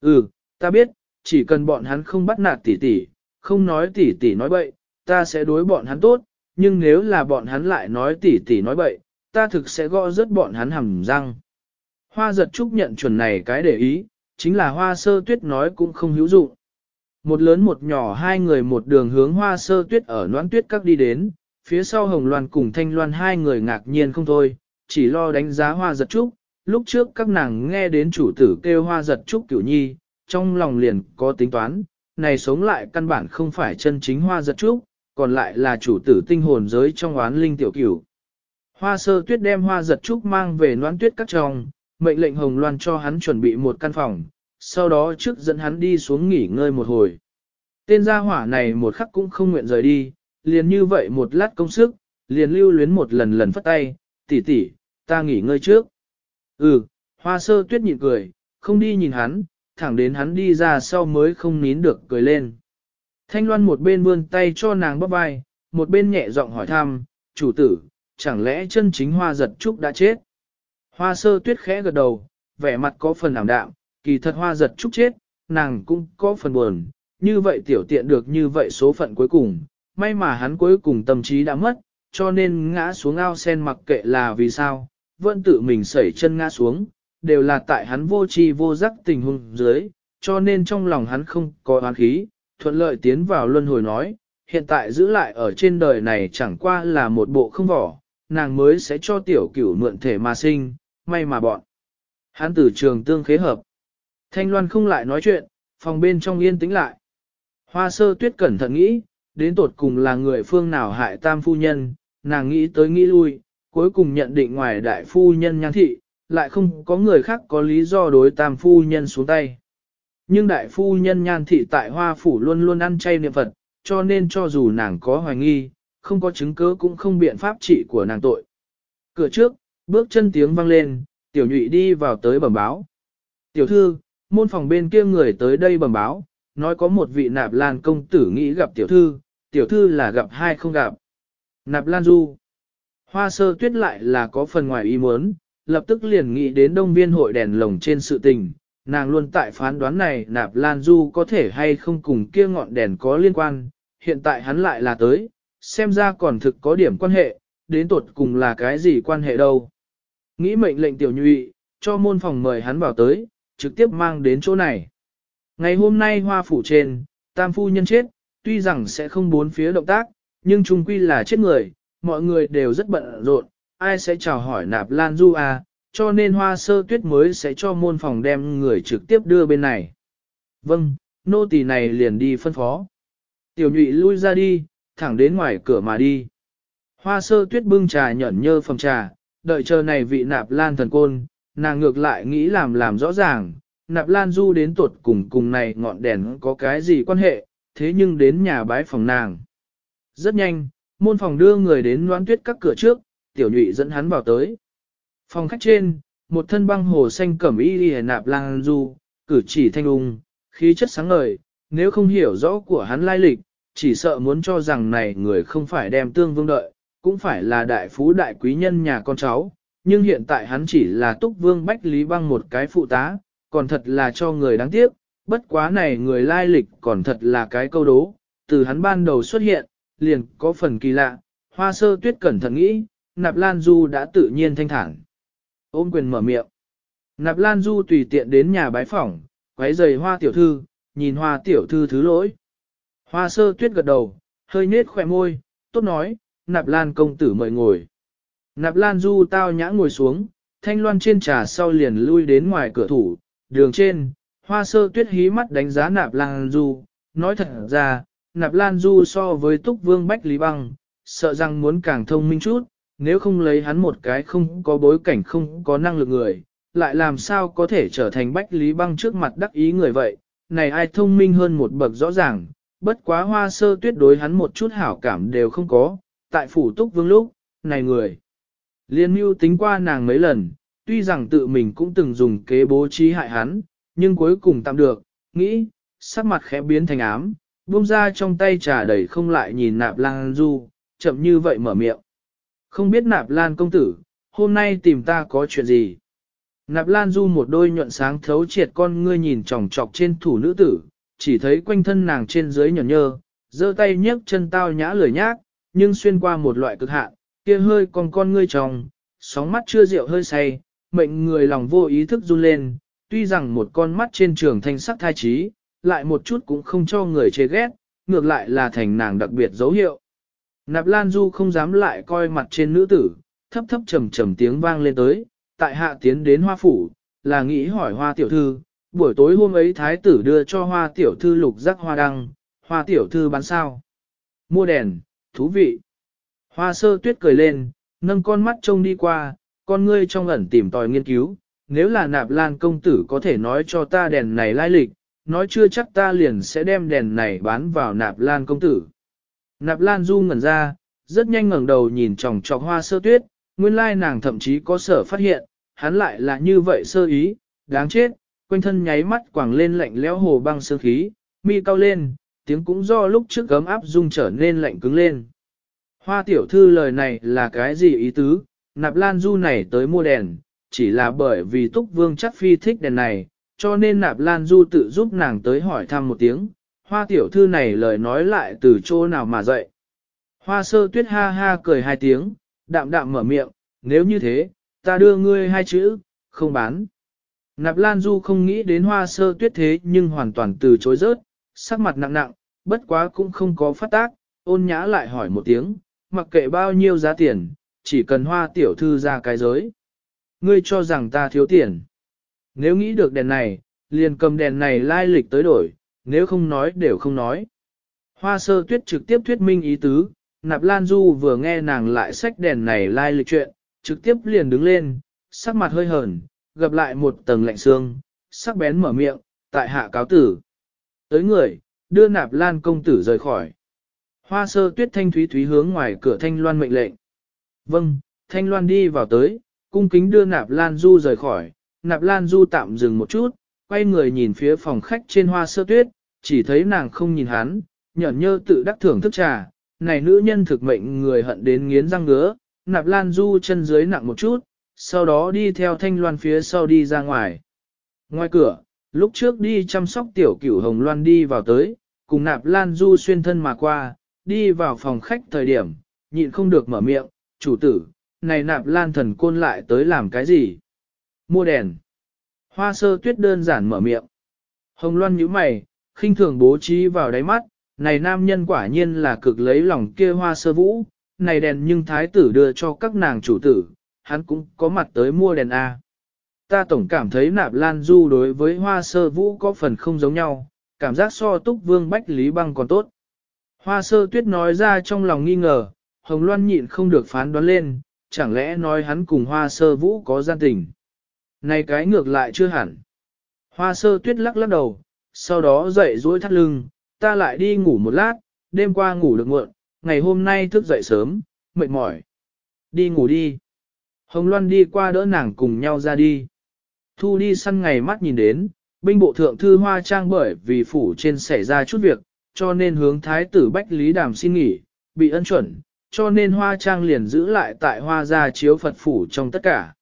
Ừ, ta biết, chỉ cần bọn hắn không bắt nạt tỷ tỷ, không nói tỷ tỷ nói bậy, ta sẽ đối bọn hắn tốt, nhưng nếu là bọn hắn lại nói tỷ tỷ nói bậy, ta thực sẽ gõ rớt bọn hắn hầm răng. Hoa giật trúc nhận chuẩn này cái để ý, chính là hoa sơ tuyết nói cũng không hữu dụng. Một lớn một nhỏ hai người một đường hướng hoa sơ tuyết ở noãn tuyết các đi đến, phía sau hồng loan cùng thanh loan hai người ngạc nhiên không thôi, chỉ lo đánh giá hoa giật trúc, lúc trước các nàng nghe đến chủ tử kêu hoa giật trúc cửu nhi, trong lòng liền có tính toán, này sống lại căn bản không phải chân chính hoa giật trúc, còn lại là chủ tử tinh hồn giới trong oán linh tiểu cửu. Hoa sơ tuyết đem hoa giật trúc mang về noan tuyết các trong, mệnh lệnh hồng loan cho hắn chuẩn bị một căn phòng, sau đó trước dẫn hắn đi xuống nghỉ ngơi một hồi. Tên gia hỏa này một khắc cũng không nguyện rời đi, liền như vậy một lát công sức, liền lưu luyến một lần lần phất tay, tỷ tỷ, ta nghỉ ngơi trước. Ừ, hoa sơ tuyết nhịn cười, không đi nhìn hắn, thẳng đến hắn đi ra sau mới không nín được cười lên. Thanh loan một bên vươn tay cho nàng bắp vai, một bên nhẹ giọng hỏi thăm, chủ tử, chẳng lẽ chân chính hoa giật trúc đã chết? Hoa sơ tuyết khẽ gật đầu, vẻ mặt có phần ảm đạm, kỳ thật hoa giật trúc chết, nàng cũng có phần buồn, như vậy tiểu tiện được như vậy số phận cuối cùng, may mà hắn cuối cùng tâm trí đã mất, cho nên ngã xuống ao sen mặc kệ là vì sao, vẫn tự mình sẩy chân ngã xuống, đều là tại hắn vô tri vô giác tình huống dưới, cho nên trong lòng hắn không có oán khí, thuận lợi tiến vào luân hồi nói, hiện tại giữ lại ở trên đời này chẳng qua là một bộ không vỏ, nàng mới sẽ cho tiểu cửu mượn thể mà sinh, may mà bọn. Hắn từ trường tương khế hợp. Thanh Loan không lại nói chuyện, phòng bên trong yên tĩnh lại. Hoa sơ tuyết cẩn thận nghĩ, đến tột cùng là người phương nào hại tam phu nhân, nàng nghĩ tới nghĩ lui, cuối cùng nhận định ngoài đại phu nhân nhan thị, lại không có người khác có lý do đối tam phu nhân xuống tay. Nhưng đại phu nhân nhan thị tại hoa phủ luôn luôn ăn chay niệm Phật, cho nên cho dù nàng có hoài nghi, không có chứng cứ cũng không biện pháp trị của nàng tội. Cửa trước, bước chân tiếng vang lên, tiểu nhụy đi vào tới bẩm báo. Tiểu thư, môn phòng bên kia người tới đây bẩm báo, nói có một vị nạp lan công tử nghĩ gặp tiểu thư, tiểu thư là gặp hai không gặp. Nạp lan du. Hoa sơ tuyết lại là có phần ngoài ý muốn, lập tức liền nghĩ đến đông viên hội đèn lồng trên sự tình, nàng luôn tại phán đoán này nạp lan du có thể hay không cùng kia ngọn đèn có liên quan, hiện tại hắn lại là tới, xem ra còn thực có điểm quan hệ, đến tột cùng là cái gì quan hệ đâu. Nghĩ mệnh lệnh tiểu nhụy, cho môn phòng mời hắn vào tới, trực tiếp mang đến chỗ này. Ngày hôm nay hoa phủ trên, tam phu nhân chết, tuy rằng sẽ không bốn phía động tác, nhưng chung quy là chết người, mọi người đều rất bận rộn, ai sẽ chào hỏi nạp lan du à, cho nên hoa sơ tuyết mới sẽ cho môn phòng đem người trực tiếp đưa bên này. Vâng, nô tỳ này liền đi phân phó. Tiểu nhụy lui ra đi, thẳng đến ngoài cửa mà đi. Hoa sơ tuyết bưng trà nhẫn nhơ phòng trà, đợi chờ này vị nạp lan thần côn, nàng ngược lại nghĩ làm làm rõ ràng, nạp lan du đến tuột cùng cùng này ngọn đèn có cái gì quan hệ, thế nhưng đến nhà bái phòng nàng. Rất nhanh, môn phòng đưa người đến noan tuyết các cửa trước, tiểu nhụy dẫn hắn vào tới. Phòng khách trên, một thân băng hồ xanh cẩm y y nạp lang du, cử chỉ thanh ung, khí chất sáng ngời, nếu không hiểu rõ của hắn lai lịch, chỉ sợ muốn cho rằng này người không phải đem tương vương đợi, cũng phải là đại phú đại quý nhân nhà con cháu, nhưng hiện tại hắn chỉ là túc vương bách lý băng một cái phụ tá, còn thật là cho người đáng tiếc, bất quá này người lai lịch còn thật là cái câu đố, từ hắn ban đầu xuất hiện, liền có phần kỳ lạ, hoa sơ tuyết cẩn thận nghĩ, nạp lan du đã tự nhiên thanh thản. Ôm quyền mở miệng. Nạp lan du tùy tiện đến nhà bái phỏng, quấy giày hoa tiểu thư, nhìn hoa tiểu thư thứ lỗi. Hoa sơ tuyết gật đầu, hơi nết khỏe môi, tốt nói, nạp lan công tử mời ngồi. Nạp lan du tao nhã ngồi xuống, thanh loan trên trà sau liền lui đến ngoài cửa thủ, đường trên, hoa sơ tuyết hí mắt đánh giá nạp lan du, nói thật ra, nạp lan du so với túc vương bách lý băng, sợ rằng muốn càng thông minh chút, nếu không lấy hắn một cái không có bối cảnh không có năng lực người, lại làm sao có thể trở thành bách lý băng trước mặt đắc ý người vậy, này ai thông minh hơn một bậc rõ ràng, bất quá hoa sơ tuyết đối hắn một chút hảo cảm đều không có, tại phủ túc vương lúc, này người. Liên mưu tính qua nàng mấy lần, tuy rằng tự mình cũng từng dùng kế bố trí hại hắn, nhưng cuối cùng tạm được, nghĩ, sắc mặt khẽ biến thành ám, buông ra trong tay trà đầy không lại nhìn nạp lan du, chậm như vậy mở miệng. Không biết nạp lan công tử, hôm nay tìm ta có chuyện gì? Nạp lan du một đôi nhuận sáng thấu triệt con ngươi nhìn tròng trọc trên thủ nữ tử, chỉ thấy quanh thân nàng trên dưới nhẫn nhơ, giơ tay nhấc chân tao nhã lười nhác, nhưng xuyên qua một loại cực hạn, kia hơi còn con ngươi tròng, sóng mắt chưa rượu hơi say, mệnh người lòng vô ý thức run lên, tuy rằng một con mắt trên trường thanh sắc thai trí, lại một chút cũng không cho người chê ghét, ngược lại là thành nàng đặc biệt dấu hiệu. Nạp Lan Du không dám lại coi mặt trên nữ tử, thấp thấp trầm trầm tiếng vang lên tới, tại hạ tiến đến hoa phủ, là nghĩ hỏi hoa tiểu thư, buổi tối hôm ấy thái tử đưa cho hoa tiểu thư lục giác hoa đăng, hoa tiểu thư bán sao. Mua đèn, thú vị. Hoa sơ tuyết cười lên, nâng con mắt trông đi qua, con ngươi trong ẩn tìm tòi nghiên cứu, nếu là nạp lan công tử có thể nói cho ta đèn này lai lịch, nói chưa chắc ta liền sẽ đem đèn này bán vào nạp lan công tử. Nạp lan du ngẩn ra, rất nhanh ngẩng đầu nhìn tròng trọc hoa sơ tuyết, nguyên lai nàng thậm chí có sở phát hiện, hắn lại là như vậy sơ ý, đáng chết, quanh thân nháy mắt quảng lên lạnh lẽo hồ băng sương khí, mi cao lên, tiếng cũng do lúc trước gấm áp dung trở nên lạnh cứng lên. Hoa tiểu thư lời này là cái gì ý tứ, nạp lan du này tới mua đèn, chỉ là bởi vì túc vương chắc phi thích đèn này, cho nên nạp lan du tự giúp nàng tới hỏi thăm một tiếng, hoa tiểu thư này lời nói lại từ chỗ nào mà dậy. Hoa sơ tuyết ha ha cười hai tiếng, đạm đạm mở miệng, nếu như thế, ta đưa ngươi hai chữ, không bán. Nạp Lan Du không nghĩ đến hoa sơ tuyết thế nhưng hoàn toàn từ chối rớt, sắc mặt nặng nặng, bất quá cũng không có phát tác, ôn nhã lại hỏi một tiếng, mặc kệ bao nhiêu giá tiền, chỉ cần hoa tiểu thư ra cái giới. Ngươi cho rằng ta thiếu tiền. Nếu nghĩ được đèn này, liền cầm đèn này lai lịch tới đổi, nếu không nói đều không nói. Hoa sơ tuyết trực tiếp thuyết minh ý tứ, nạp lan du vừa nghe nàng lại sách đèn này lai lịch chuyện, trực tiếp liền đứng lên, sắc mặt hơi hờn, gặp lại một tầng lạnh xương, sắc bén mở miệng, tại hạ cáo tử. Tới người, đưa nạp lan công tử rời khỏi. Hoa sơ tuyết thanh thúy thúy hướng ngoài cửa thanh loan mệnh lệnh. Vâng, thanh loan đi vào tới, cung kính đưa nạp lan du rời khỏi, nạp lan du tạm dừng một chút, quay người nhìn phía phòng khách trên hoa sơ tuyết, chỉ thấy nàng không nhìn hắn, nhẫn nhơ tự đắc thưởng thức trà, này nữ nhân thực mệnh người hận đến nghiến răng ngứa, nạp lan du chân dưới nặng một chút, sau đó đi theo thanh loan phía sau đi ra ngoài. Ngoài cửa, lúc trước đi chăm sóc tiểu cửu hồng loan đi vào tới, cùng nạp lan du xuyên thân mà qua, đi vào phòng khách thời điểm, nhịn không được mở miệng, chủ tử, này nạp lan thần côn lại tới làm cái gì? Mua đèn. Hoa sơ tuyết đơn giản mở miệng. Hồng loan nhíu mày, khinh thường bố trí vào đáy mắt, này nam nhân quả nhiên là cực lấy lòng kia hoa sơ vũ, này đèn nhưng thái tử đưa cho các nàng chủ tử, hắn cũng có mặt tới mua đèn A. Ta tổng cảm thấy nạp lan du đối với hoa sơ vũ có phần không giống nhau, cảm giác so túc vương bách lý băng còn tốt. Hoa sơ tuyết nói ra trong lòng nghi ngờ, hồng loan nhịn không được phán đoán lên, chẳng lẽ nói hắn cùng hoa sơ vũ có gian tình. Này cái ngược lại chưa hẳn. Hoa sơ tuyết lắc lắc đầu, sau đó dậy duỗi thắt lưng, ta lại đi ngủ một lát, đêm qua ngủ được muộn, ngày hôm nay thức dậy sớm, mệt mỏi. Đi ngủ đi. Hồng Loan đi qua đỡ nàng cùng nhau ra đi. Thu đi săn ngày mắt nhìn đến, binh bộ thượng thư hoa trang bởi vì phủ trên xảy ra chút việc, cho nên hướng thái tử Bách Lý Đàm xin nghỉ, bị ân chuẩn, cho nên hoa trang liền giữ lại tại hoa gia chiếu Phật phủ trong tất cả.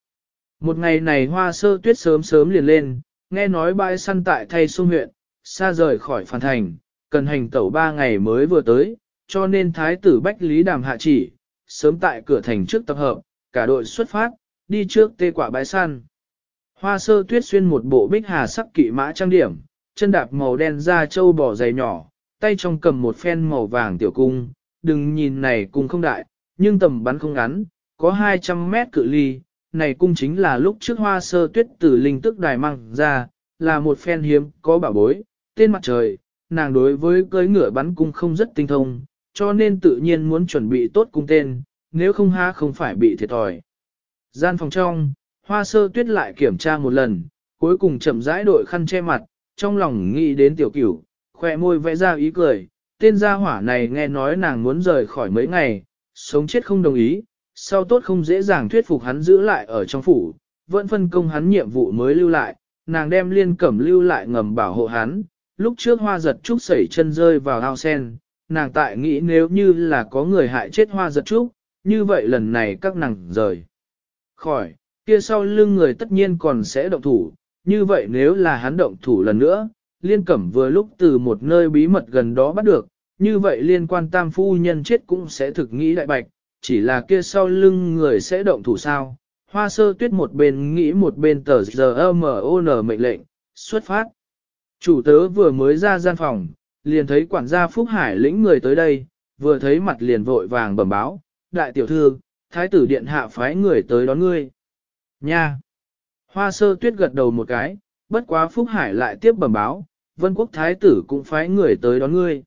Một ngày này hoa sơ tuyết sớm sớm liền lên, nghe nói bãi săn tại thay sông huyện, xa rời khỏi phản thành, cần hành tẩu ba ngày mới vừa tới, cho nên thái tử Bách Lý Đàm hạ chỉ, sớm tại cửa thành trước tập hợp, cả đội xuất phát, đi trước tê quả bãi săn. Hoa sơ tuyết xuyên một bộ bích hà sắc kỵ mã trang điểm, chân đạp màu đen da trâu bò dày nhỏ, tay trong cầm một phen màu vàng tiểu cung, đừng nhìn này cung không đại, nhưng tầm bắn không ngắn, có 200 mét cự ly, này cung chính là lúc trước hoa sơ tuyết từ linh tức đài măng ra, là một phen hiếm, có bảo bối, tên mặt trời, nàng đối với cưới ngựa bắn cung không rất tinh thông, cho nên tự nhiên muốn chuẩn bị tốt cung tên, nếu không ha không phải bị thiệt thòi. Gian phòng trong, hoa sơ tuyết lại kiểm tra một lần, cuối cùng chậm rãi đội khăn che mặt, trong lòng nghĩ đến tiểu cửu, khoe môi vẽ ra ý cười, tên gia hỏa này nghe nói nàng muốn rời khỏi mấy ngày, sống chết không đồng ý, sau tốt không dễ dàng thuyết phục hắn giữ lại ở trong phủ, vẫn phân công hắn nhiệm vụ mới lưu lại, nàng đem liên cẩm lưu lại ngầm bảo hộ hắn, lúc trước hoa giật trúc sẩy chân rơi vào ao sen, nàng tại nghĩ nếu như là có người hại chết hoa giật trúc, như vậy lần này các nàng rời khỏi, kia sau lưng người tất nhiên còn sẽ động thủ, như vậy nếu là hắn động thủ lần nữa, liên cẩm vừa lúc từ một nơi bí mật gần đó bắt được, như vậy liên quan tam phu nhân chết cũng sẽ thực nghĩ đại bạch, chỉ là kia sau lưng người sẽ động thủ sao. Hoa sơ tuyết một bên nghĩ một bên tờ giờ M.O.N. mệnh lệnh, xuất phát. Chủ tớ vừa mới ra gian phòng, liền thấy quản gia Phúc Hải lĩnh người tới đây, vừa thấy mặt liền vội vàng bẩm báo, đại tiểu thư, thái tử điện hạ phái người tới đón ngươi. Nha! Hoa sơ tuyết gật đầu một cái, bất quá Phúc Hải lại tiếp bẩm báo, vân quốc thái tử cũng phái người tới đón ngươi.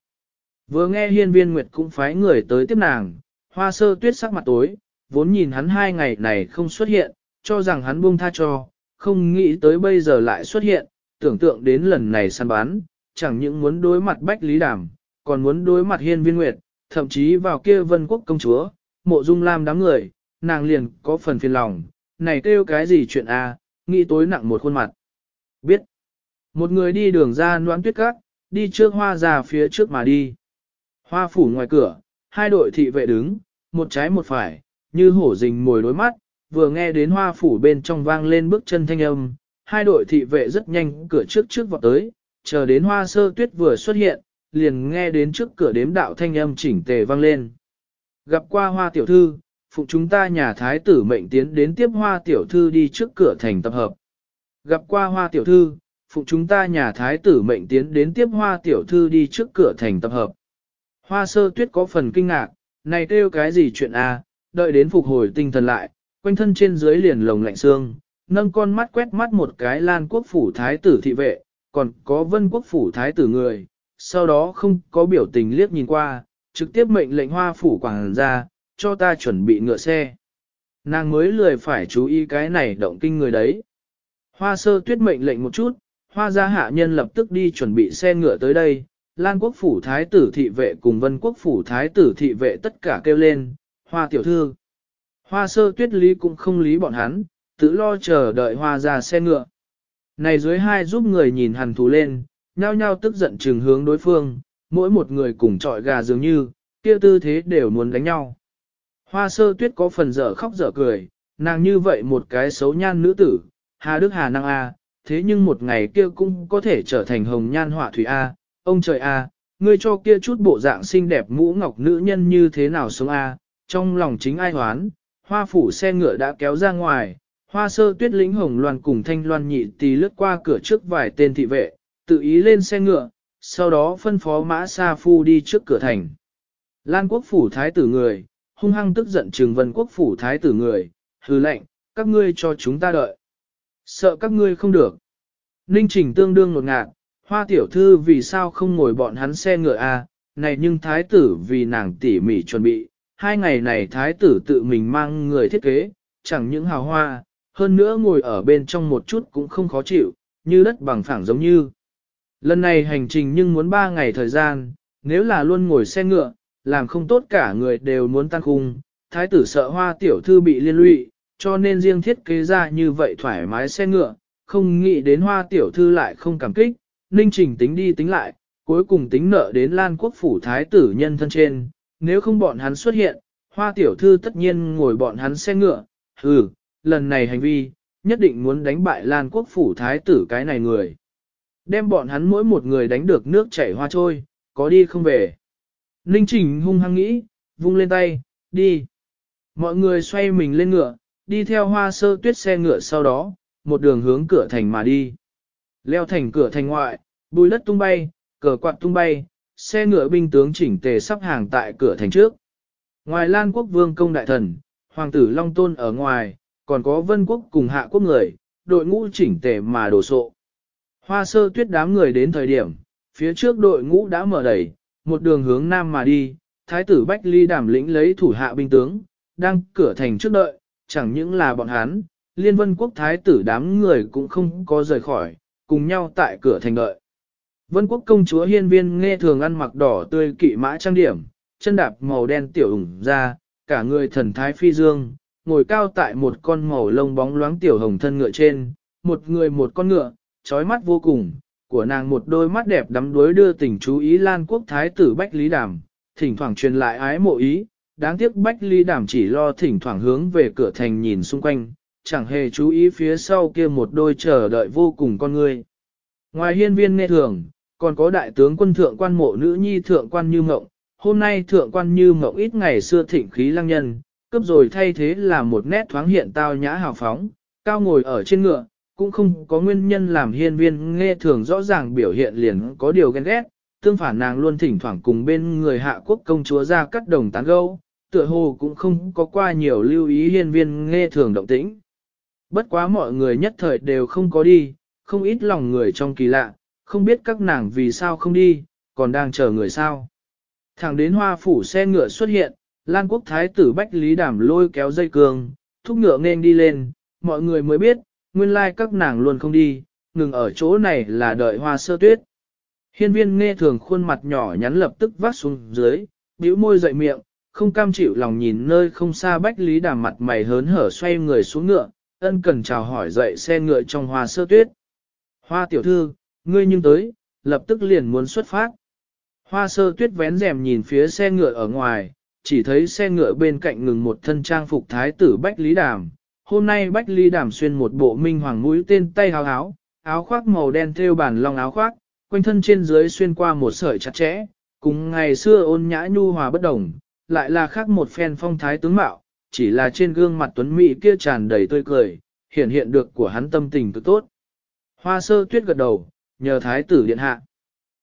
Vừa nghe hiên viên nguyệt cũng phái người tới tiếp nàng, hoa sơ tuyết sắc mặt tối, vốn nhìn hắn hai ngày này không xuất hiện, cho rằng hắn buông tha cho, không nghĩ tới bây giờ lại xuất hiện, tưởng tượng đến lần này săn bán, chẳng những muốn đối mặt Bách Lý Đàm, còn muốn đối mặt hiên viên nguyệt, thậm chí vào kia vân quốc công chúa, mộ dung lam đám người, nàng liền có phần phiền lòng, này kêu cái gì chuyện a? nghĩ tối nặng một khuôn mặt. Biết, một người đi đường ra noãn tuyết cát, đi trước hoa ra phía trước mà đi. Hoa phủ ngoài cửa, hai đội thị vệ đứng, một trái một phải, như hổ rình mồi đối mắt, vừa nghe đến hoa phủ bên trong vang lên bước chân thanh âm, hai đội thị vệ rất nhanh cửa trước trước vọt tới, chờ đến hoa sơ tuyết vừa xuất hiện, liền nghe đến trước cửa đếm đạo thanh âm chỉnh tề vang lên. Gặp qua hoa tiểu thư, phụ chúng ta nhà thái tử mệnh tiến đến tiếp hoa tiểu thư đi trước cửa thành tập hợp. Gặp qua hoa tiểu thư, phụ chúng ta nhà thái tử mệnh tiến đến tiếp hoa tiểu thư đi trước cửa thành tập hợp. Hoa sơ tuyết có phần kinh ngạc, này kêu cái gì chuyện a? À? đợi đến phục hồi tinh thần lại, quanh thân trên dưới liền lồng lạnh xương, nâng con mắt quét mắt một cái lan quốc phủ thái tử thị vệ, còn có vân quốc phủ thái tử người, sau đó không có biểu tình liếc nhìn qua, trực tiếp mệnh lệnh hoa phủ quảng ra, cho ta chuẩn bị ngựa xe. Nàng mới lười phải chú ý cái này động kinh người đấy. Hoa sơ tuyết mệnh lệnh một chút, hoa gia hạ nhân lập tức đi chuẩn bị xe ngựa tới đây, Lan quốc phủ thái tử thị vệ cùng vân quốc phủ thái tử thị vệ tất cả kêu lên, hoa tiểu thư. Hoa sơ tuyết lý cũng không lý bọn hắn, tự lo chờ đợi hoa ra xe ngựa. Này dưới hai giúp người nhìn hằn thú lên, nhao nhao tức giận trừng hướng đối phương, mỗi một người cùng trọi gà dường như, kia tư thế đều muốn đánh nhau. Hoa sơ tuyết có phần dở khóc dở cười, nàng như vậy một cái xấu nhan nữ tử, Hà Đức Hà Năng A, thế nhưng một ngày kia cũng có thể trở thành hồng nhan họa thủy A, ông trời A, ngươi cho kia chút bộ dạng xinh đẹp mũ ngọc nữ nhân như thế nào sống A, trong lòng chính ai hoán, hoa phủ xe ngựa đã kéo ra ngoài, hoa sơ tuyết lĩnh hồng loan cùng thanh loan nhị tì lướt qua cửa trước vài tên thị vệ, tự ý lên xe ngựa, sau đó phân phó mã sa phu đi trước cửa thành. Lan quốc phủ thái tử người, hung hăng tức giận trừng vân quốc phủ thái tử người, hư lệnh, các ngươi cho chúng ta đợi. Sợ các ngươi không được. Ninh trình tương đương nột ngạt, hoa tiểu thư vì sao không ngồi bọn hắn xe ngựa a à? này nhưng thái tử vì nàng tỉ mỉ chuẩn bị, hai ngày này thái tử tự mình mang người thiết kế, chẳng những hào hoa, hơn nữa ngồi ở bên trong một chút cũng không khó chịu, như đất bằng phẳng giống như. Lần này hành trình nhưng muốn ba ngày thời gian, nếu là luôn ngồi xe ngựa, làm không tốt cả người đều muốn tan khung, thái tử sợ hoa tiểu thư bị liên lụy, cho nên riêng thiết kế ra như vậy thoải mái xe ngựa, không nghĩ đến hoa tiểu thư lại không cảm kích, ninh trình tính đi tính lại, cuối cùng tính nợ đến Lan Quốc phủ thái tử nhân thân trên, nếu không bọn hắn xuất hiện, hoa tiểu thư tất nhiên ngồi bọn hắn xe ngựa, hừ, lần này hành vi, nhất định muốn đánh bại Lan Quốc phủ thái tử cái này người. Đem bọn hắn mỗi một người đánh được nước chảy hoa trôi, có đi không về. Ninh Trình hung hăng nghĩ, vung lên tay, đi. Mọi người xoay mình lên ngựa, đi theo hoa sơ tuyết xe ngựa sau đó, một đường hướng cửa thành mà đi. Leo thành cửa thành ngoại, bùi đất tung bay, cờ quạt tung bay, xe ngựa binh tướng chỉnh tề sắp hàng tại cửa thành trước. Ngoài Lan quốc vương công đại thần, hoàng tử Long Tôn ở ngoài, còn có vân quốc cùng hạ quốc người, đội ngũ chỉnh tề mà đổ sộ. Hoa sơ tuyết đám người đến thời điểm, phía trước đội ngũ đã mở đẩy, một đường hướng nam mà đi, thái tử Bách Ly đảm lĩnh lấy thủ hạ binh tướng, đang cửa thành trước đợi, chẳng những là bọn hắn, liên vân quốc thái tử đám người cũng không có rời khỏi, cùng nhau tại cửa thành đợi. Vân quốc công chúa hiên viên nghe thường ăn mặc đỏ tươi kỵ mã trang điểm, chân đạp màu đen tiểu ủng ra, cả người thần thái phi dương, ngồi cao tại một con màu lông bóng loáng tiểu hồng thân ngựa trên, một người một con ngựa, trói mắt vô cùng, của nàng một đôi mắt đẹp đắm đuối đưa tình chú ý Lan quốc thái tử Bách Lý Đàm, thỉnh thoảng truyền lại ái mộ ý, đáng tiếc Bách Lý Đàm chỉ lo thỉnh thoảng hướng về cửa thành nhìn xung quanh, chẳng hề chú ý phía sau kia một đôi chờ đợi vô cùng con người. Ngoài hiên viên nghe thường, còn có đại tướng quân thượng quan mộ nữ nhi thượng quan như mộng, hôm nay thượng quan như mộng ít ngày xưa thịnh khí lăng nhân, cấp rồi thay thế là một nét thoáng hiện tao nhã hào phóng, cao ngồi ở trên ngựa, cũng không có nguyên nhân làm hiên viên nghe thường rõ ràng biểu hiện liền có điều ghen ghét, tương phản nàng luôn thỉnh thoảng cùng bên người hạ quốc công chúa ra cắt đồng tán gâu, tựa hồ cũng không có qua nhiều lưu ý hiên viên nghe thường động tĩnh. Bất quá mọi người nhất thời đều không có đi, không ít lòng người trong kỳ lạ, không biết các nàng vì sao không đi, còn đang chờ người sao. Thẳng đến hoa phủ xe ngựa xuất hiện, Lan quốc thái tử Bách Lý Đảm lôi kéo dây cường, thúc ngựa nên đi lên, mọi người mới biết, nguyên lai các nàng luôn không đi, ngừng ở chỗ này là đợi hoa sơ tuyết. Hiên viên nghe thường khuôn mặt nhỏ nhắn lập tức vắt xuống dưới, bĩu môi dậy miệng, không cam chịu lòng nhìn nơi không xa Bách Lý đảm mặt mày hớn hở xoay người xuống ngựa, ân cần chào hỏi dậy xe ngựa trong hoa sơ tuyết. Hoa tiểu thư, ngươi nhưng tới, lập tức liền muốn xuất phát. Hoa sơ tuyết vén rèm nhìn phía xe ngựa ở ngoài, chỉ thấy xe ngựa bên cạnh ngừng một thân trang phục thái tử Bách Lý Đàm. Hôm nay Bách Lý Đàm xuyên một bộ minh hoàng mũi tên tay háo háo, áo khoác màu đen thêu bản long áo khoác, quanh thân trên dưới xuyên qua một sợi chặt chẽ, cùng ngày xưa ôn nhã nhu hòa bất đồng, lại là khác một phen phong thái tướng mạo, chỉ là trên gương mặt tuấn mỹ kia tràn đầy tươi cười, hiện hiện được của hắn tâm tình cực tốt. Hoa sơ tuyết gật đầu, nhờ thái tử điện hạ.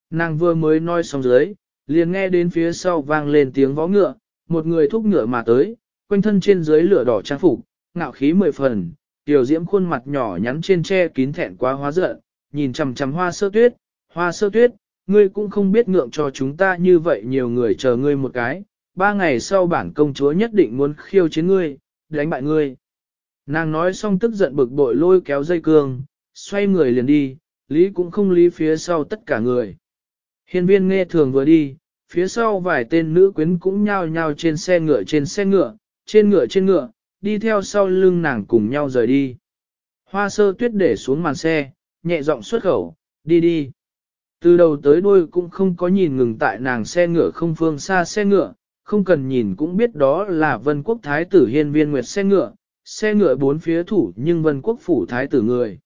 Nàng vừa mới nói xong dưới, liền nghe đến phía sau vang lên tiếng vó ngựa, một người thúc ngựa mà tới, quanh thân trên dưới lửa đỏ trang phục, ngạo khí mười phần, tiểu diễm khuôn mặt nhỏ nhắn trên che kín thẹn quá hóa giận, nhìn chằm chằm hoa sơ tuyết, hoa sơ tuyết, ngươi cũng không biết ngượng cho chúng ta như vậy nhiều người chờ ngươi một cái, ba ngày sau bản công chúa nhất định muốn khiêu chiến ngươi, đánh bại ngươi. Nàng nói xong tức giận bực bội lôi kéo dây cương, xoay người liền đi, lý cũng không lý phía sau tất cả người. Hiên viên nghe thường vừa đi, phía sau vài tên nữ quyến cũng nhao nhao trên xe ngựa trên xe ngựa, trên ngựa trên ngựa, đi theo sau lưng nàng cùng nhau rời đi. Hoa sơ tuyết để xuống màn xe, nhẹ giọng xuất khẩu, đi đi. Từ đầu tới đuôi cũng không có nhìn ngừng tại nàng xe ngựa không phương xa xe ngựa, không cần nhìn cũng biết đó là vân quốc thái tử hiên viên nguyệt xe ngựa, xe ngựa bốn phía thủ nhưng vân quốc phủ thái tử người.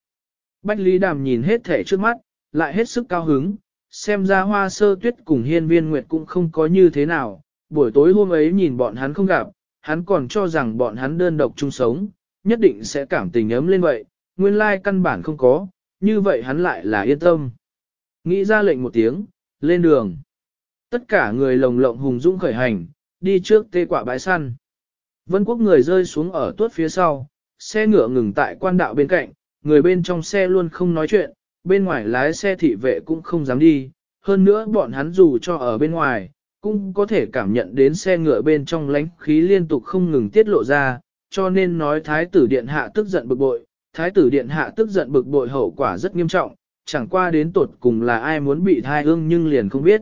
Bách Lý Đàm nhìn hết thể trước mắt, lại hết sức cao hứng, xem ra hoa sơ tuyết cùng hiên viên nguyệt cũng không có như thế nào, buổi tối hôm ấy nhìn bọn hắn không gặp, hắn còn cho rằng bọn hắn đơn độc chung sống, nhất định sẽ cảm tình ấm lên vậy, nguyên lai căn bản không có, như vậy hắn lại là yên tâm. Nghĩ ra lệnh một tiếng, lên đường. Tất cả người lồng lộng hùng dũng khởi hành, đi trước tê quả bãi săn. Vân quốc người rơi xuống ở tuốt phía sau, xe ngựa ngừng tại quan đạo bên cạnh, người bên trong xe luôn không nói chuyện, bên ngoài lái xe thị vệ cũng không dám đi, hơn nữa bọn hắn dù cho ở bên ngoài, cũng có thể cảm nhận đến xe ngựa bên trong lánh khí liên tục không ngừng tiết lộ ra, cho nên nói thái tử điện hạ tức giận bực bội, thái tử điện hạ tức giận bực bội hậu quả rất nghiêm trọng, chẳng qua đến tột cùng là ai muốn bị thai ương nhưng liền không biết.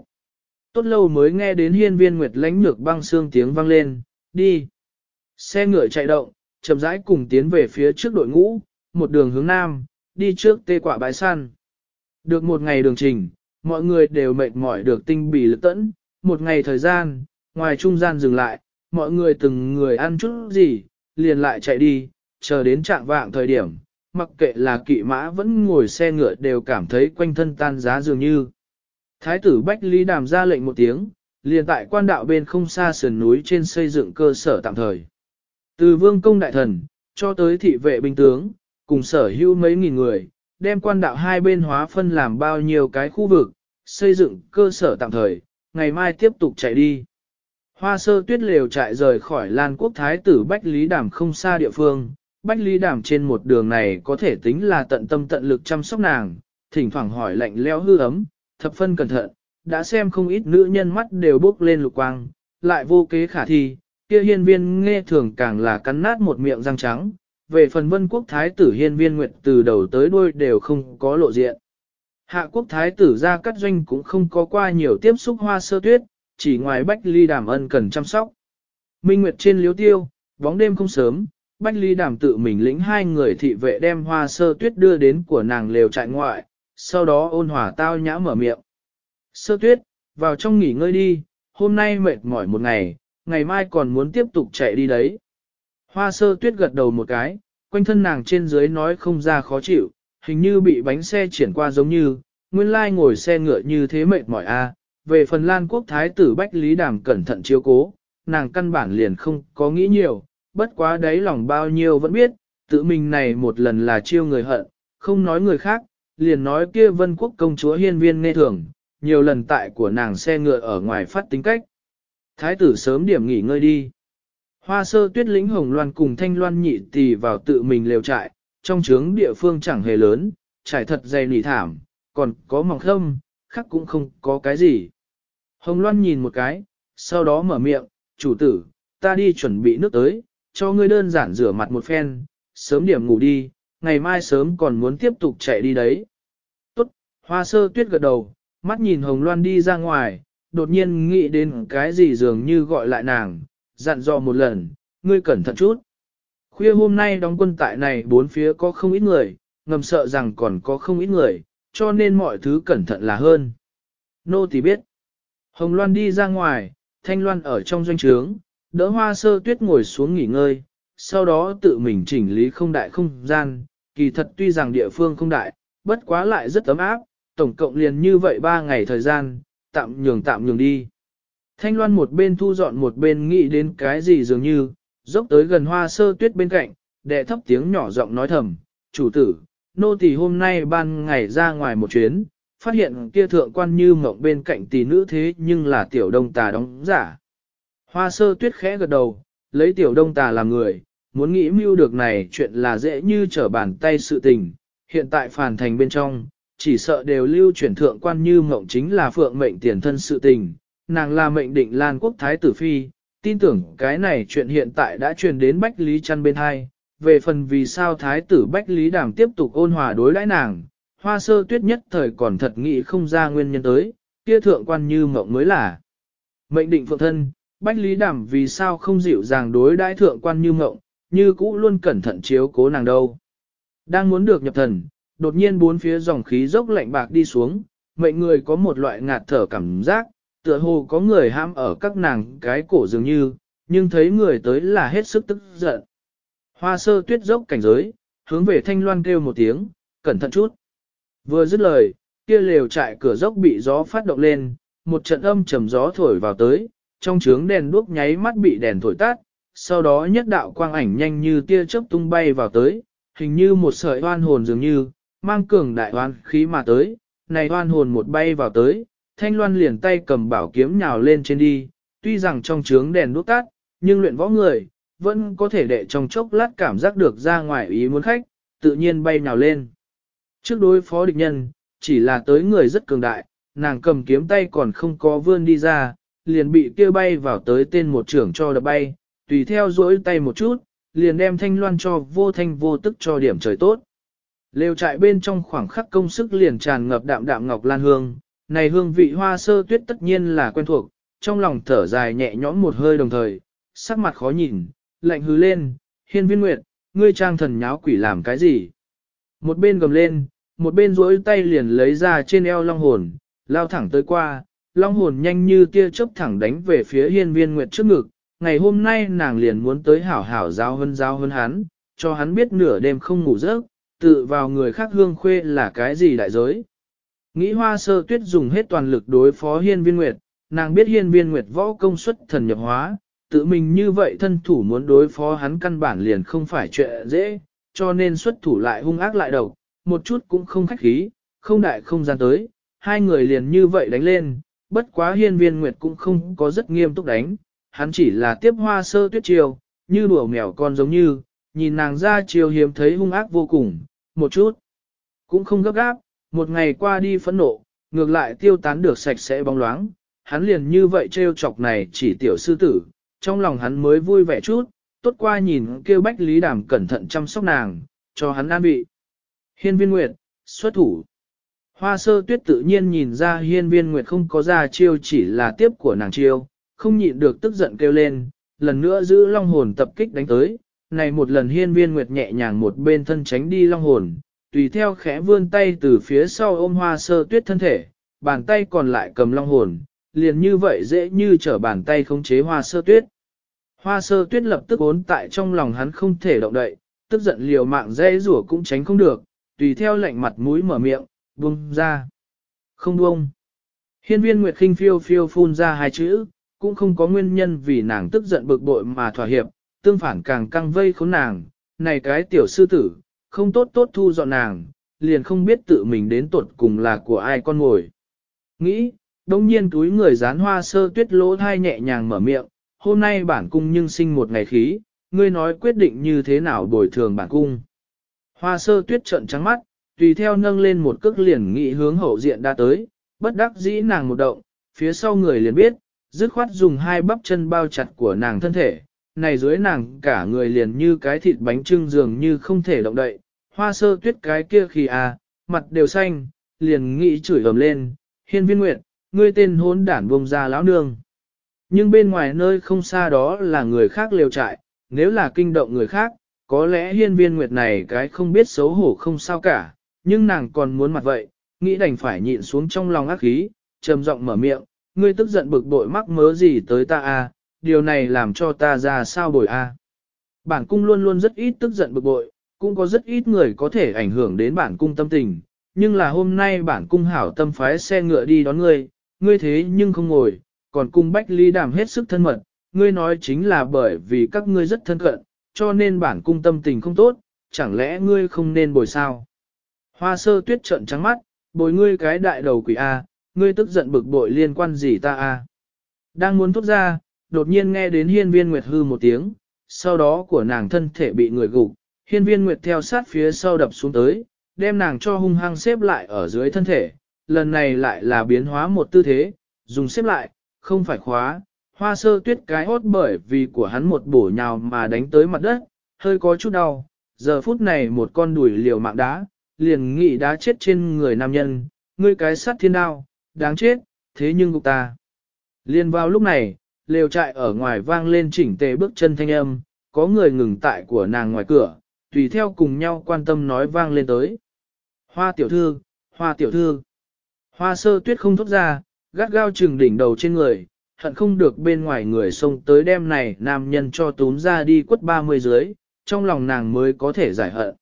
Tốt lâu mới nghe đến hiên viên nguyệt lánh nhược băng xương tiếng vang lên, đi. Xe ngựa chạy động, chậm rãi cùng tiến về phía trước đội ngũ, một đường hướng nam, đi trước tê quả bãi săn. Được một ngày đường trình, mọi người đều mệt mỏi được tinh bì lực tẫn, một ngày thời gian, ngoài trung gian dừng lại, mọi người từng người ăn chút gì, liền lại chạy đi, chờ đến trạng vạng thời điểm, mặc kệ là kỵ mã vẫn ngồi xe ngựa đều cảm thấy quanh thân tan giá dường như. Thái tử Bách Lý Đàm ra lệnh một tiếng, liền tại quan đạo bên không xa sườn núi trên xây dựng cơ sở tạm thời. Từ vương công đại thần, cho tới thị vệ binh tướng, cùng sở hữu mấy nghìn người, đem quan đạo hai bên hóa phân làm bao nhiêu cái khu vực, xây dựng cơ sở tạm thời, ngày mai tiếp tục chạy đi. Hoa sơ tuyết lều chạy rời khỏi Lan Quốc Thái tử Bách Lý Đàm không xa địa phương, Bách Lý Đàm trên một đường này có thể tính là tận tâm tận lực chăm sóc nàng, thỉnh thoảng hỏi lạnh leo hư ấm, thập phân cẩn thận, đã xem không ít nữ nhân mắt đều bốc lên lục quang, lại vô kế khả thi, kia hiên viên nghe thường càng là cắn nát một miệng răng trắng, về phần vân quốc thái tử hiên viên nguyệt từ đầu tới đuôi đều không có lộ diện. Hạ quốc thái tử ra cắt doanh cũng không có qua nhiều tiếp xúc hoa sơ tuyết, chỉ ngoài bách ly đàm ân cần chăm sóc. Minh Nguyệt trên liếu tiêu, bóng đêm không sớm, bách ly đàm tự mình lĩnh hai người thị vệ đem hoa sơ tuyết đưa đến của nàng lều trại ngoại, sau đó ôn hòa tao nhã mở miệng. Sơ tuyết, vào trong nghỉ ngơi đi, hôm nay mệt mỏi một ngày, ngày mai còn muốn tiếp tục chạy đi đấy. Hoa sơ tuyết gật đầu một cái, quanh thân nàng trên dưới nói không ra khó chịu, hình như bị bánh xe triển qua giống như, nguyên lai ngồi xe ngựa như thế mệt mỏi a. Về phần Lan quốc thái tử Bách Lý Đàm cẩn thận chiếu cố, nàng căn bản liền không có nghĩ nhiều, bất quá đấy lòng bao nhiêu vẫn biết, tự mình này một lần là chiêu người hận, không nói người khác, liền nói kia vân quốc công chúa hiên viên nghe thường, nhiều lần tại của nàng xe ngựa ở ngoài phát tính cách. Thái tử sớm điểm nghỉ ngơi đi. Hoa sơ tuyết lĩnh hồng loan cùng thanh loan nhị tì vào tự mình lều trại, trong trướng địa phương chẳng hề lớn, trải thật dày nỉ thảm, còn có mỏng thâm, khác cũng không có cái gì. Hồng loan nhìn một cái, sau đó mở miệng, chủ tử, ta đi chuẩn bị nước tới, cho ngươi đơn giản rửa mặt một phen, sớm điểm ngủ đi, ngày mai sớm còn muốn tiếp tục chạy đi đấy. Tốt, hoa sơ tuyết gật đầu, mắt nhìn hồng loan đi ra ngoài, đột nhiên nghĩ đến cái gì dường như gọi lại nàng, dặn dò một lần, ngươi cẩn thận chút. Khuya hôm nay đóng quân tại này bốn phía có không ít người, ngầm sợ rằng còn có không ít người, cho nên mọi thứ cẩn thận là hơn. Nô thì biết. Hồng Loan đi ra ngoài, Thanh Loan ở trong doanh trướng, đỡ hoa sơ tuyết ngồi xuống nghỉ ngơi, sau đó tự mình chỉnh lý không đại không gian, kỳ thật tuy rằng địa phương không đại, bất quá lại rất ấm áp, tổng cộng liền như vậy ba ngày thời gian, tạm nhường tạm nhường đi. Thanh Loan một bên thu dọn một bên nghĩ đến cái gì dường như, dốc tới gần hoa sơ tuyết bên cạnh, đệ thấp tiếng nhỏ giọng nói thầm, chủ tử, nô tỳ hôm nay ban ngày ra ngoài một chuyến, phát hiện kia thượng quan như mộng bên cạnh tỷ nữ thế nhưng là tiểu đông tà đóng giả. Hoa sơ tuyết khẽ gật đầu, lấy tiểu đông tà làm người, muốn nghĩ mưu được này chuyện là dễ như trở bàn tay sự tình, hiện tại phản thành bên trong, chỉ sợ đều lưu chuyển thượng quan như mộng chính là phượng mệnh tiền thân sự tình, nàng là mệnh định Lan quốc thái tử phi, tin tưởng cái này chuyện hiện tại đã truyền đến Bách Lý Trăn bên hai, về phần vì sao thái tử Bách Lý Đàm tiếp tục ôn hòa đối đãi nàng, hoa sơ tuyết nhất thời còn thật nghĩ không ra nguyên nhân tới, kia thượng quan như mộng mới là mệnh định phượng thân, Bách Lý Đàm vì sao không dịu dàng đối đãi thượng quan như mộng, như cũ luôn cẩn thận chiếu cố nàng đâu. Đang muốn được nhập thần, đột nhiên bốn phía dòng khí dốc lạnh bạc đi xuống, mệnh người có một loại ngạt thở cảm giác, tựa hồ có người ham ở các nàng cái cổ dường như, nhưng thấy người tới là hết sức tức giận. Hoa sơ tuyết dốc cảnh giới, hướng về thanh loan kêu một tiếng, cẩn thận chút. Vừa dứt lời, kia lều trại cửa dốc bị gió phát động lên, một trận âm trầm gió thổi vào tới, trong trướng đèn đuốc nháy mắt bị đèn thổi tắt, sau đó nhất đạo quang ảnh nhanh như tia chớp tung bay vào tới, hình như một sợi oan hồn dường như, mang cường đại oan khí mà tới, này oan hồn một bay vào tới, thanh loan liền tay cầm bảo kiếm nhào lên trên đi, tuy rằng trong trướng đèn đốt tắt, nhưng luyện võ người, vẫn có thể để trong chốc lát cảm giác được ra ngoài ý muốn khách, tự nhiên bay nhào lên. Trước đối phó địch nhân, chỉ là tới người rất cường đại, nàng cầm kiếm tay còn không có vươn đi ra, liền bị kia bay vào tới tên một trưởng cho đập bay, tùy theo duỗi tay một chút, liền đem thanh loan cho vô thanh vô tức cho điểm trời tốt. Lều trại bên trong khoảng khắc công sức liền tràn ngập đạm đạm ngọc lan hương, này hương vị hoa sơ tuyết tất nhiên là quen thuộc, trong lòng thở dài nhẹ nhõm một hơi đồng thời, sắc mặt khó nhìn, lạnh hứ lên, hiên viên nguyệt, ngươi trang thần nháo quỷ làm cái gì? Một bên gầm lên, một bên duỗi tay liền lấy ra trên eo long hồn, lao thẳng tới qua, long hồn nhanh như tia chớp thẳng đánh về phía hiên viên nguyệt trước ngực. Ngày hôm nay nàng liền muốn tới hảo hảo giáo hơn giáo hơn hắn, cho hắn biết nửa đêm không ngủ giấc, tự vào người khác hương khuê là cái gì đại giới. Nghĩ hoa sơ tuyết dùng hết toàn lực đối phó hiên viên nguyệt, nàng biết hiên viên nguyệt võ công suất thần nhập hóa, tự mình như vậy thân thủ muốn đối phó hắn căn bản liền không phải chuyện dễ, cho nên xuất thủ lại hung ác lại độc, một chút cũng không khách khí, không đại không gian tới, hai người liền như vậy đánh lên, bất quá hiên viên nguyệt cũng không có rất nghiêm túc đánh, hắn chỉ là tiếp hoa sơ tuyết chiều, như đùa mèo con giống như, nhìn nàng ra chiều hiếm thấy hung ác vô cùng, một chút, cũng không gấp gáp, một ngày qua đi phẫn nộ, ngược lại tiêu tán được sạch sẽ bóng loáng, hắn liền như vậy trêu chọc này chỉ tiểu sư tử, trong lòng hắn mới vui vẻ chút, tốt qua nhìn kêu Bách Lý đảm cẩn thận chăm sóc nàng, cho hắn an vị. Hiên viên Nguyệt, xuất thủ. Hoa sơ tuyết tự nhiên nhìn ra hiên viên Nguyệt không có ra chiêu chỉ là tiếp của nàng chiêu, không nhịn được tức giận kêu lên, lần nữa giữ long hồn tập kích đánh tới. Này một lần hiên viên Nguyệt nhẹ nhàng một bên thân tránh đi long hồn, tùy theo khẽ vươn tay từ phía sau ôm hoa sơ tuyết thân thể, bàn tay còn lại cầm long hồn, liền như vậy dễ như trở bàn tay khống chế hoa sơ tuyết. Hoa sơ tuyết lập tức ốn tại trong lòng hắn không thể động đậy, tức giận liều mạng dễ rủa cũng tránh không được, tùy theo lạnh mặt mũi mở miệng, buông ra. Không buông. Hiên viên Nguyệt khinh phiêu phiêu phun ra hai chữ, cũng không có nguyên nhân vì nàng tức giận bực bội mà thỏa hiệp, tương phản càng căng vây khốn nàng, này cái tiểu sư tử, không tốt tốt thu dọn nàng, liền không biết tự mình đến tuột cùng là của ai con ngồi. Nghĩ, đông nhiên túi người dán hoa sơ tuyết lỗ thai nhẹ nhàng mở miệng, hôm nay bản cung nhưng sinh một ngày khí, ngươi nói quyết định như thế nào bồi thường bản cung. Hoa sơ tuyết trợn trắng mắt, tùy theo nâng lên một cước liền nghị hướng hậu diện đã tới, bất đắc dĩ nàng một động, phía sau người liền biết, dứt khoát dùng hai bắp chân bao chặt của nàng thân thể, này dưới nàng cả người liền như cái thịt bánh trưng dường như không thể động đậy, hoa sơ tuyết cái kia khi à, mặt đều xanh, liền nghĩ chửi ầm lên, hiên viên nguyệt, ngươi tên hốn đản bông ra lão nương. Nhưng bên ngoài nơi không xa đó là người khác liều trại, nếu là kinh động người khác, có lẽ hiên viên nguyệt này cái không biết xấu hổ không sao cả, nhưng nàng còn muốn mặt vậy, nghĩ đành phải nhịn xuống trong lòng ác khí, trầm giọng mở miệng, ngươi tức giận bực bội mắc mớ gì tới ta a? À, điều này làm cho ta ra sao bồi a? À. Bản cung luôn luôn rất ít tức giận bực bội, cũng có rất ít người có thể ảnh hưởng đến bản cung tâm tình, nhưng là hôm nay bản cung hảo tâm phái xe ngựa đi đón ngươi, ngươi thế nhưng không ngồi, còn cung bách ly đàm hết sức thân mật, ngươi nói chính là bởi vì các ngươi rất thân cận, cho nên bản cung tâm tình không tốt, chẳng lẽ ngươi không nên bồi sao? Hoa sơ tuyết trận trắng mắt, bồi ngươi cái đại đầu quỷ A, ngươi tức giận bực bội liên quan gì ta A. Đang muốn thốt ra, đột nhiên nghe đến hiên viên nguyệt hư một tiếng, sau đó của nàng thân thể bị người gục, hiên viên nguyệt theo sát phía sau đập xuống tới, đem nàng cho hung hăng xếp lại ở dưới thân thể, lần này lại là biến hóa một tư thế, dùng xếp lại, không phải khóa, hoa sơ tuyết cái hốt bởi vì của hắn một bổ nhào mà đánh tới mặt đất, hơi có chút đau, giờ phút này một con đùi liều mạng đá, liền nghị đá chết trên người nam nhân, ngươi cái sát thiên đao, đáng chết, thế nhưng gục ta. Liền vào lúc này, lều trại ở ngoài vang lên chỉnh tề bước chân thanh âm, có người ngừng tại của nàng ngoài cửa, tùy theo cùng nhau quan tâm nói vang lên tới. Hoa tiểu thư, hoa tiểu thư. Hoa sơ tuyết không thốt ra, gắt gao trừng đỉnh đầu trên người, hận không được bên ngoài người xông tới đêm này nam nhân cho tốn ra đi quất 30 dưới, trong lòng nàng mới có thể giải hận.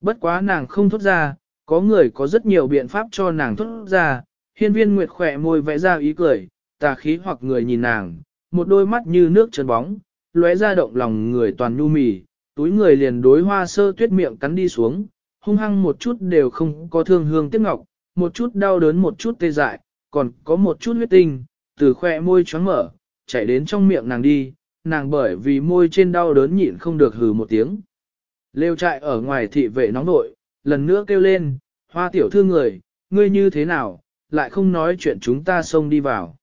Bất quá nàng không thốt ra, có người có rất nhiều biện pháp cho nàng thốt ra, hiên viên nguyệt khỏe môi vẽ ra ý cười, tà khí hoặc người nhìn nàng, một đôi mắt như nước trơn bóng, lóe ra động lòng người toàn nhu mì, túi người liền đối hoa sơ tuyết miệng cắn đi xuống, hung hăng một chút đều không có thương hương tiếc ngọc, một chút đau đớn một chút tê dại, còn có một chút huyết tinh, từ khỏe môi choáng mở, chảy đến trong miệng nàng đi, nàng bởi vì môi trên đau đớn nhịn không được hừ một tiếng. Lêu trại ở ngoài thị vệ nóng nội, lần nữa kêu lên, hoa tiểu thư người, ngươi như thế nào, lại không nói chuyện chúng ta xông đi vào.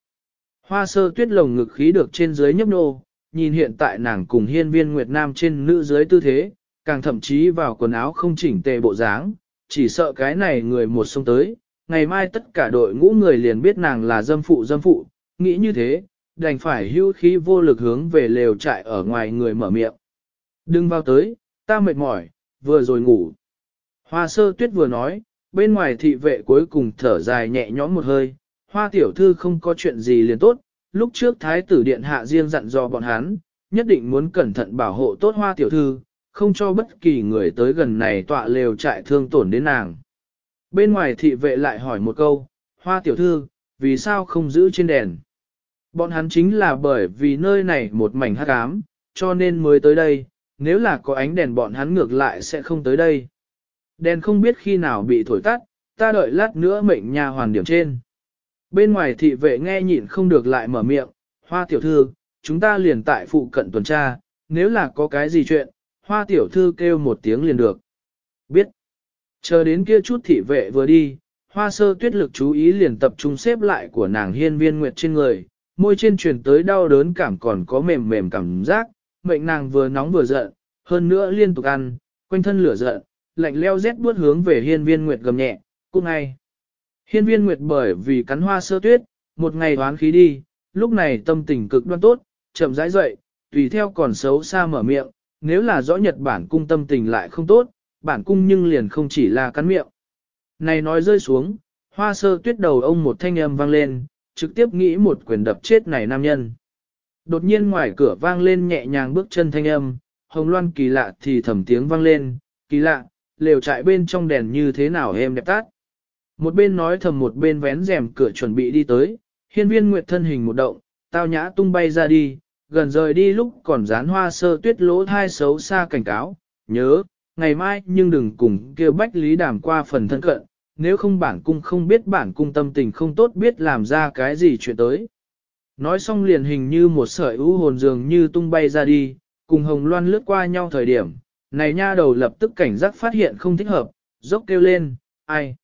Hoa sơ tuyết lồng ngực khí được trên dưới nhấp nô, nhìn hiện tại nàng cùng hiên viên Nguyệt Nam trên nữ dưới tư thế, càng thậm chí vào quần áo không chỉnh tề bộ dáng, chỉ sợ cái này người một xông tới, ngày mai tất cả đội ngũ người liền biết nàng là dâm phụ dâm phụ, nghĩ như thế, đành phải hưu khí vô lực hướng về lều trại ở ngoài người mở miệng. Đừng vào tới, ta mệt mỏi, vừa rồi ngủ. Hoa sơ tuyết vừa nói, bên ngoài thị vệ cuối cùng thở dài nhẹ nhõm một hơi, hoa tiểu thư không có chuyện gì liền tốt, lúc trước thái tử điện hạ riêng dặn dò bọn hắn, nhất định muốn cẩn thận bảo hộ tốt hoa tiểu thư, không cho bất kỳ người tới gần này tọa lều trại thương tổn đến nàng. Bên ngoài thị vệ lại hỏi một câu, hoa tiểu thư, vì sao không giữ trên đèn? Bọn hắn chính là bởi vì nơi này một mảnh hắc ám, cho nên mới tới đây, nếu là có ánh đèn bọn hắn ngược lại sẽ không tới đây. Đèn không biết khi nào bị thổi tắt, ta đợi lát nữa mệnh nhà hoàn điểm trên. Bên ngoài thị vệ nghe nhịn không được lại mở miệng, hoa tiểu thư, chúng ta liền tại phụ cận tuần tra, nếu là có cái gì chuyện, hoa tiểu thư kêu một tiếng liền được. Biết. Chờ đến kia chút thị vệ vừa đi, hoa sơ tuyết lực chú ý liền tập trung xếp lại của nàng hiên viên nguyệt trên người, môi trên truyền tới đau đớn cảm còn có mềm mềm cảm giác, mệnh nàng vừa nóng vừa giận, hơn nữa liên tục ăn, quanh thân lửa giận, lạnh leo rét buốt hướng về hiên viên nguyệt gầm nhẹ, cung ngay. Hiên viên nguyệt bởi vì cắn hoa sơ tuyết, một ngày hoán khí đi, lúc này tâm tình cực đoan tốt, chậm rãi dậy, tùy theo còn xấu xa mở miệng, nếu là rõ Nhật Bản cung tâm tình lại không tốt, bản cung nhưng liền không chỉ là cắn miệng. Này nói rơi xuống, hoa sơ tuyết đầu ông một thanh âm vang lên, trực tiếp nghĩ một quyền đập chết này nam nhân. Đột nhiên ngoài cửa vang lên nhẹ nhàng bước chân thanh âm, hồng loan kỳ lạ thì thầm tiếng vang lên, kỳ lạ, lều trại bên trong đèn như thế nào em đẹp tát. Một bên nói thầm một bên vén rèm cửa chuẩn bị đi tới, hiên viên nguyệt thân hình một động, tao nhã tung bay ra đi, gần rời đi lúc còn dán hoa sơ tuyết lỗ thai xấu xa cảnh cáo, nhớ, ngày mai nhưng đừng cùng kêu bách lý đàm qua phần thân cận, nếu không bản cung không biết bản cung tâm tình không tốt biết làm ra cái gì chuyện tới. Nói xong liền hình như một sợi ưu hồn dường như tung bay ra đi, cùng hồng loan lướt qua nhau thời điểm, này nha đầu lập tức cảnh giác phát hiện không thích hợp, dốc kêu lên, ai.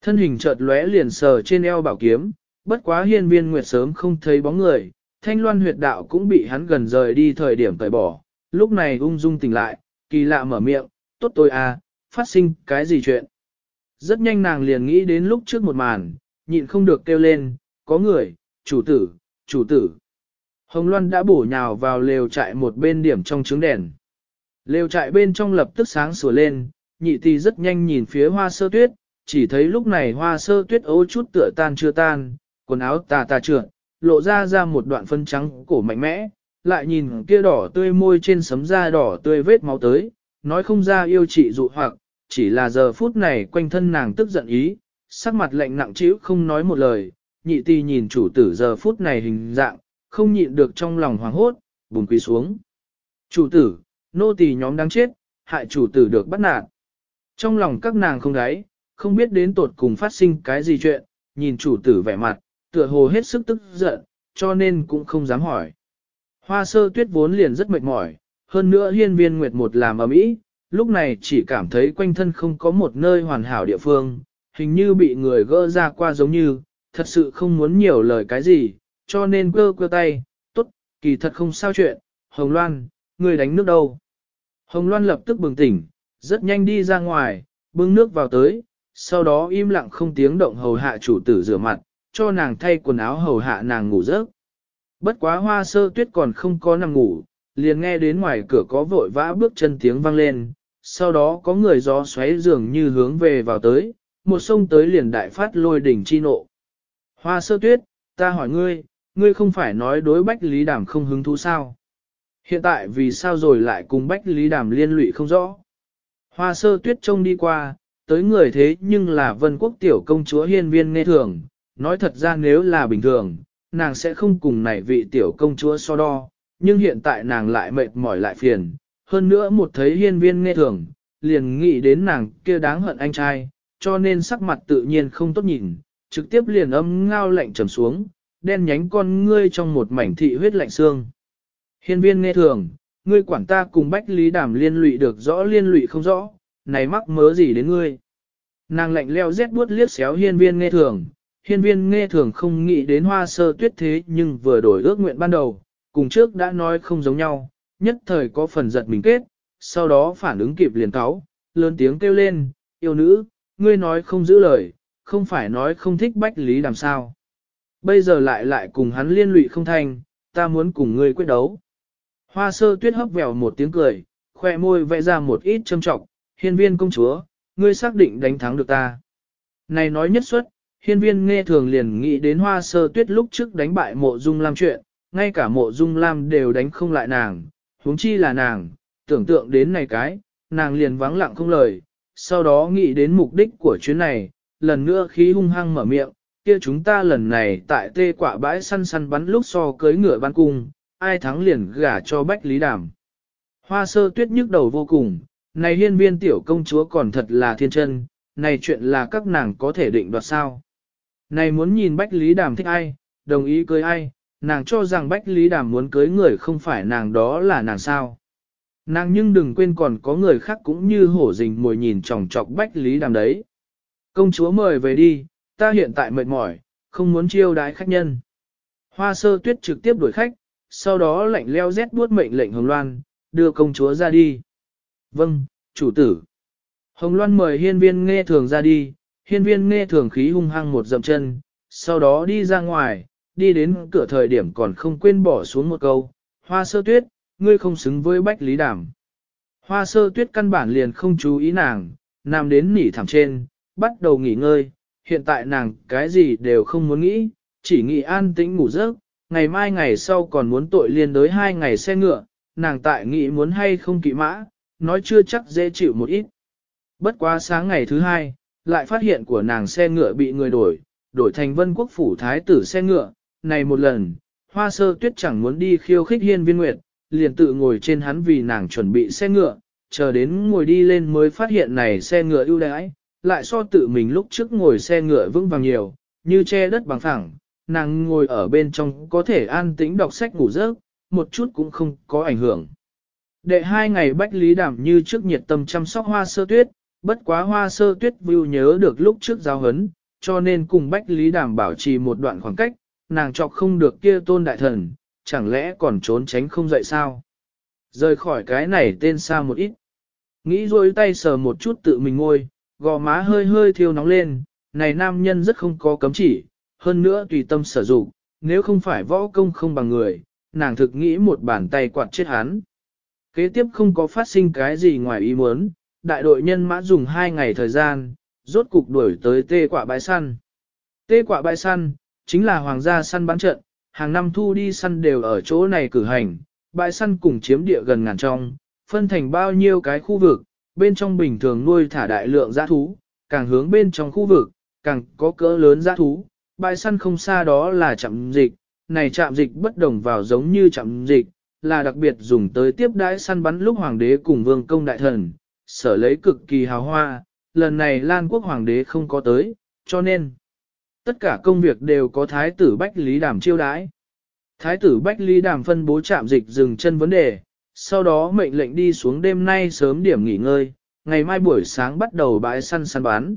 Thân hình chợt lóe liền sờ trên eo bảo kiếm, bất quá hiên viên nguyệt sớm không thấy bóng người, thanh loan huyệt đạo cũng bị hắn gần rời đi thời điểm tẩy bỏ, lúc này ung dung tỉnh lại, kỳ lạ mở miệng, tốt tôi à, phát sinh cái gì chuyện. Rất nhanh nàng liền nghĩ đến lúc trước một màn, nhịn không được kêu lên, có người, chủ tử, chủ tử. Hồng Loan đã bổ nhào vào lều trại một bên điểm trong trứng đèn. Lều trại bên trong lập tức sáng sủa lên, nhị tỷ rất nhanh nhìn phía hoa sơ tuyết, chỉ thấy lúc này hoa sơ tuyết ố chút tựa tan chưa tan, quần áo tà tà trượt, lộ ra ra một đoạn phân trắng cổ mạnh mẽ, lại nhìn kia đỏ tươi môi trên sấm da đỏ tươi vết máu tới, nói không ra yêu chị dụ hoặc, chỉ là giờ phút này quanh thân nàng tức giận ý, sắc mặt lạnh nặng chữ không nói một lời, nhị tỷ nhìn chủ tử giờ phút này hình dạng, không nhịn được trong lòng hoảng hốt, bùn quỳ xuống. Chủ tử, nô tỳ nhóm đáng chết, hại chủ tử được bắt nạt. Trong lòng các nàng không đáy, không biết đến tột cùng phát sinh cái gì chuyện, nhìn chủ tử vẻ mặt, tựa hồ hết sức tức giận, cho nên cũng không dám hỏi. Hoa sơ tuyết vốn liền rất mệt mỏi, hơn nữa hiên viên nguyệt một làm ở mỹ, lúc này chỉ cảm thấy quanh thân không có một nơi hoàn hảo địa phương, hình như bị người gỡ ra qua giống như, thật sự không muốn nhiều lời cái gì, cho nên quơ quơ tay, tốt, kỳ thật không sao chuyện, Hồng Loan, người đánh nước đâu. Hồng Loan lập tức bừng tỉnh, rất nhanh đi ra ngoài, bưng nước vào tới, sau đó im lặng không tiếng động hầu hạ chủ tử rửa mặt, cho nàng thay quần áo hầu hạ nàng ngủ giấc. Bất quá hoa sơ tuyết còn không có nằm ngủ, liền nghe đến ngoài cửa có vội vã bước chân tiếng vang lên, sau đó có người gió xoáy dường như hướng về vào tới, một sông tới liền đại phát lôi đỉnh chi nộ. Hoa sơ tuyết, ta hỏi ngươi, ngươi không phải nói đối Bách Lý đảm không hứng thú sao? Hiện tại vì sao rồi lại cùng Bách Lý Đàm liên lụy không rõ? Hoa sơ tuyết trông đi qua, tới người thế nhưng là vân quốc tiểu công chúa hiên viên nghe thường, nói thật ra nếu là bình thường, nàng sẽ không cùng này vị tiểu công chúa so đo, nhưng hiện tại nàng lại mệt mỏi lại phiền, hơn nữa một thấy hiên viên nghe thường, liền nghĩ đến nàng kia đáng hận anh trai, cho nên sắc mặt tự nhiên không tốt nhìn, trực tiếp liền âm ngao lạnh trầm xuống, đen nhánh con ngươi trong một mảnh thị huyết lạnh xương. Hiên viên nghe thường, ngươi quản ta cùng Bách Lý Đàm liên lụy được rõ liên lụy không rõ, này mắc mớ gì đến ngươi. Nàng lạnh leo rét buốt liếc xéo hiên viên nghe thường, hiên viên nghe thường không nghĩ đến hoa sơ tuyết thế nhưng vừa đổi ước nguyện ban đầu, cùng trước đã nói không giống nhau, nhất thời có phần giật mình kết, sau đó phản ứng kịp liền cáo, lớn tiếng kêu lên, yêu nữ, ngươi nói không giữ lời, không phải nói không thích bách lý Đàm sao. Bây giờ lại lại cùng hắn liên lụy không thành, ta muốn cùng ngươi quyết đấu. Hoa sơ tuyết hấp vèo một tiếng cười, khoe môi vẽ ra một ít châm trọng, hiên viên công chúa, ngươi xác định đánh thắng được ta. Này nói nhất suất, hiên viên nghe thường liền nghĩ đến hoa sơ tuyết lúc trước đánh bại mộ dung lam chuyện, ngay cả mộ dung lam đều đánh không lại nàng, huống chi là nàng, tưởng tượng đến này cái, nàng liền vắng lặng không lời, sau đó nghĩ đến mục đích của chuyến này, lần nữa khí hung hăng mở miệng, kia chúng ta lần này tại tê quả bãi săn săn bắn lúc so cưới ngựa ban cung, ai thắng liền gả cho Bách Lý Đàm. Hoa sơ tuyết nhức đầu vô cùng, này hiên viên tiểu công chúa còn thật là thiên chân, này chuyện là các nàng có thể định đoạt sao. Này muốn nhìn Bách Lý Đàm thích ai, đồng ý cưới ai, nàng cho rằng Bách Lý Đàm muốn cưới người không phải nàng đó là nàng sao. Nàng nhưng đừng quên còn có người khác cũng như hổ rình mồi nhìn chòng chọc Bách Lý Đàm đấy. Công chúa mời về đi, ta hiện tại mệt mỏi, không muốn chiêu đái khách nhân. Hoa sơ tuyết trực tiếp đuổi khách, sau đó lạnh leo rét buốt mệnh lệnh Hồng Loan, đưa công chúa ra đi. Vâng, chủ tử. Hồng Loan mời hiên viên nghe thường ra đi, hiên viên nghe thường khí hung hăng một dậm chân, sau đó đi ra ngoài, đi đến cửa thời điểm còn không quên bỏ xuống một câu, hoa sơ tuyết, ngươi không xứng với bách lý đảm. Hoa sơ tuyết căn bản liền không chú ý nàng, nằm đến nỉ thẳng trên, bắt đầu nghỉ ngơi, hiện tại nàng cái gì đều không muốn nghĩ, chỉ nghĩ an tĩnh ngủ giấc, ngày mai ngày sau còn muốn tội liên đới hai ngày xe ngựa, nàng tại nghĩ muốn hay không kỵ mã, nói chưa chắc dễ chịu một ít. Bất quá sáng ngày thứ hai, lại phát hiện của nàng xe ngựa bị người đổi, đổi thành vân quốc phủ thái tử xe ngựa, này một lần, hoa sơ tuyết chẳng muốn đi khiêu khích hiên viên nguyệt, liền tự ngồi trên hắn vì nàng chuẩn bị xe ngựa, chờ đến ngồi đi lên mới phát hiện này xe ngựa ưu đãi, lại so tự mình lúc trước ngồi xe ngựa vững vàng nhiều, như che đất bằng phẳng, nàng ngồi ở bên trong có thể an tĩnh đọc sách ngủ giấc, một chút cũng không có ảnh hưởng. Đệ hai ngày Bách Lý Đảm như trước nhiệt tâm chăm sóc hoa sơ tuyết, bất quá hoa sơ tuyết vưu nhớ được lúc trước giáo hấn, cho nên cùng Bách Lý Đảm bảo trì một đoạn khoảng cách, nàng chọc không được kia tôn đại thần, chẳng lẽ còn trốn tránh không dậy sao? Rời khỏi cái này tên xa một ít. Nghĩ rồi tay sờ một chút tự mình ngôi, gò má hơi hơi thiêu nóng lên, này nam nhân rất không có cấm chỉ, hơn nữa tùy tâm sử dụng, nếu không phải võ công không bằng người, nàng thực nghĩ một bàn tay quạt chết hắn. Kế tiếp không có phát sinh cái gì ngoài ý muốn, đại đội nhân mã dùng hai ngày thời gian, rốt cục đuổi tới tê quả bãi săn. Tê quả bãi săn, chính là hoàng gia săn bắn trận, hàng năm thu đi săn đều ở chỗ này cử hành, bãi săn cùng chiếm địa gần ngàn trong, phân thành bao nhiêu cái khu vực, bên trong bình thường nuôi thả đại lượng giã thú, càng hướng bên trong khu vực, càng có cỡ lớn giã thú, bãi săn không xa đó là trạm dịch, này trạm dịch bất đồng vào giống như trạm dịch, là đặc biệt dùng tới tiếp đãi săn bắn lúc hoàng đế cùng vương công đại thần, sở lấy cực kỳ hào hoa, lần này Lan quốc hoàng đế không có tới, cho nên tất cả công việc đều có thái tử Bách Lý Đàm chiêu đãi. Thái tử Bách Lý Đàm phân bố trạm dịch dừng chân vấn đề, sau đó mệnh lệnh đi xuống đêm nay sớm điểm nghỉ ngơi, ngày mai buổi sáng bắt đầu bãi săn săn bán.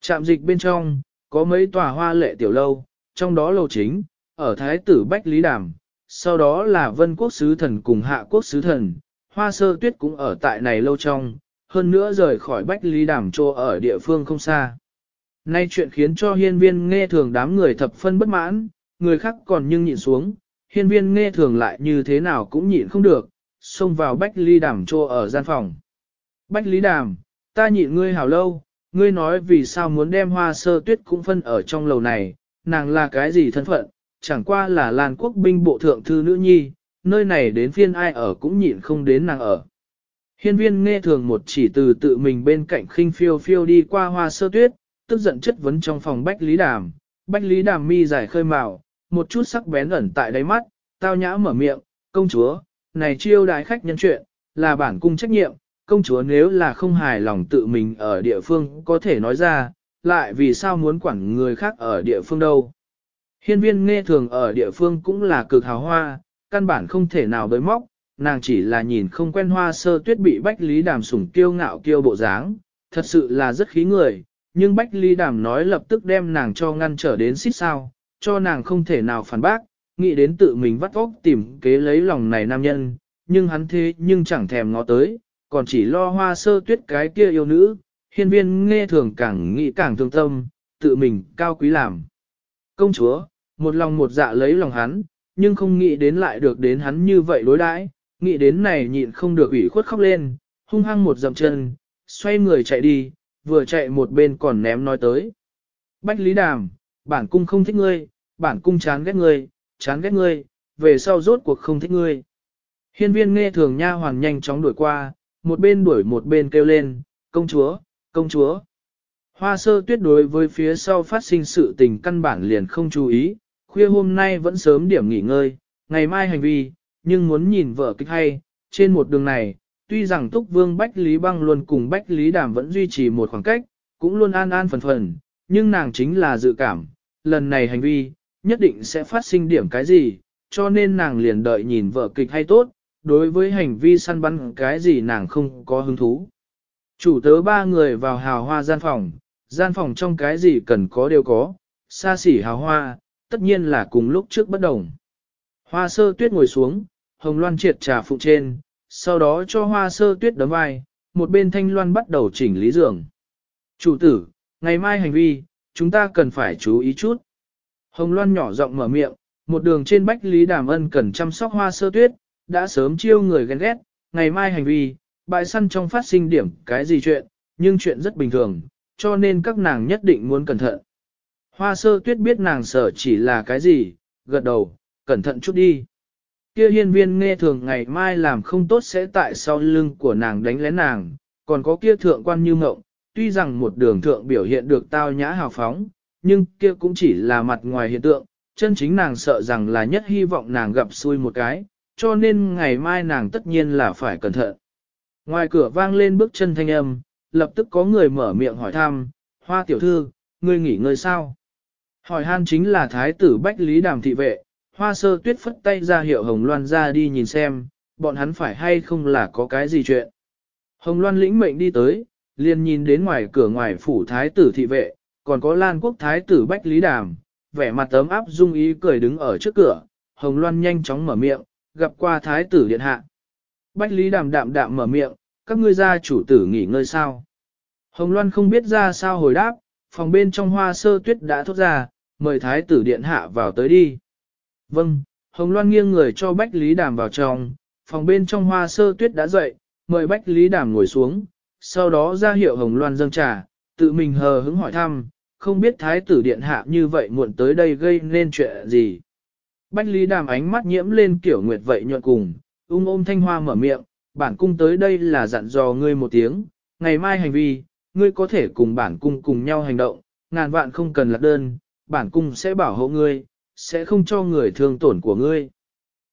Trạm dịch bên trong, có mấy tòa hoa lệ tiểu lâu, trong đó lầu chính, ở Thái tử Bách Lý Đàm, sau đó là Vân Quốc Sứ Thần cùng Hạ Quốc Sứ Thần, Hoa Sơ Tuyết cũng ở tại này lâu trong, hơn nữa rời khỏi Bách Lý Đàm trô ở địa phương không xa. Nay chuyện khiến cho hiên viên nghe thường đám người thập phân bất mãn, người khác còn nhưng nhịn xuống, hiên viên nghe thường lại như thế nào cũng nhịn không được, xông vào Bách Lý Đàm trô ở gian phòng. Bách Lý Đàm, ta nhịn ngươi hảo lâu, ngươi nói vì sao muốn đem hoa sơ tuyết cũng phân ở trong lầu này, nàng là cái gì thân phận, chẳng qua là làn quốc binh bộ thượng thư nữ nhi, nơi này đến phiên ai ở cũng nhịn không đến nàng ở. Hiên viên nghe thường một chỉ từ tự mình bên cạnh khinh phiêu phiêu đi qua hoa sơ tuyết, tức giận chất vấn trong phòng Bách Lý Đàm. Bách Lý Đàm mi dài khơi màu, một chút sắc bén ẩn tại đáy mắt, tao nhã mở miệng, công chúa, này chiêu đại khách nhân chuyện, là bản cung trách nhiệm, công chúa nếu là không hài lòng tự mình ở địa phương có thể nói ra, lại vì sao muốn quản người khác ở địa phương đâu. Hiên viên nghe thường ở địa phương cũng là cực hào hoa, căn bản không thể nào đối móc, nàng chỉ là nhìn không quen hoa sơ tuyết bị Bách Lý Đàm sủng kiêu ngạo kiêu bộ dáng, thật sự là rất khí người, nhưng Bách Lý Đàm nói lập tức đem nàng cho ngăn trở đến xích sao, cho nàng không thể nào phản bác, nghĩ đến tự mình vắt óc tìm kế lấy lòng này nam nhân, nhưng hắn thế nhưng chẳng thèm ngó tới, còn chỉ lo hoa sơ tuyết cái kia yêu nữ, hiên viên nghe thường càng nghĩ càng thương tâm, tự mình cao quý làm. Công chúa, một lòng một dạ lấy lòng hắn, nhưng không nghĩ đến lại được đến hắn như vậy đối đãi, nghĩ đến này nhịn không được ủy khuất khóc lên, hung hăng một dậm chân, xoay người chạy đi, vừa chạy một bên còn ném nói tới. Bách Lý Đàm, bản cung không thích ngươi, bản cung chán ghét ngươi, chán ghét ngươi, về sau rốt cuộc không thích ngươi. Hiên viên nghe thường nha hoàn nhanh chóng đuổi qua, một bên đuổi một bên kêu lên, công chúa, công chúa. Hoa sơ tuyết đối với phía sau phát sinh sự tình căn bản liền không chú ý, khuya hôm nay vẫn sớm điểm nghỉ ngơi, ngày mai hành vi, nhưng muốn nhìn vợ kịch hay, trên một đường này, tuy rằng Túc Vương Bách Lý Băng luôn cùng Bách Lý Đàm vẫn duy trì một khoảng cách, cũng luôn an an phần phần, nhưng nàng chính là dự cảm, lần này hành vi, nhất định sẽ phát sinh điểm cái gì, cho nên nàng liền đợi nhìn vợ kịch hay tốt, đối với hành vi săn bắn cái gì nàng không có hứng thú. Chủ tớ ba người vào hào hoa gian phòng, gian phòng trong cái gì cần có đều có, xa xỉ hào hoa, tất nhiên là cùng lúc trước bất đồng. Hoa sơ tuyết ngồi xuống, hồng loan triệt trà phụ trên, sau đó cho hoa sơ tuyết đấm vai, một bên thanh loan bắt đầu chỉnh lý giường. Chủ tử, ngày mai hành vi, chúng ta cần phải chú ý chút. Hồng loan nhỏ giọng mở miệng, một đường trên bách lý đàm ân cần chăm sóc hoa sơ tuyết, đã sớm chiêu người ghen ghét, ngày mai hành vi, bại săn trong phát sinh điểm cái gì chuyện, nhưng chuyện rất bình thường, cho nên các nàng nhất định muốn cẩn thận. Hoa sơ tuyết biết nàng sợ chỉ là cái gì, gật đầu, cẩn thận chút đi. Kia hiên viên nghe thường ngày mai làm không tốt sẽ tại sau lưng của nàng đánh lén nàng, còn có kia thượng quan như ngộng, tuy rằng một đường thượng biểu hiện được tao nhã hào phóng, nhưng kia cũng chỉ là mặt ngoài hiện tượng, chân chính nàng sợ rằng là nhất hy vọng nàng gặp xui một cái, cho nên ngày mai nàng tất nhiên là phải cẩn thận. Ngoài cửa vang lên bước chân thanh âm, lập tức có người mở miệng hỏi thăm, hoa tiểu thư, ngươi nghỉ ngơi sao? Hỏi han chính là thái tử Bách Lý Đàm thị vệ, hoa sơ tuyết phất tay ra hiệu Hồng Loan ra đi nhìn xem, bọn hắn phải hay không là có cái gì chuyện. Hồng Loan lĩnh mệnh đi tới, liền nhìn đến ngoài cửa ngoài phủ thái tử thị vệ, còn có Lan quốc thái tử Bách Lý Đàm, vẻ mặt tấm áp dung ý cười đứng ở trước cửa, Hồng Loan nhanh chóng mở miệng, gặp qua thái tử điện hạ. Bách Lý Đàm đạm đạm mở miệng, các ngươi gia chủ tử nghỉ ngơi sao. Hồng Loan không biết ra sao hồi đáp, phòng bên trong hoa sơ tuyết đã thốt ra, mời thái tử điện hạ vào tới đi. Vâng, Hồng Loan nghiêng người cho Bách Lý Đàm vào trong, phòng bên trong hoa sơ tuyết đã dậy, mời Bách Lý Đàm ngồi xuống, sau đó ra hiệu Hồng Loan dâng trà, tự mình hờ hứng hỏi thăm, không biết thái tử điện hạ như vậy muộn tới đây gây nên chuyện gì. Bách Lý Đàm ánh mắt nhiễm lên kiểu nguyệt vậy nhuận cùng, ung ôm thanh hoa mở miệng, bản cung tới đây là dặn dò ngươi một tiếng, ngày mai hành vi, ngươi có thể cùng bản cung cùng nhau hành động, ngàn vạn không cần lạc đơn, bản cung sẽ bảo hộ ngươi, sẽ không cho người thương tổn của ngươi.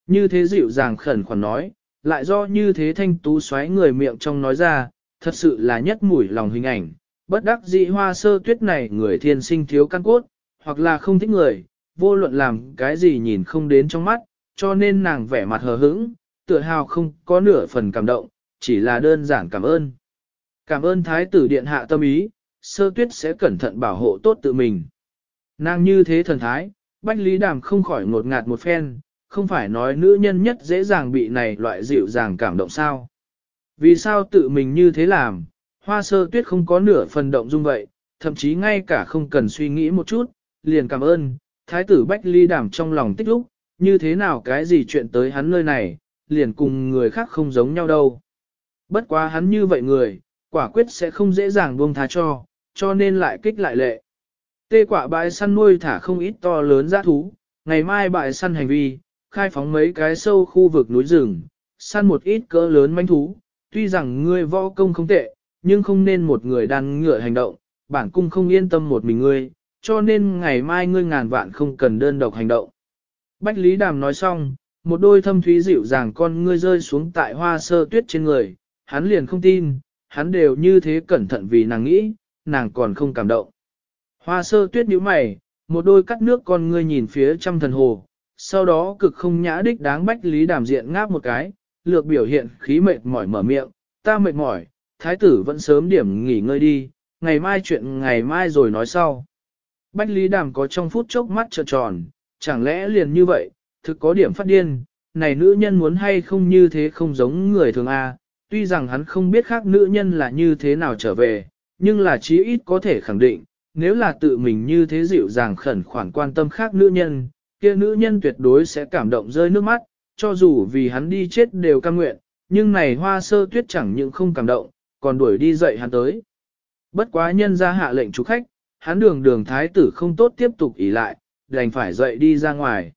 Như thế dịu dàng khẩn khoản nói, lại do như thế thanh tú xoáy người miệng trong nói ra, thật sự là nhất mũi lòng hình ảnh, bất đắc dị hoa sơ tuyết này người thiên sinh thiếu căn cốt, hoặc là không thích người, vô luận làm cái gì nhìn không đến trong mắt, cho nên nàng vẻ mặt hờ hững, tựa hào không có nửa phần cảm động, chỉ là đơn giản cảm ơn. Cảm ơn thái tử điện hạ tâm ý, sơ tuyết sẽ cẩn thận bảo hộ tốt tự mình. Nàng như thế thần thái, Bách Lý Đàm không khỏi ngột ngạt một phen, không phải nói nữ nhân nhất dễ dàng bị này loại dịu dàng cảm động sao. Vì sao tự mình như thế làm, hoa sơ tuyết không có nửa phần động dung vậy, thậm chí ngay cả không cần suy nghĩ một chút, liền cảm ơn, thái tử Bách Ly đảm trong lòng tích lúc, như thế nào cái gì chuyện tới hắn nơi này, liền cùng người khác không giống nhau đâu. Bất quá hắn như vậy người, quả quyết sẽ không dễ dàng buông tha cho, cho nên lại kích lại lệ. Tê quả bãi săn nuôi thả không ít to lớn giã thú, ngày mai bãi săn hành vi, khai phóng mấy cái sâu khu vực núi rừng, săn một ít cỡ lớn manh thú, tuy rằng ngươi võ công không tệ, nhưng không nên một người đàn ngựa hành động, bản cung không yên tâm một mình ngươi, cho nên ngày mai ngươi ngàn vạn không cần đơn độc hành động. Bách Lý Đàm nói xong, một đôi thâm thúy dịu dàng con ngươi rơi xuống tại hoa sơ tuyết trên người, hắn liền không tin, hắn đều như thế cẩn thận vì nàng nghĩ, nàng còn không cảm động. Hoa sơ tuyết nhíu mày, một đôi cắt nước con ngươi nhìn phía trăm thần hồ, sau đó cực không nhã đích đáng bách lý đàm diện ngáp một cái, lược biểu hiện khí mệt mỏi mở miệng, ta mệt mỏi, thái tử vẫn sớm điểm nghỉ ngơi đi, ngày mai chuyện ngày mai rồi nói sau. Bách lý đàm có trong phút chốc mắt trợn tròn, chẳng lẽ liền như vậy, thực có điểm phát điên, này nữ nhân muốn hay không như thế không giống người thường A, tuy rằng hắn không biết khác nữ nhân là như thế nào trở về, nhưng là chí ít có thể khẳng định, nếu là tự mình như thế dịu dàng khẩn khoản quan tâm khác nữ nhân, kia nữ nhân tuyệt đối sẽ cảm động rơi nước mắt, cho dù vì hắn đi chết đều cam nguyện, nhưng này hoa sơ tuyết chẳng những không cảm động, còn đuổi đi dậy hắn tới. Bất quá nhân ra hạ lệnh chủ khách, hắn đường đường thái tử không tốt tiếp tục ỉ lại, đành phải dậy đi ra ngoài.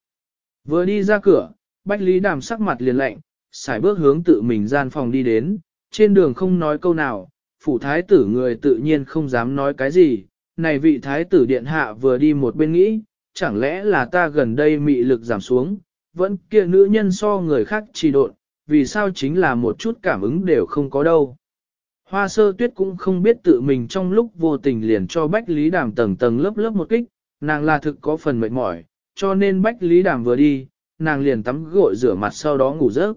Vừa đi ra cửa, Bách Lý Đàm sắc mặt liền lạnh, xài bước hướng tự mình gian phòng đi đến, trên đường không nói câu nào, phủ thái tử người tự nhiên không dám nói cái gì, này vị thái tử điện hạ vừa đi một bên nghĩ, chẳng lẽ là ta gần đây mị lực giảm xuống, vẫn kia nữ nhân so người khác trì độn, vì sao chính là một chút cảm ứng đều không có đâu. Hoa sơ tuyết cũng không biết tự mình trong lúc vô tình liền cho Bách Lý Đàm tầng tầng lớp lớp một kích, nàng là thực có phần mệt mỏi, cho nên Bách Lý Đàm vừa đi, nàng liền tắm gội rửa mặt sau đó ngủ giấc.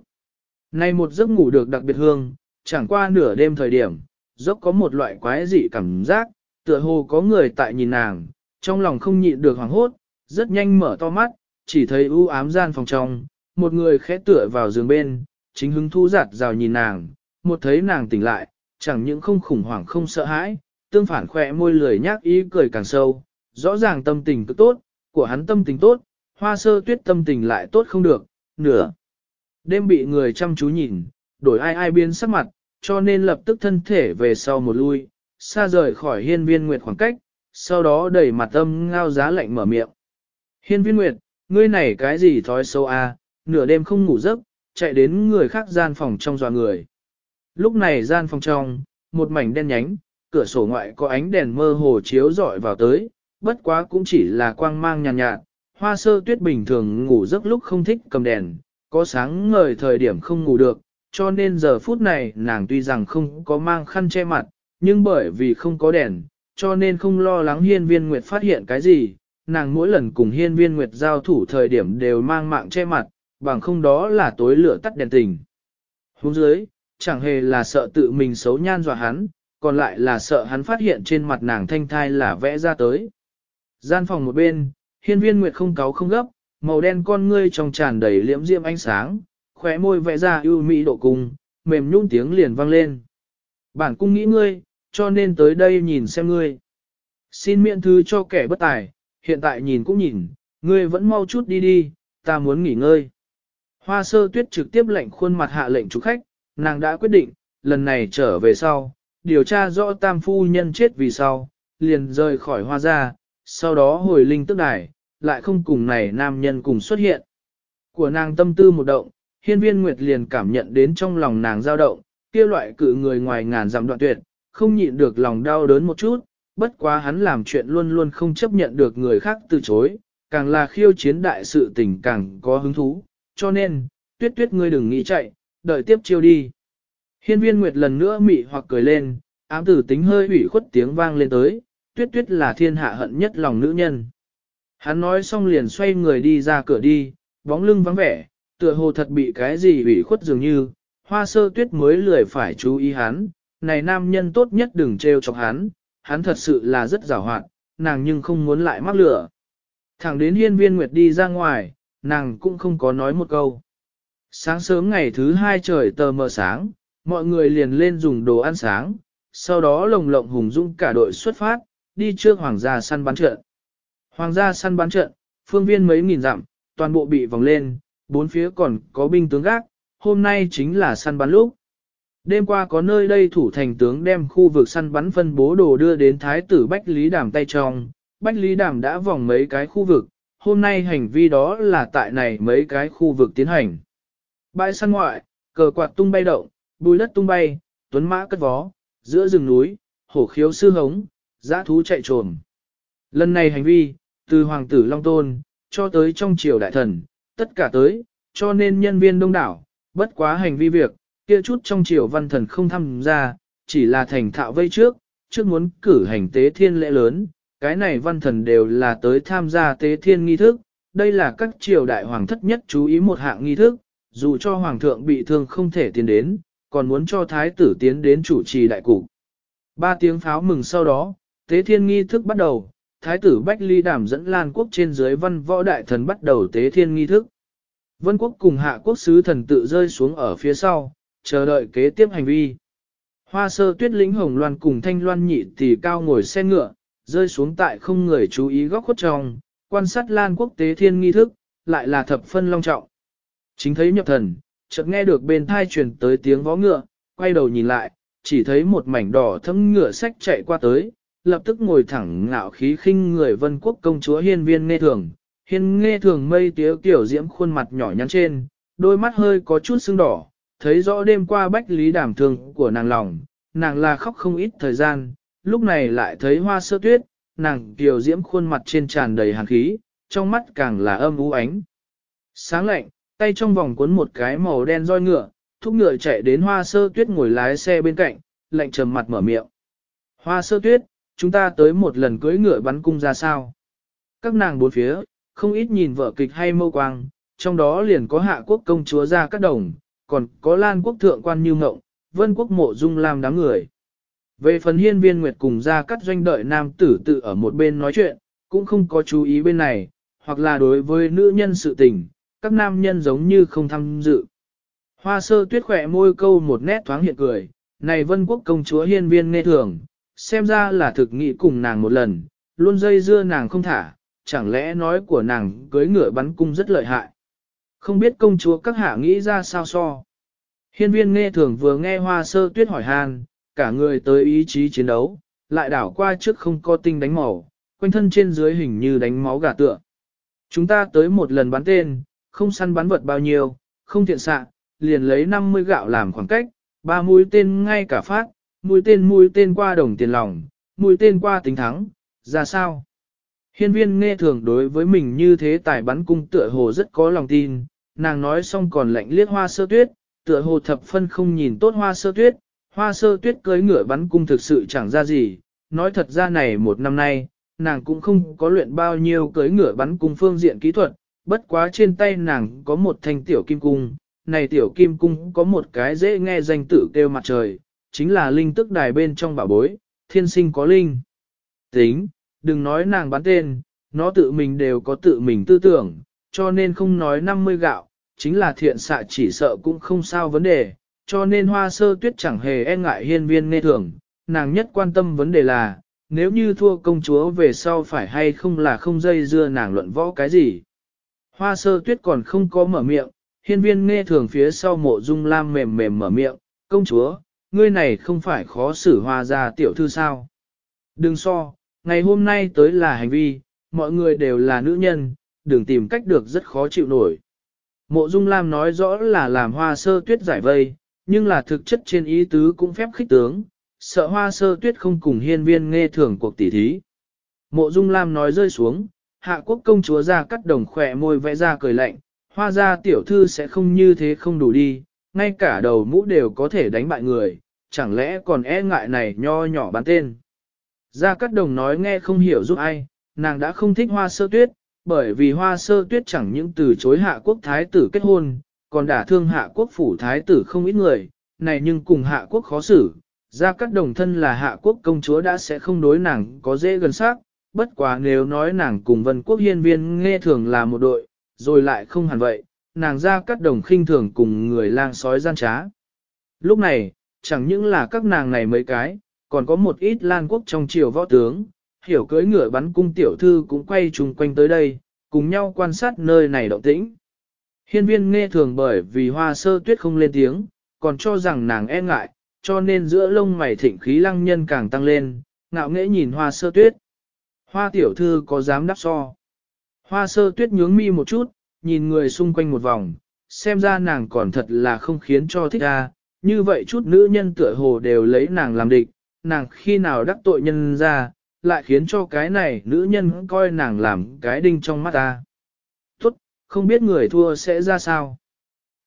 Nay một giấc ngủ được đặc biệt hương, chẳng qua nửa đêm thời điểm, dốc có một loại quái dị cảm giác, tựa hồ có người tại nhìn nàng, trong lòng không nhịn được hoảng hốt, rất nhanh mở to mắt, chỉ thấy u ám gian phòng trong, một người khẽ tựa vào giường bên, chính hứng thu giặt rào nhìn nàng, một thấy nàng tỉnh lại, chẳng những không khủng hoảng không sợ hãi, tương phản khỏe môi lười nhác ý cười càng sâu, rõ ràng tâm tình cứ tốt, của hắn tâm tình tốt, hoa sơ tuyết tâm tình lại tốt không được, nửa. Đêm bị người chăm chú nhìn, đổi ai ai biến sắc mặt, cho nên lập tức thân thể về sau một lui, xa rời khỏi hiên viên nguyệt khoảng cách, sau đó đẩy mặt âm ngao giá lạnh mở miệng. Hiên viên nguyệt, ngươi này cái gì thói sâu à, nửa đêm không ngủ giấc, chạy đến người khác gian phòng trong dọa người. Lúc này gian phòng trong, một mảnh đen nhánh, cửa sổ ngoại có ánh đèn mơ hồ chiếu rọi vào tới, bất quá cũng chỉ là quang mang nhàn nhạt, nhạt. Hoa sơ tuyết bình thường ngủ giấc lúc không thích cầm đèn, có sáng ngời thời điểm không ngủ được, cho nên giờ phút này nàng tuy rằng không có mang khăn che mặt, nhưng bởi vì không có đèn, cho nên không lo lắng hiên viên nguyệt phát hiện cái gì, nàng mỗi lần cùng hiên viên nguyệt giao thủ thời điểm đều mang mạng che mặt, bằng không đó là tối lửa tắt đèn tình. Hôm dưới, chẳng hề là sợ tự mình xấu nhan dọa hắn, còn lại là sợ hắn phát hiện trên mặt nàng thanh thai là vẽ ra tới. Gian phòng một bên, hiên viên nguyệt không cáu không gấp, màu đen con ngươi trong tràn đầy liễm diễm ánh sáng, khóe môi vẽ ra ưu mỹ độ cung, mềm nhún tiếng liền vang lên. Bản cung nghĩ ngươi, cho nên tới đây nhìn xem ngươi. Xin miễn thứ cho kẻ bất tài, hiện tại nhìn cũng nhìn, ngươi vẫn mau chút đi đi, ta muốn nghỉ ngơi. Hoa sơ tuyết trực tiếp lệnh khuôn mặt hạ lệnh chủ khách, nàng đã quyết định, lần này trở về sau, điều tra rõ tam phu nhân chết vì sao, liền rời khỏi hoa ra, sau đó hồi linh tức đài, lại không cùng này nam nhân cùng xuất hiện. Của nàng tâm tư một động, hiên viên nguyệt liền cảm nhận đến trong lòng nàng dao động, kia loại cự người ngoài ngàn dặm đoạn tuyệt, không nhịn được lòng đau đớn một chút, bất quá hắn làm chuyện luôn luôn không chấp nhận được người khác từ chối, càng là khiêu chiến đại sự tình càng có hứng thú, cho nên, tuyết tuyết ngươi đừng nghĩ chạy, đợi tiếp chiêu đi. Hiên viên nguyệt lần nữa mị hoặc cười lên, ám tử tính hơi ủy khuất tiếng vang lên tới, tuyết tuyết là thiên hạ hận nhất lòng nữ nhân. Hắn nói xong liền xoay người đi ra cửa đi, bóng lưng vắng vẻ, tựa hồ thật bị cái gì ủy khuất dường như, hoa sơ tuyết mới lười phải chú ý hắn, này nam nhân tốt nhất đừng trêu chọc hắn, hắn thật sự là rất rào hoạt, nàng nhưng không muốn lại mắc lửa. Thẳng đến hiên viên nguyệt đi ra ngoài, nàng cũng không có nói một câu. Sáng sớm ngày thứ hai trời tờ mờ sáng, mọi người liền lên dùng đồ ăn sáng, sau đó lồng lộng hùng dung cả đội xuất phát, đi trước hoàng gia săn bắn trận. Hoàng gia săn bắn trận, phương viên mấy nghìn dặm, toàn bộ bị vòng lên, bốn phía còn có binh tướng gác, hôm nay chính là săn bắn lúc. Đêm qua có nơi đây thủ thành tướng đem khu vực săn bắn phân bố đồ đưa đến thái tử Bách Lý Đàm tay trong, Bách Lý Đàm đã vòng mấy cái khu vực, hôm nay hành vi đó là tại này mấy cái khu vực tiến hành. Bãi săn ngoại, cờ quạt tung bay động, bùi đất tung bay, tuấn mã cất vó, giữa rừng núi, hổ khiếu sư hống, giã thú chạy trồm. Lần này hành vi, từ hoàng tử Long Tôn, cho tới trong triều đại thần, tất cả tới, cho nên nhân viên đông đảo, bất quá hành vi việc, kia chút trong triều văn thần không tham gia, chỉ là thành thạo vây trước, trước muốn cử hành tế thiên lễ lớn, cái này văn thần đều là tới tham gia tế thiên nghi thức, đây là các triều đại hoàng thất nhất chú ý một hạng nghi thức, dù cho hoàng thượng bị thương không thể tiến đến, còn muốn cho thái tử tiến đến chủ trì đại cục. Ba tiếng pháo mừng sau đó, tế thiên nghi thức bắt đầu, thái tử Bách Ly đảm dẫn Lan quốc trên dưới văn võ đại thần bắt đầu tế thiên nghi thức. Vân quốc cùng hạ quốc sứ thần tự rơi xuống ở phía sau, chờ đợi kế tiếp hành vi. Hoa sơ tuyết lĩnh hồng loan cùng thanh loan nhị tỷ cao ngồi xe ngựa, rơi xuống tại không người chú ý góc khuất trong, quan sát lan quốc tế thiên nghi thức, lại là thập phân long trọng. Chính thấy nhập thần, chợt nghe được bên thai truyền tới tiếng vó ngựa, quay đầu nhìn lại, chỉ thấy một mảnh đỏ thâm ngựa sách chạy qua tới, lập tức ngồi thẳng ngạo khí khinh người vân quốc công chúa hiên viên nghe thường. Hiên nghe thường mây tía kiểu diễm khuôn mặt nhỏ nhắn trên, đôi mắt hơi có chút sưng đỏ, thấy rõ đêm qua bách lý đảm thường của nàng lòng, nàng là khóc không ít thời gian, lúc này lại thấy hoa sơ tuyết, nàng kiểu diễm khuôn mặt trên tràn đầy hàn khí, trong mắt càng là âm u ánh. Sáng lạnh, tay trong vòng cuốn một cái màu đen roi ngựa, thúc ngựa chạy đến hoa sơ tuyết ngồi lái xe bên cạnh, lạnh trầm mặt mở miệng. Hoa sơ tuyết, chúng ta tới một lần cưới ngựa bắn cung ra sao? Các nàng bốn phía, không ít nhìn vợ kịch hay mâu quang, trong đó liền có hạ quốc công chúa ra các đồng, còn có lan quốc thượng quan như ngộng, vân quốc mộ dung làm đám người. Về phần hiên viên nguyệt cùng ra cắt doanh đợi nam tử tự ở một bên nói chuyện, cũng không có chú ý bên này, hoặc là đối với nữ nhân sự tình, các nam nhân giống như không tham dự. Hoa sơ tuyết khỏe môi câu một nét thoáng hiện cười, này vân quốc công chúa hiên viên nghe thường, xem ra là thực nghị cùng nàng một lần, luôn dây dưa nàng không thả, chẳng lẽ nói của nàng cưới ngựa bắn cung rất lợi hại. Không biết công chúa các hạ nghĩ ra sao so. Hiên viên nghe thường vừa nghe hoa sơ tuyết hỏi han, cả người tới ý chí chiến đấu, lại đảo qua trước không có tinh đánh màu, quanh thân trên dưới hình như đánh máu gà tựa. Chúng ta tới một lần bắn tên, không săn bắn vật bao nhiêu, không thiện xạ, liền lấy 50 gạo làm khoảng cách, ba mũi tên ngay cả phát, mũi tên mũi tên qua đồng tiền lòng, mũi tên qua tính thắng, ra sao? Hiên viên nghe thường đối với mình như thế tài bắn cung tựa hồ rất có lòng tin, nàng nói xong còn lạnh liếc hoa sơ tuyết, tựa hồ thập phân không nhìn tốt hoa sơ tuyết, hoa sơ tuyết cưới ngựa bắn cung thực sự chẳng ra gì, nói thật ra này một năm nay, nàng cũng không có luyện bao nhiêu cưới ngựa bắn cung phương diện kỹ thuật, bất quá trên tay nàng có một thanh tiểu kim cung, này tiểu kim cung có một cái dễ nghe danh tự kêu mặt trời, chính là linh tức đài bên trong bảo bối, thiên sinh có linh. Tính, đừng nói nàng bán tên, nó tự mình đều có tự mình tư tưởng, cho nên không nói 50 gạo, chính là thiện xạ chỉ sợ cũng không sao vấn đề, cho nên hoa sơ tuyết chẳng hề e ngại hiên viên nghe thường, nàng nhất quan tâm vấn đề là, nếu như thua công chúa về sau phải hay không là không dây dưa nàng luận võ cái gì. Hoa sơ tuyết còn không có mở miệng, hiên viên nghe thường phía sau mộ dung lam mềm mềm mở miệng, công chúa, ngươi này không phải khó xử hoa ra tiểu thư sao. Đừng so, ngày hôm nay tới là hành vi, mọi người đều là nữ nhân, đừng tìm cách được rất khó chịu nổi. Mộ dung lam nói rõ là làm hoa sơ tuyết giải vây, nhưng là thực chất trên ý tứ cũng phép khích tướng, sợ hoa sơ tuyết không cùng hiên viên nghe thường cuộc tỉ thí. Mộ dung lam nói rơi xuống, hạ quốc công chúa ra cắt đồng khỏe môi vẽ ra cười lạnh, hoa ra tiểu thư sẽ không như thế không đủ đi, ngay cả đầu mũ đều có thể đánh bại người, chẳng lẽ còn e ngại này nho nhỏ bán tên. Gia Cát Đồng nói nghe không hiểu giúp ai, nàng đã không thích hoa sơ tuyết, bởi vì hoa sơ tuyết chẳng những từ chối hạ quốc thái tử kết hôn, còn đả thương hạ quốc phủ thái tử không ít người, này nhưng cùng hạ quốc khó xử. Gia Cát Đồng thân là hạ quốc công chúa đã sẽ không đối nàng có dễ gần sát, bất quá nếu nói nàng cùng vân quốc hiên viên nghe thường là một đội, rồi lại không hẳn vậy, nàng ra các Đồng khinh thường cùng người lang sói gian trá. Lúc này, chẳng những là các nàng này mấy cái, còn có một ít lan quốc trong triều võ tướng, hiểu cưỡi ngựa bắn cung tiểu thư cũng quay chung quanh tới đây, cùng nhau quan sát nơi này động tĩnh. Hiên viên nghe thường bởi vì hoa sơ tuyết không lên tiếng, còn cho rằng nàng e ngại, cho nên giữa lông mày thịnh khí lăng nhân càng tăng lên, ngạo nghễ nhìn hoa sơ tuyết. Hoa tiểu thư có dám đáp so. Hoa sơ tuyết nhướng mi một chút, nhìn người xung quanh một vòng, xem ra nàng còn thật là không khiến cho thích ra, như vậy chút nữ nhân tựa hồ đều lấy nàng làm địch, nàng khi nào đắc tội nhân ra, lại khiến cho cái này nữ nhân coi nàng làm cái đinh trong mắt ta. Tốt, không biết người thua sẽ ra sao.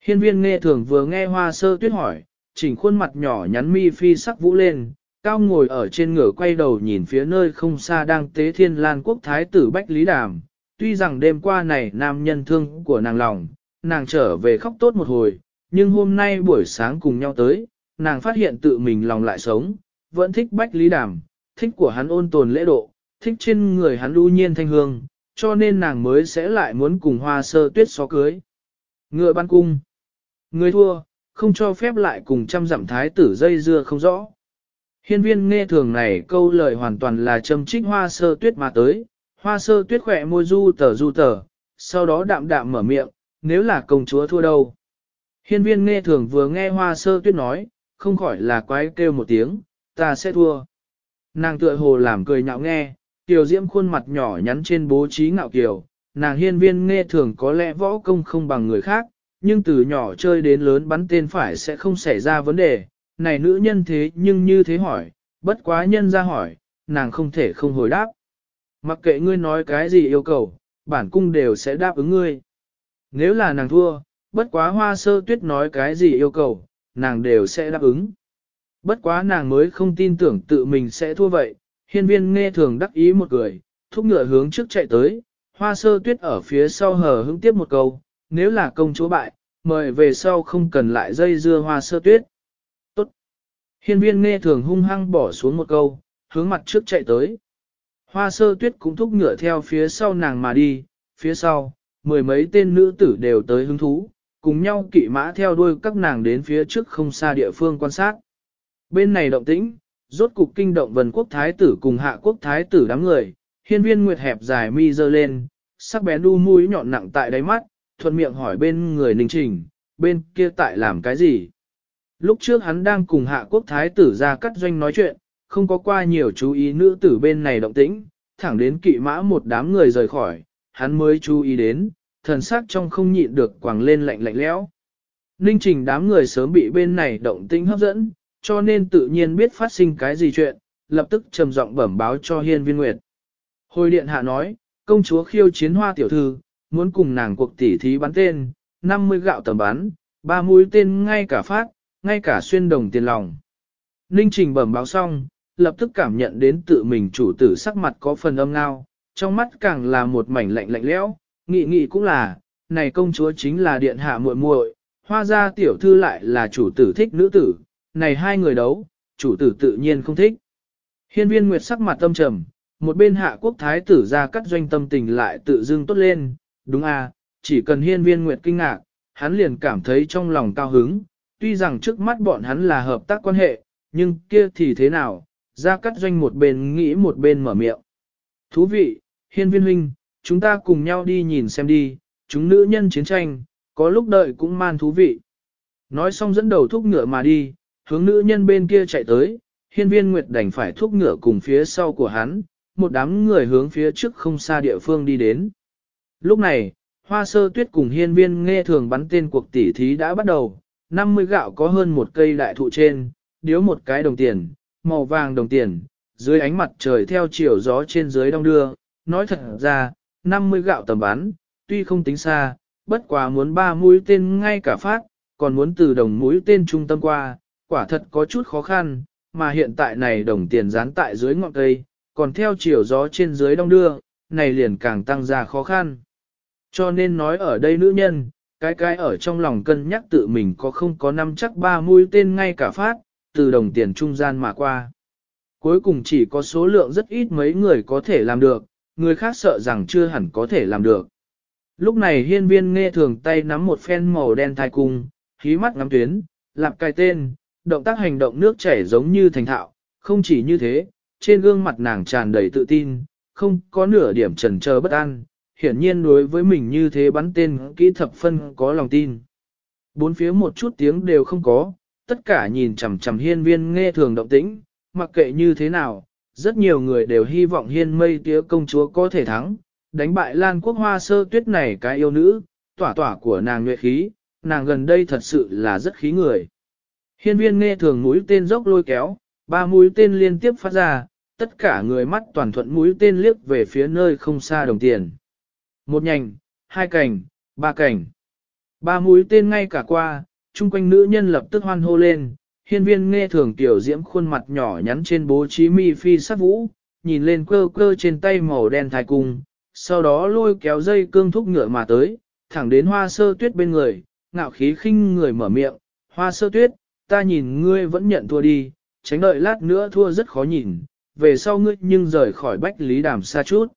Hiên viên nghe thường vừa nghe hoa sơ tuyết hỏi, chỉnh khuôn mặt nhỏ nhắn mi phi sắc vũ lên, cao ngồi ở trên ngửa quay đầu nhìn phía nơi không xa đang tế thiên lan quốc thái tử Bách Lý Đàm. Tuy rằng đêm qua này nam nhân thương của nàng lòng, nàng trở về khóc tốt một hồi, nhưng hôm nay buổi sáng cùng nhau tới, nàng phát hiện tự mình lòng lại sống, vẫn thích Bách Lý Đàm, thích của hắn ôn tồn lễ độ, thích trên người hắn lưu nhiên thanh hương, cho nên nàng mới sẽ lại muốn cùng hoa sơ tuyết xó cưới. Ngựa ban cung. Người thua, không cho phép lại cùng trăm dặm thái tử dây dưa không rõ. Hiên viên nghe thường này câu lời hoàn toàn là châm trích hoa sơ tuyết mà tới, hoa sơ tuyết khỏe môi du tờ du tờ, sau đó đạm đạm mở miệng, nếu là công chúa thua đâu. Hiên viên nghe thường vừa nghe hoa sơ tuyết nói, không khỏi là quái kêu một tiếng, ta sẽ thua. Nàng tựa hồ làm cười nhạo nghe, tiểu diễm khuôn mặt nhỏ nhắn trên bố trí ngạo kiều, nàng hiên viên nghe thường có lẽ võ công không bằng người khác, nhưng từ nhỏ chơi đến lớn bắn tên phải sẽ không xảy ra vấn đề, này nữ nhân thế nhưng như thế hỏi, bất quá nhân ra hỏi, nàng không thể không hồi đáp. Mặc kệ ngươi nói cái gì yêu cầu, bản cung đều sẽ đáp ứng ngươi. Nếu là nàng thua, bất quá hoa sơ tuyết nói cái gì yêu cầu, nàng đều sẽ đáp ứng. Bất quá nàng mới không tin tưởng tự mình sẽ thua vậy, hiên viên nghe thường đắc ý một người, thúc ngựa hướng trước chạy tới, hoa sơ tuyết ở phía sau hờ hững tiếp một câu, nếu là công chúa bại, mời về sau không cần lại dây dưa hoa sơ tuyết. Hiên viên nghe thường hung hăng bỏ xuống một câu, hướng mặt trước chạy tới. Hoa sơ tuyết cũng thúc ngựa theo phía sau nàng mà đi, phía sau, mười mấy tên nữ tử đều tới hứng thú, cùng nhau kỵ mã theo đuôi các nàng đến phía trước không xa địa phương quan sát. Bên này động tĩnh, rốt cục kinh động vần quốc thái tử cùng hạ quốc thái tử đám người, hiên viên nguyệt hẹp dài mi dơ lên, sắc bén đu mũi nhọn nặng tại đáy mắt, thuận miệng hỏi bên người ninh trình, bên kia tại làm cái gì. Lúc trước hắn đang cùng hạ quốc thái tử ra cắt doanh nói chuyện, không có qua nhiều chú ý nữ tử bên này động tĩnh, thẳng đến kỵ mã một đám người rời khỏi, hắn mới chú ý đến, thần sắc trong không nhịn được quàng lên lạnh lạnh lẽo. Ninh trình đám người sớm bị bên này động tĩnh hấp dẫn, cho nên tự nhiên biết phát sinh cái gì chuyện, lập tức trầm giọng bẩm báo cho hiên viên nguyệt. Hồi điện hạ nói, công chúa khiêu chiến hoa tiểu thư, muốn cùng nàng cuộc tỉ thí bắn tên, 50 gạo tầm bắn, ba mũi tên ngay cả phát, ngay cả xuyên đồng tiền lòng. Ninh trình bẩm báo xong, lập tức cảm nhận đến tự mình chủ tử sắc mặt có phần âm ngao, trong mắt càng là một mảnh lạnh lạnh lẽo, nghị nghị cũng là, này công chúa chính là điện hạ muội muội, hoa gia tiểu thư lại là chủ tử thích nữ tử, này hai người đấu, chủ tử tự nhiên không thích. Hiên viên nguyệt sắc mặt tâm trầm, một bên hạ quốc thái tử ra cắt doanh tâm tình lại tự dưng tốt lên, đúng à, chỉ cần hiên viên nguyệt kinh ngạc, hắn liền cảm thấy trong lòng cao hứng, tuy rằng trước mắt bọn hắn là hợp tác quan hệ, nhưng kia thì thế nào, ra cắt doanh một bên nghĩ một bên mở miệng. Thú vị, hiên viên huynh, chúng ta cùng nhau đi nhìn xem đi, chúng nữ nhân chiến tranh, có lúc đợi cũng man thú vị. Nói xong dẫn đầu thúc ngựa mà đi, hướng nữ nhân bên kia chạy tới, hiên viên nguyệt đành phải thúc ngựa cùng phía sau của hắn, một đám người hướng phía trước không xa địa phương đi đến. Lúc này, hoa sơ tuyết cùng hiên viên nghe thường bắn tên cuộc tỉ thí đã bắt đầu, 50 gạo có hơn một cây đại thụ trên, điếu một cái đồng tiền, màu vàng đồng tiền, dưới ánh mặt trời theo chiều gió trên dưới đông đưa, nói thật ra, 50 gạo tầm bắn, tuy không tính xa, bất quá muốn ba mũi tên ngay cả phát, còn muốn từ đồng mũi tên trung tâm qua, quả thật có chút khó khăn, mà hiện tại này đồng tiền dán tại dưới ngọn cây, còn theo chiều gió trên dưới đông đưa, này liền càng tăng ra khó khăn. Cho nên nói ở đây nữ nhân, cái cái ở trong lòng cân nhắc tự mình có không có năm chắc ba mũi tên ngay cả phát, từ đồng tiền trung gian mà qua. Cuối cùng chỉ có số lượng rất ít mấy người có thể làm được, người khác sợ rằng chưa hẳn có thể làm được. Lúc này hiên viên nghe thường tay nắm một phen màu đen thai cung, khí mắt ngắm tuyến, lạp cài tên, động tác hành động nước chảy giống như thành thạo, không chỉ như thế, trên gương mặt nàng tràn đầy tự tin, không có nửa điểm trần chờ bất an, hiển nhiên đối với mình như thế bắn tên kỹ thập phân có lòng tin. Bốn phía một chút tiếng đều không có, tất cả nhìn chằm chằm hiên viên nghe thường động tĩnh, mặc kệ như thế nào, rất nhiều người đều hy vọng hiên mây tía công chúa có thể thắng, đánh bại Lan quốc hoa sơ tuyết này cái yêu nữ, tỏa tỏa của nàng nhuệ khí, nàng gần đây thật sự là rất khí người. Hiên viên nghe thường mũi tên dốc lôi kéo, ba mũi tên liên tiếp phát ra, tất cả người mắt toàn thuận mũi tên liếc về phía nơi không xa đồng tiền. Một nhành, hai cành, ba cành. Ba mũi tên ngay cả qua, chung quanh nữ nhân lập tức hoan hô lên, hiên viên nghe thường tiểu diễm khuôn mặt nhỏ nhắn trên bố trí mi phi sát vũ, nhìn lên cơ cơ trên tay màu đen thái cung, sau đó lôi kéo dây cương thúc ngựa mà tới, thẳng đến hoa sơ tuyết bên người, ngạo khí khinh người mở miệng, hoa sơ tuyết, ta nhìn ngươi vẫn nhận thua đi, tránh đợi lát nữa thua rất khó nhìn, về sau ngươi nhưng rời khỏi bách lý đàm xa chút.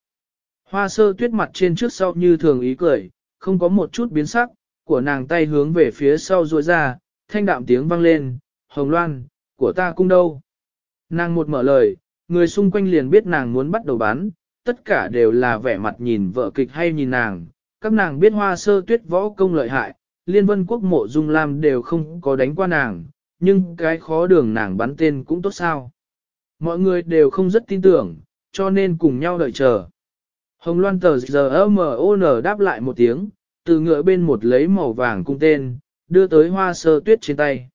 Hoa sơ tuyết mặt trên trước sau như thường ý cười, không có một chút biến sắc, của nàng tay hướng về phía sau ruôi ra, thanh đạm tiếng vang lên, hồng loan, của ta cung đâu. Nàng một mở lời, người xung quanh liền biết nàng muốn bắt đầu bán, tất cả đều là vẻ mặt nhìn vợ kịch hay nhìn nàng, các nàng biết hoa sơ tuyết võ công lợi hại, liên vân quốc mộ dung lam đều không có đánh qua nàng, nhưng cái khó đường nàng bắn tên cũng tốt sao. Mọi người đều không rất tin tưởng, cho nên cùng nhau đợi chờ. Hồng Loan tờ giờ M.O.N. đáp lại một tiếng, từ ngựa bên một lấy màu vàng cung tên, đưa tới hoa sơ tuyết trên tay.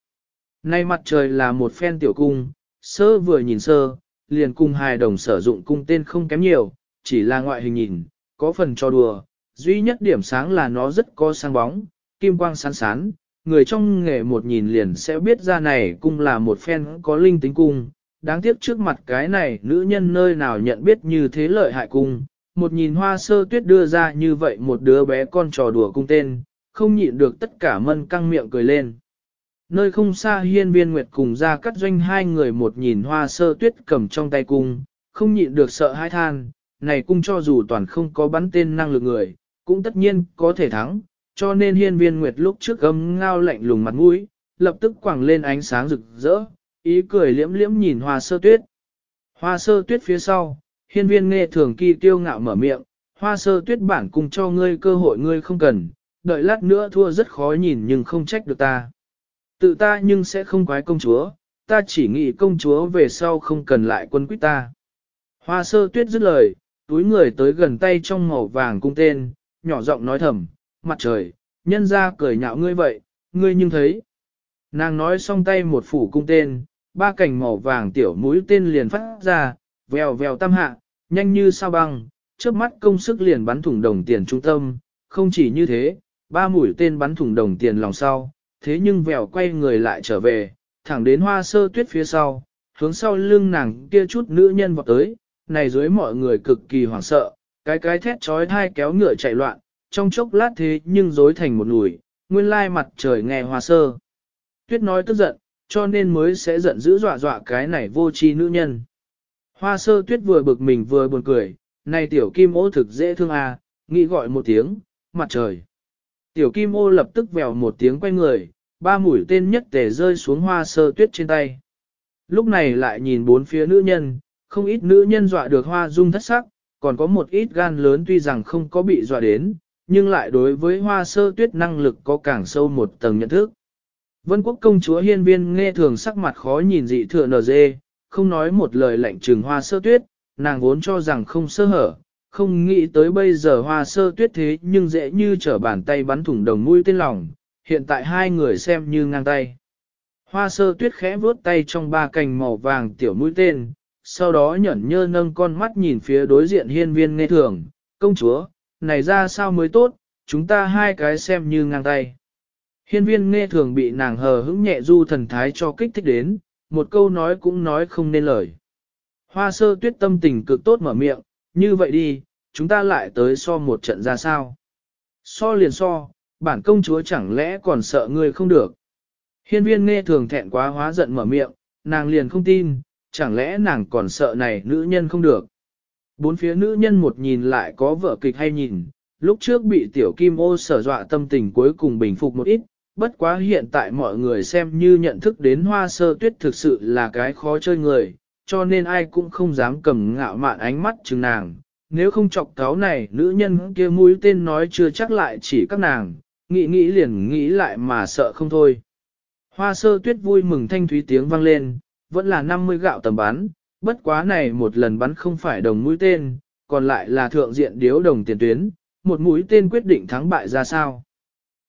Nay mặt trời là một phen tiểu cung, sơ vừa nhìn sơ, liền cung hài đồng sử dụng cung tên không kém nhiều, chỉ là ngoại hình nhìn, có phần cho đùa, duy nhất điểm sáng là nó rất có sáng bóng, kim quang sáng sán, người trong nghề một nhìn liền sẽ biết ra này cung là một phen có linh tính cung, đáng tiếc trước mặt cái này nữ nhân nơi nào nhận biết như thế lợi hại cung, một nhìn hoa sơ tuyết đưa ra như vậy một đứa bé con trò đùa cung tên, không nhịn được tất cả mân căng miệng cười lên. Nơi không xa hiên viên nguyệt cùng ra cắt doanh hai người một nhìn hoa sơ tuyết cầm trong tay cung, không nhịn được sợ hai than, này cung cho dù toàn không có bắn tên năng lực người, cũng tất nhiên có thể thắng, cho nên hiên viên nguyệt lúc trước gầm ngao lạnh lùng mặt mũi, lập tức quẳng lên ánh sáng rực rỡ, ý cười liễm liễm nhìn hoa sơ tuyết. Hoa sơ tuyết phía sau, hiên viên nghe thường kỳ tiêu ngạo mở miệng, hoa sơ tuyết bản cung cho ngươi cơ hội ngươi không cần, đợi lát nữa thua rất khó nhìn nhưng không trách được ta. Tự ta nhưng sẽ không quái công chúa, ta chỉ nghĩ công chúa về sau không cần lại quân quyết ta. Hoa sơ tuyết dứt lời, túi người tới gần tay trong màu vàng cung tên, nhỏ giọng nói thầm, mặt trời, nhân ra cười nhạo ngươi vậy, ngươi nhưng thấy. Nàng nói xong tay một phủ cung tên, ba cành màu vàng tiểu mũi tên liền phát ra, vèo vèo tam hạ, nhanh như sao băng, trước mắt công sức liền bắn thủng đồng tiền trung tâm, không chỉ như thế, ba mũi tên bắn thủng đồng tiền lòng sau, thế nhưng vèo quay người lại trở về, thẳng đến hoa sơ tuyết phía sau, hướng sau lưng nàng kia chút nữ nhân vọt tới, này dưới mọi người cực kỳ hoảng sợ, cái cái thét trói thai kéo ngựa chạy loạn, trong chốc lát thế nhưng rối thành một nùi, nguyên lai mặt trời nghe hoa sơ. Tuyết nói tức giận, cho nên mới sẽ giận dữ dọa dọa cái này vô tri nữ nhân. Hoa sơ tuyết vừa bực mình vừa buồn cười, này tiểu kim ô thực dễ thương à, nghĩ gọi một tiếng, mặt trời. Tiểu kim ô lập tức vèo một tiếng quay người, ba mũi tên nhất tề rơi xuống hoa sơ tuyết trên tay. Lúc này lại nhìn bốn phía nữ nhân, không ít nữ nhân dọa được hoa dung thất sắc, còn có một ít gan lớn tuy rằng không có bị dọa đến, nhưng lại đối với hoa sơ tuyết năng lực có càng sâu một tầng nhận thức. Vân quốc công chúa hiên viên nghe thường sắc mặt khó nhìn dị thừa nở dê, không nói một lời lạnh trừng hoa sơ tuyết, nàng vốn cho rằng không sơ hở, không nghĩ tới bây giờ hoa sơ tuyết thế nhưng dễ như trở bàn tay bắn thủng đồng mũi tên lòng, hiện tại hai người xem như ngang tay. Hoa sơ tuyết khẽ vuốt tay trong ba cành màu vàng tiểu mũi tên, sau đó nhẫn nhơ nâng con mắt nhìn phía đối diện hiên viên nghe thường, công chúa, này ra sao mới tốt, chúng ta hai cái xem như ngang tay. Hiên viên nghe thường bị nàng hờ hững nhẹ du thần thái cho kích thích đến, một câu nói cũng nói không nên lời. Hoa sơ tuyết tâm tình cực tốt mở miệng, như vậy đi, chúng ta lại tới so một trận ra sao. So liền so, bản công chúa chẳng lẽ còn sợ ngươi không được. Hiên viên nghe thường thẹn quá hóa giận mở miệng, nàng liền không tin, chẳng lẽ nàng còn sợ này nữ nhân không được. Bốn phía nữ nhân một nhìn lại có vợ kịch hay nhìn, lúc trước bị tiểu kim ô sở dọa tâm tình cuối cùng bình phục một ít, bất quá hiện tại mọi người xem như nhận thức đến hoa sơ tuyết thực sự là cái khó chơi người, cho nên ai cũng không dám cầm ngạo mạn ánh mắt chừng nàng. Nếu không chọc cáo này, nữ nhân kia mũi tên nói chưa chắc lại chỉ các nàng, nghĩ nghĩ liền nghĩ lại mà sợ không thôi. Hoa sơ tuyết vui mừng thanh thúy tiếng vang lên, vẫn là 50 gạo tầm bắn, bất quá này một lần bắn không phải đồng mũi tên, còn lại là thượng diện điếu đồng tiền tuyến, một mũi tên quyết định thắng bại ra sao.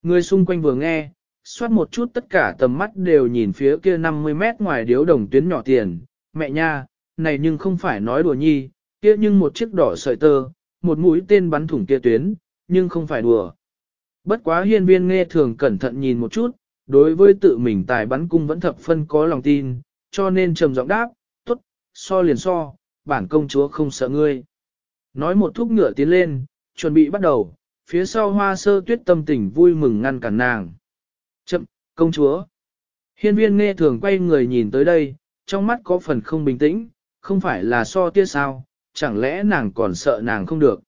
Người xung quanh vừa nghe, xoát một chút tất cả tầm mắt đều nhìn phía kia 50 mét ngoài điếu đồng tuyến nhỏ tiền, mẹ nha, này nhưng không phải nói đùa nhi, kia nhưng một chiếc đỏ sợi tơ, một mũi tên bắn thủng kia tuyến, nhưng không phải đùa. Bất quá hiên viên nghe thường cẩn thận nhìn một chút, đối với tự mình tài bắn cung vẫn thập phân có lòng tin, cho nên trầm giọng đáp, tốt, so liền so, bản công chúa không sợ ngươi. Nói một thúc ngựa tiến lên, chuẩn bị bắt đầu, phía sau hoa sơ tuyết tâm tình vui mừng ngăn cản nàng. Chậm, công chúa. Hiên viên nghe thường quay người nhìn tới đây, trong mắt có phần không bình tĩnh, không phải là so tia sao, chẳng lẽ nàng còn sợ nàng không được.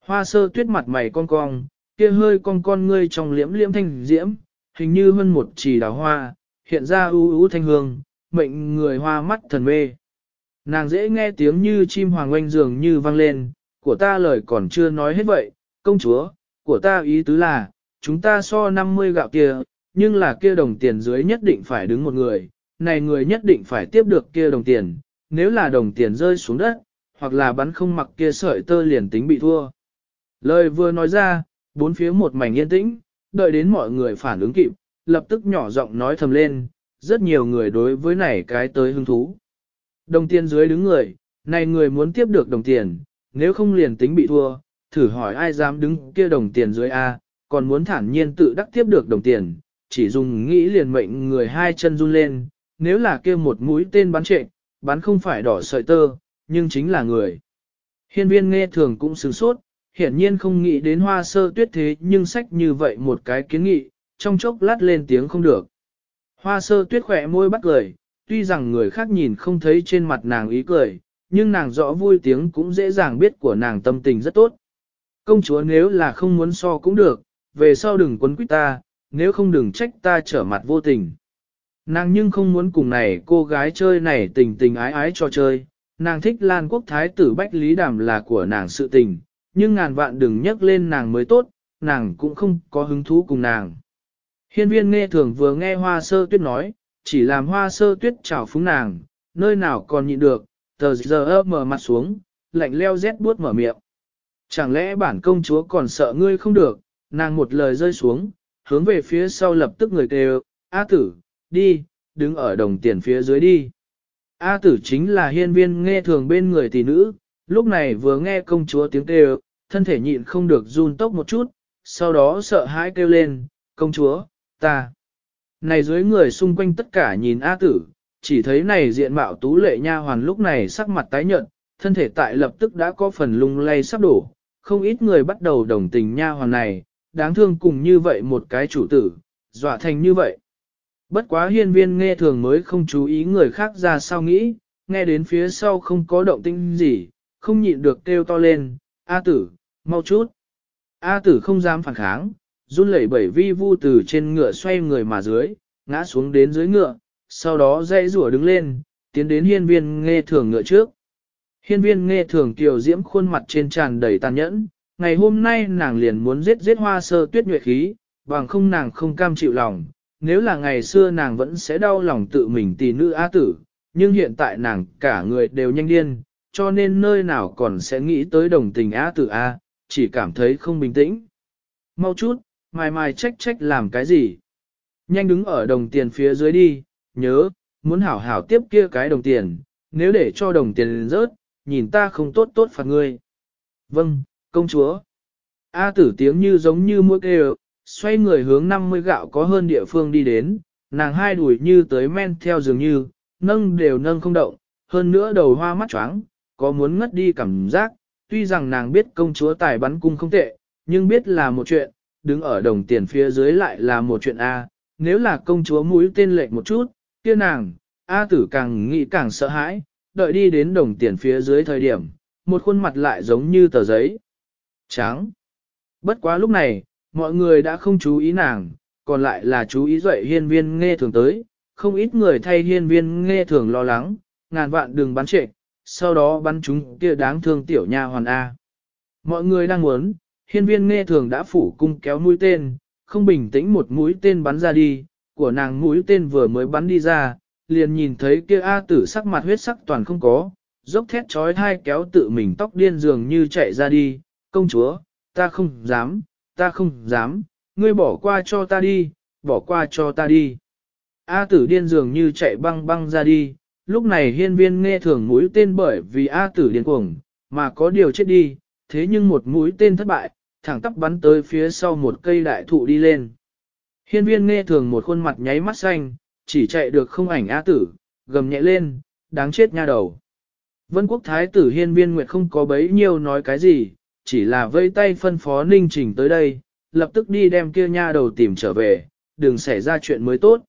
Hoa sơ tuyết mặt mày con cong, kia hơi con con ngươi trong liễm liễm thanh diễm, hình như hơn một chỉ đào hoa, hiện ra ưu ưu thanh hương, mệnh người hoa mắt thần mê. Nàng dễ nghe tiếng như chim hoàng oanh dường như vang lên, của ta lời còn chưa nói hết vậy, công chúa, của ta ý tứ là, chúng ta so 50 gạo kia, nhưng là kia đồng tiền dưới nhất định phải đứng một người, này người nhất định phải tiếp được kia đồng tiền, nếu là đồng tiền rơi xuống đất, hoặc là bắn không mặc kia sợi tơ liền tính bị thua. Lời vừa nói ra, bốn phía một mảnh yên tĩnh, đợi đến mọi người phản ứng kịp, lập tức nhỏ giọng nói thầm lên, rất nhiều người đối với này cái tới hứng thú. Đồng tiền dưới đứng người, này người muốn tiếp được đồng tiền, nếu không liền tính bị thua, thử hỏi ai dám đứng kia đồng tiền dưới A, còn muốn thản nhiên tự đắc tiếp được đồng tiền, chỉ dùng nghĩ liền mệnh người hai chân run lên, nếu là kia một mũi tên bắn trệ, bắn không phải đỏ sợi tơ, nhưng chính là người. Hiên viên nghe thường cũng sửng sốt, hiển nhiên không nghĩ đến hoa sơ tuyết thế nhưng sách như vậy một cái kiến nghị, trong chốc lát lên tiếng không được. Hoa sơ tuyết khỏe môi bắt cười, tuy rằng người khác nhìn không thấy trên mặt nàng ý cười, nhưng nàng rõ vui tiếng cũng dễ dàng biết của nàng tâm tình rất tốt. Công chúa nếu là không muốn so cũng được, về sau đừng quấn quýt ta, nếu không đừng trách ta trở mặt vô tình. Nàng nhưng không muốn cùng này cô gái chơi này tình tình ái ái cho chơi, nàng thích Lan Quốc Thái tử Bách Lý Đàm là của nàng sự tình, nhưng ngàn vạn đừng nhắc lên nàng mới tốt, nàng cũng không có hứng thú cùng nàng. Hiên viên nghe thường vừa nghe hoa sơ tuyết nói, chỉ làm hoa sơ tuyết chào phúng nàng, nơi nào còn nhịn được, tờ giờ mở mặt xuống, lạnh leo rét buốt mở miệng. Chẳng lẽ bản công chúa còn sợ ngươi không được, nàng một lời rơi xuống, hướng về phía sau lập tức người kêu, A tử, đi, đứng ở đồng tiền phía dưới đi. A tử chính là hiên viên nghe thường bên người tỷ nữ, lúc này vừa nghe công chúa tiếng kêu, thân thể nhịn không được run tốc một chút, sau đó sợ hãi kêu lên, công chúa, ta. Này dưới người xung quanh tất cả nhìn A tử, chỉ thấy này diện mạo tú lệ nha hoàn lúc này sắc mặt tái nhợt, thân thể tại lập tức đã có phần lung lay sắp đổ, không ít người bắt đầu đồng tình nha hoàn này, đáng thương cùng như vậy một cái chủ tử, dọa thành như vậy. Bất quá hiên viên nghe thường mới không chú ý người khác ra sao nghĩ, nghe đến phía sau không có động tinh gì, không nhịn được kêu to lên, A tử, mau chút. A tử không dám phản kháng, run lẩy bẩy vi vu từ trên ngựa xoay người mà dưới, ngã xuống đến dưới ngựa, sau đó dây rủa đứng lên, tiến đến hiên viên nghe thường ngựa trước. Hiên viên nghe thường tiểu diễm khuôn mặt trên tràn đầy tàn nhẫn, ngày hôm nay nàng liền muốn giết giết hoa sơ tuyết nhuệ khí, bằng không nàng không cam chịu lòng, nếu là ngày xưa nàng vẫn sẽ đau lòng tự mình tỷ nữ á tử, nhưng hiện tại nàng cả người đều nhanh điên, cho nên nơi nào còn sẽ nghĩ tới đồng tình á tử A, chỉ cảm thấy không bình tĩnh. Mau chút, mai mai trách trách làm cái gì? Nhanh đứng ở đồng tiền phía dưới đi, nhớ, muốn hảo hảo tiếp kia cái đồng tiền, nếu để cho đồng tiền rớt, nhìn ta không tốt tốt phạt ngươi. Vâng, công chúa. A tử tiếng như giống như mũi kêu, xoay người hướng 50 gạo có hơn địa phương đi đến, nàng hai đuổi như tới men theo dường như, nâng đều nâng không động, hơn nữa đầu hoa mắt choáng, có muốn ngất đi cảm giác, tuy rằng nàng biết công chúa tài bắn cung không tệ, nhưng biết là một chuyện, đứng ở đồng tiền phía dưới lại là một chuyện A, nếu là công chúa mũi tên lệch một chút, kia nàng, A tử càng nghĩ càng sợ hãi, đợi đi đến đồng tiền phía dưới thời điểm, một khuôn mặt lại giống như tờ giấy. Tráng. Bất quá lúc này, mọi người đã không chú ý nàng, còn lại là chú ý dậy hiên viên nghe thường tới, không ít người thay hiên viên nghe thường lo lắng, ngàn vạn đừng bắn trệ, sau đó bắn chúng kia đáng thương tiểu nha hoàn A. Mọi người đang muốn, hiên viên nghe thường đã phủ cung kéo mũi tên, không bình tĩnh một mũi tên bắn ra đi, của nàng mũi tên vừa mới bắn đi ra, liền nhìn thấy kia A tử sắc mặt huyết sắc toàn không có, dốc thét trói thai kéo tự mình tóc điên dường như chạy ra đi, công chúa, ta không dám, ta không dám, ngươi bỏ qua cho ta đi, bỏ qua cho ta đi. A tử điên dường như chạy băng băng ra đi, lúc này hiên viên nghe thường mũi tên bởi vì A tử điên cuồng, mà có điều chết đi, thế nhưng một mũi tên thất bại, thẳng tắp bắn tới phía sau một cây đại thụ đi lên. Hiên viên nghe thường một khuôn mặt nháy mắt xanh, chỉ chạy được không ảnh A tử, gầm nhẹ lên, đáng chết nha đầu. Vân quốc thái tử hiên viên nguyệt không có bấy nhiêu nói cái gì, chỉ là vây tay phân phó ninh trình tới đây, lập tức đi đem kia nha đầu tìm trở về, đừng xảy ra chuyện mới tốt.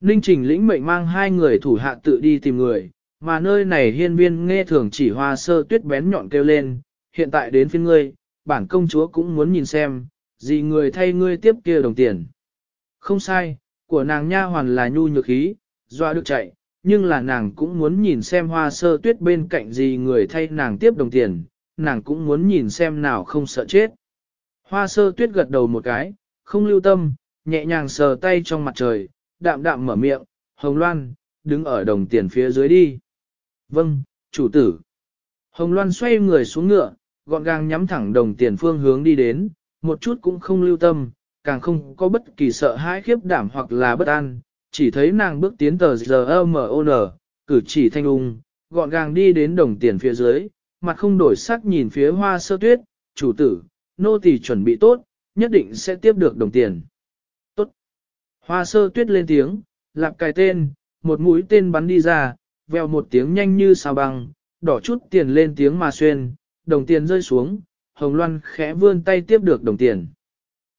Ninh trình lĩnh mệnh mang hai người thủ hạ tự đi tìm người, mà nơi này hiên viên nghe thường chỉ hoa sơ tuyết bén nhọn kêu lên, hiện tại đến phiên ngươi, bản công chúa cũng muốn nhìn xem, gì người thay ngươi tiếp kia đồng tiền. Không sai, của nàng nha hoàn là nhu nhược khí, doa được chạy, nhưng là nàng cũng muốn nhìn xem hoa sơ tuyết bên cạnh gì người thay nàng tiếp đồng tiền, nàng cũng muốn nhìn xem nào không sợ chết. Hoa sơ tuyết gật đầu một cái, không lưu tâm, nhẹ nhàng sờ tay trong mặt trời, đạm đạm mở miệng, Hồng Loan, đứng ở đồng tiền phía dưới đi. Vâng, chủ tử. Hồng Loan xoay người xuống ngựa, gọn gàng nhắm thẳng đồng tiền phương hướng đi đến, một chút cũng không lưu tâm, càng không có bất kỳ sợ hãi khiếp đảm hoặc là bất an, chỉ thấy nàng bước tiến tờ giờ M.O.N. cử chỉ thanh ung, gọn gàng đi đến đồng tiền phía dưới, mặt không đổi sắc nhìn phía hoa sơ tuyết, chủ tử, nô tỳ chuẩn bị tốt, nhất định sẽ tiếp được đồng tiền. Tốt. Hoa sơ tuyết lên tiếng, lạp cài tên, một mũi tên bắn đi ra, veo một tiếng nhanh như sao băng, đỏ chút tiền lên tiếng mà xuyên, đồng tiền rơi xuống, hồng loan khẽ vươn tay tiếp được đồng tiền.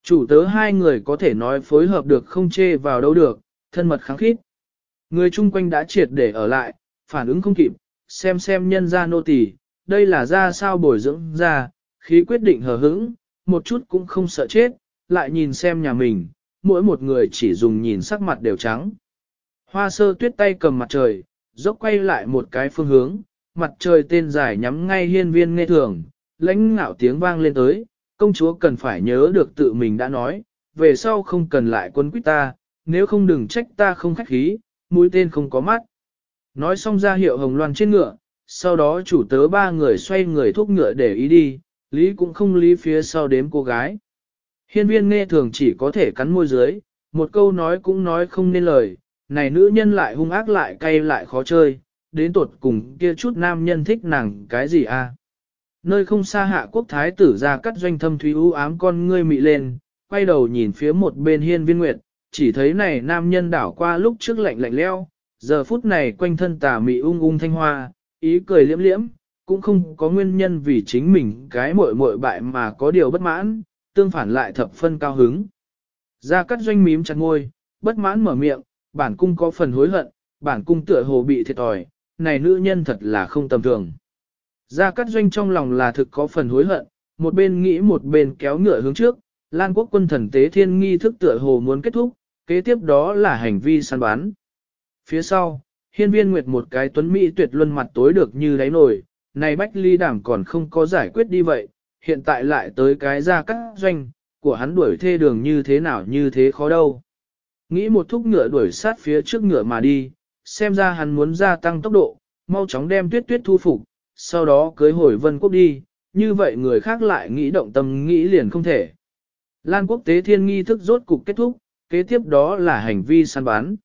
Chủ tớ hai người có thể nói phối hợp được không chê vào đâu được, thân mật kháng khít. Người chung quanh đã triệt để ở lại, phản ứng không kịp, xem xem nhân ra nô tỳ, đây là ra sao bồi dưỡng ra, khí quyết định hờ hững, một chút cũng không sợ chết, lại nhìn xem nhà mình, mỗi một người chỉ dùng nhìn sắc mặt đều trắng. Hoa sơ tuyết tay cầm mặt trời, dốc quay lại một cái phương hướng, mặt trời tên dài nhắm ngay hiên viên nghe thường, lãnh ngạo tiếng vang lên tới, công chúa cần phải nhớ được tự mình đã nói, về sau không cần lại quân quyết ta, nếu không đừng trách ta không khách khí, mũi tên không có mắt. Nói xong ra hiệu hồng loan trên ngựa, sau đó chủ tớ ba người xoay người thúc ngựa để ý đi, lý cũng không lý phía sau đếm cô gái. Hiên viên nghe thường chỉ có thể cắn môi dưới, một câu nói cũng nói không nên lời, này nữ nhân lại hung ác lại cay lại khó chơi, đến tột cùng kia chút nam nhân thích nàng cái gì a? Nơi không xa hạ quốc thái tử ra cắt doanh thâm thúy u ám con ngươi mị lên, quay đầu nhìn phía một bên hiên viên nguyệt, chỉ thấy này nam nhân đảo qua lúc trước lạnh lạnh leo, giờ phút này quanh thân tà mị ung ung thanh hoa, ý cười liễm liễm, cũng không có nguyên nhân vì chính mình cái muội muội bại mà có điều bất mãn, tương phản lại thập phân cao hứng. Gia cắt doanh mím chặt ngôi, bất mãn mở miệng, bản cung có phần hối hận, bản cung tựa hồ bị thiệt thòi, này nữ nhân thật là không tầm thường. Gia Cát Doanh trong lòng là thực có phần hối hận, một bên nghĩ một bên kéo ngựa hướng trước, Lan quốc quân thần tế thiên nghi thức tựa hồ muốn kết thúc, kế tiếp đó là hành vi săn bán. Phía sau, hiên viên nguyệt một cái tuấn mỹ tuyệt luân mặt tối được như đáy nổi, này bách ly đảm còn không có giải quyết đi vậy, hiện tại lại tới cái ra các Doanh, của hắn đuổi thê đường như thế nào như thế khó đâu. Nghĩ một thúc ngựa đuổi sát phía trước ngựa mà đi, xem ra hắn muốn gia tăng tốc độ, mau chóng đem tuyết tuyết thu phục, sau đó cưới hồi vân quốc đi, như vậy người khác lại nghĩ động tâm nghĩ liền không thể. Lan quốc tế thiên nghi thức rốt cục kết thúc, kế tiếp đó là hành vi săn bán.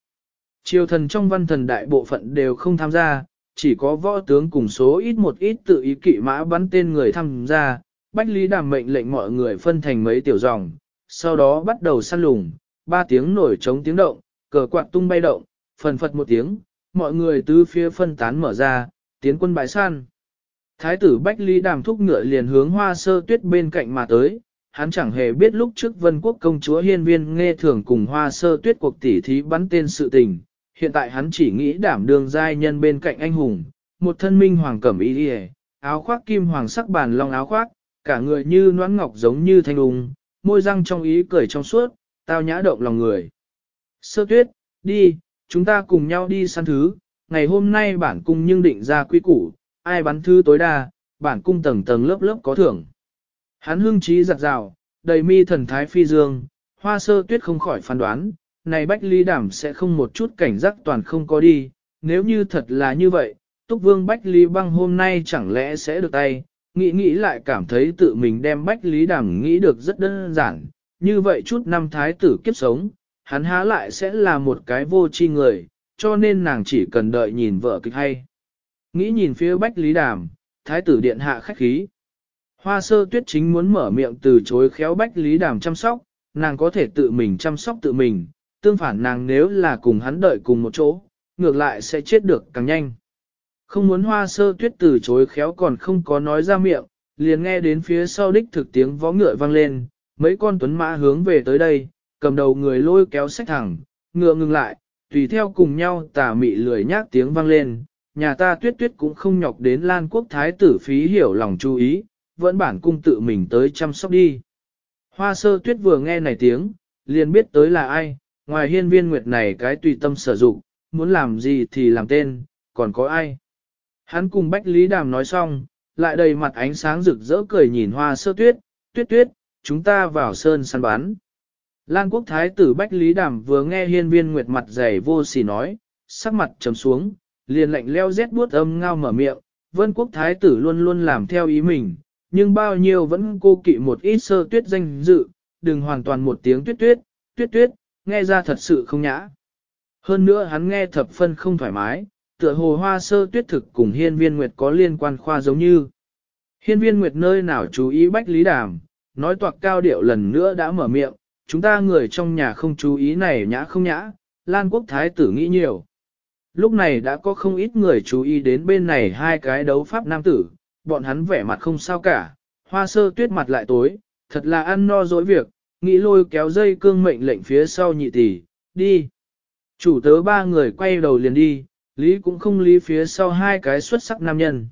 Triều thần trong văn thần đại bộ phận đều không tham gia, chỉ có võ tướng cùng số ít một ít tự ý kỵ mã bắn tên người tham gia. Bách Lý Đàm mệnh lệnh mọi người phân thành mấy tiểu dòng, sau đó bắt đầu săn lùng, ba tiếng nổi trống tiếng động, cờ quạt tung bay động, phần phật một tiếng, mọi người tứ phía phân tán mở ra, tiến quân bãi săn. Thái tử Bách Lý đàm thúc ngựa liền hướng hoa sơ tuyết bên cạnh mà tới, hắn chẳng hề biết lúc trước vân quốc công chúa hiên viên nghe thường cùng hoa sơ tuyết cuộc tỉ thí bắn tên sự tình, hiện tại hắn chỉ nghĩ đảm đương giai nhân bên cạnh anh hùng, một thân minh hoàng cẩm y đi áo khoác kim hoàng sắc bàn long áo khoác, cả người như noãn ngọc giống như thanh ung, môi răng trong ý cười trong suốt, tao nhã động lòng người. Sơ tuyết, đi, chúng ta cùng nhau đi săn thứ, ngày hôm nay bản cung nhưng định ra quy củ, ai bắn thư tối đa, bản cung tầng tầng lớp lớp có thưởng. Hắn hưng trí giặt rào, đầy mi thần thái phi dương, hoa sơ tuyết không khỏi phán đoán, này bách ly đảm sẽ không một chút cảnh giác toàn không có đi, nếu như thật là như vậy, túc vương bách ly băng hôm nay chẳng lẽ sẽ được tay, nghĩ nghĩ lại cảm thấy tự mình đem bách lý đảm nghĩ được rất đơn giản, như vậy chút năm thái tử kiếp sống, hắn há lại sẽ là một cái vô tri người, cho nên nàng chỉ cần đợi nhìn vợ kịch hay. Nghĩ nhìn phía Bách Lý Đàm, thái tử điện hạ khách khí. Hoa sơ tuyết chính muốn mở miệng từ chối khéo Bách Lý Đàm chăm sóc, nàng có thể tự mình chăm sóc tự mình, tương phản nàng nếu là cùng hắn đợi cùng một chỗ, ngược lại sẽ chết được càng nhanh. Không muốn hoa sơ tuyết từ chối khéo còn không có nói ra miệng, liền nghe đến phía sau đích thực tiếng vó ngựa vang lên, mấy con tuấn mã hướng về tới đây, cầm đầu người lôi kéo sách thẳng, ngựa ngừng lại, tùy theo cùng nhau tà mị lười nhác tiếng vang lên, nhà ta tuyết tuyết cũng không nhọc đến Lan quốc thái tử phí hiểu lòng chú ý, vẫn bản cung tự mình tới chăm sóc đi. Hoa sơ tuyết vừa nghe này tiếng, liền biết tới là ai, ngoài hiên viên nguyệt này cái tùy tâm sở dụng, muốn làm gì thì làm tên, còn có ai. Hắn cùng Bách Lý Đàm nói xong, lại đầy mặt ánh sáng rực rỡ cười nhìn hoa sơ tuyết, tuyết tuyết, chúng ta vào sơn săn bán Lan quốc thái tử Bách Lý Đàm vừa nghe hiên viên nguyệt mặt dày vô sỉ nói, sắc mặt trầm xuống, liền lạnh leo rét buốt âm ngao mở miệng, vân quốc thái tử luôn luôn làm theo ý mình, nhưng bao nhiêu vẫn cô kỵ một ít sơ tuyết danh dự, đừng hoàn toàn một tiếng tuyết tuyết, tuyết tuyết, nghe ra thật sự không nhã. Hơn nữa hắn nghe thập phân không thoải mái, tựa hồ hoa sơ tuyết thực cùng hiên viên nguyệt có liên quan khoa giống như. Hiên viên nguyệt nơi nào chú ý bách lý đàm, nói toạc cao điệu lần nữa đã mở miệng, chúng ta người trong nhà không chú ý này nhã không nhã, Lan quốc thái tử nghĩ nhiều. Lúc này đã có không ít người chú ý đến bên này hai cái đấu pháp nam tử, bọn hắn vẻ mặt không sao cả, hoa sơ tuyết mặt lại tối, thật là ăn no dối việc, nghĩ lôi kéo dây cương mệnh lệnh phía sau nhị tỷ, đi. Chủ tớ ba người quay đầu liền đi, Lý cũng không lý phía sau hai cái xuất sắc nam nhân.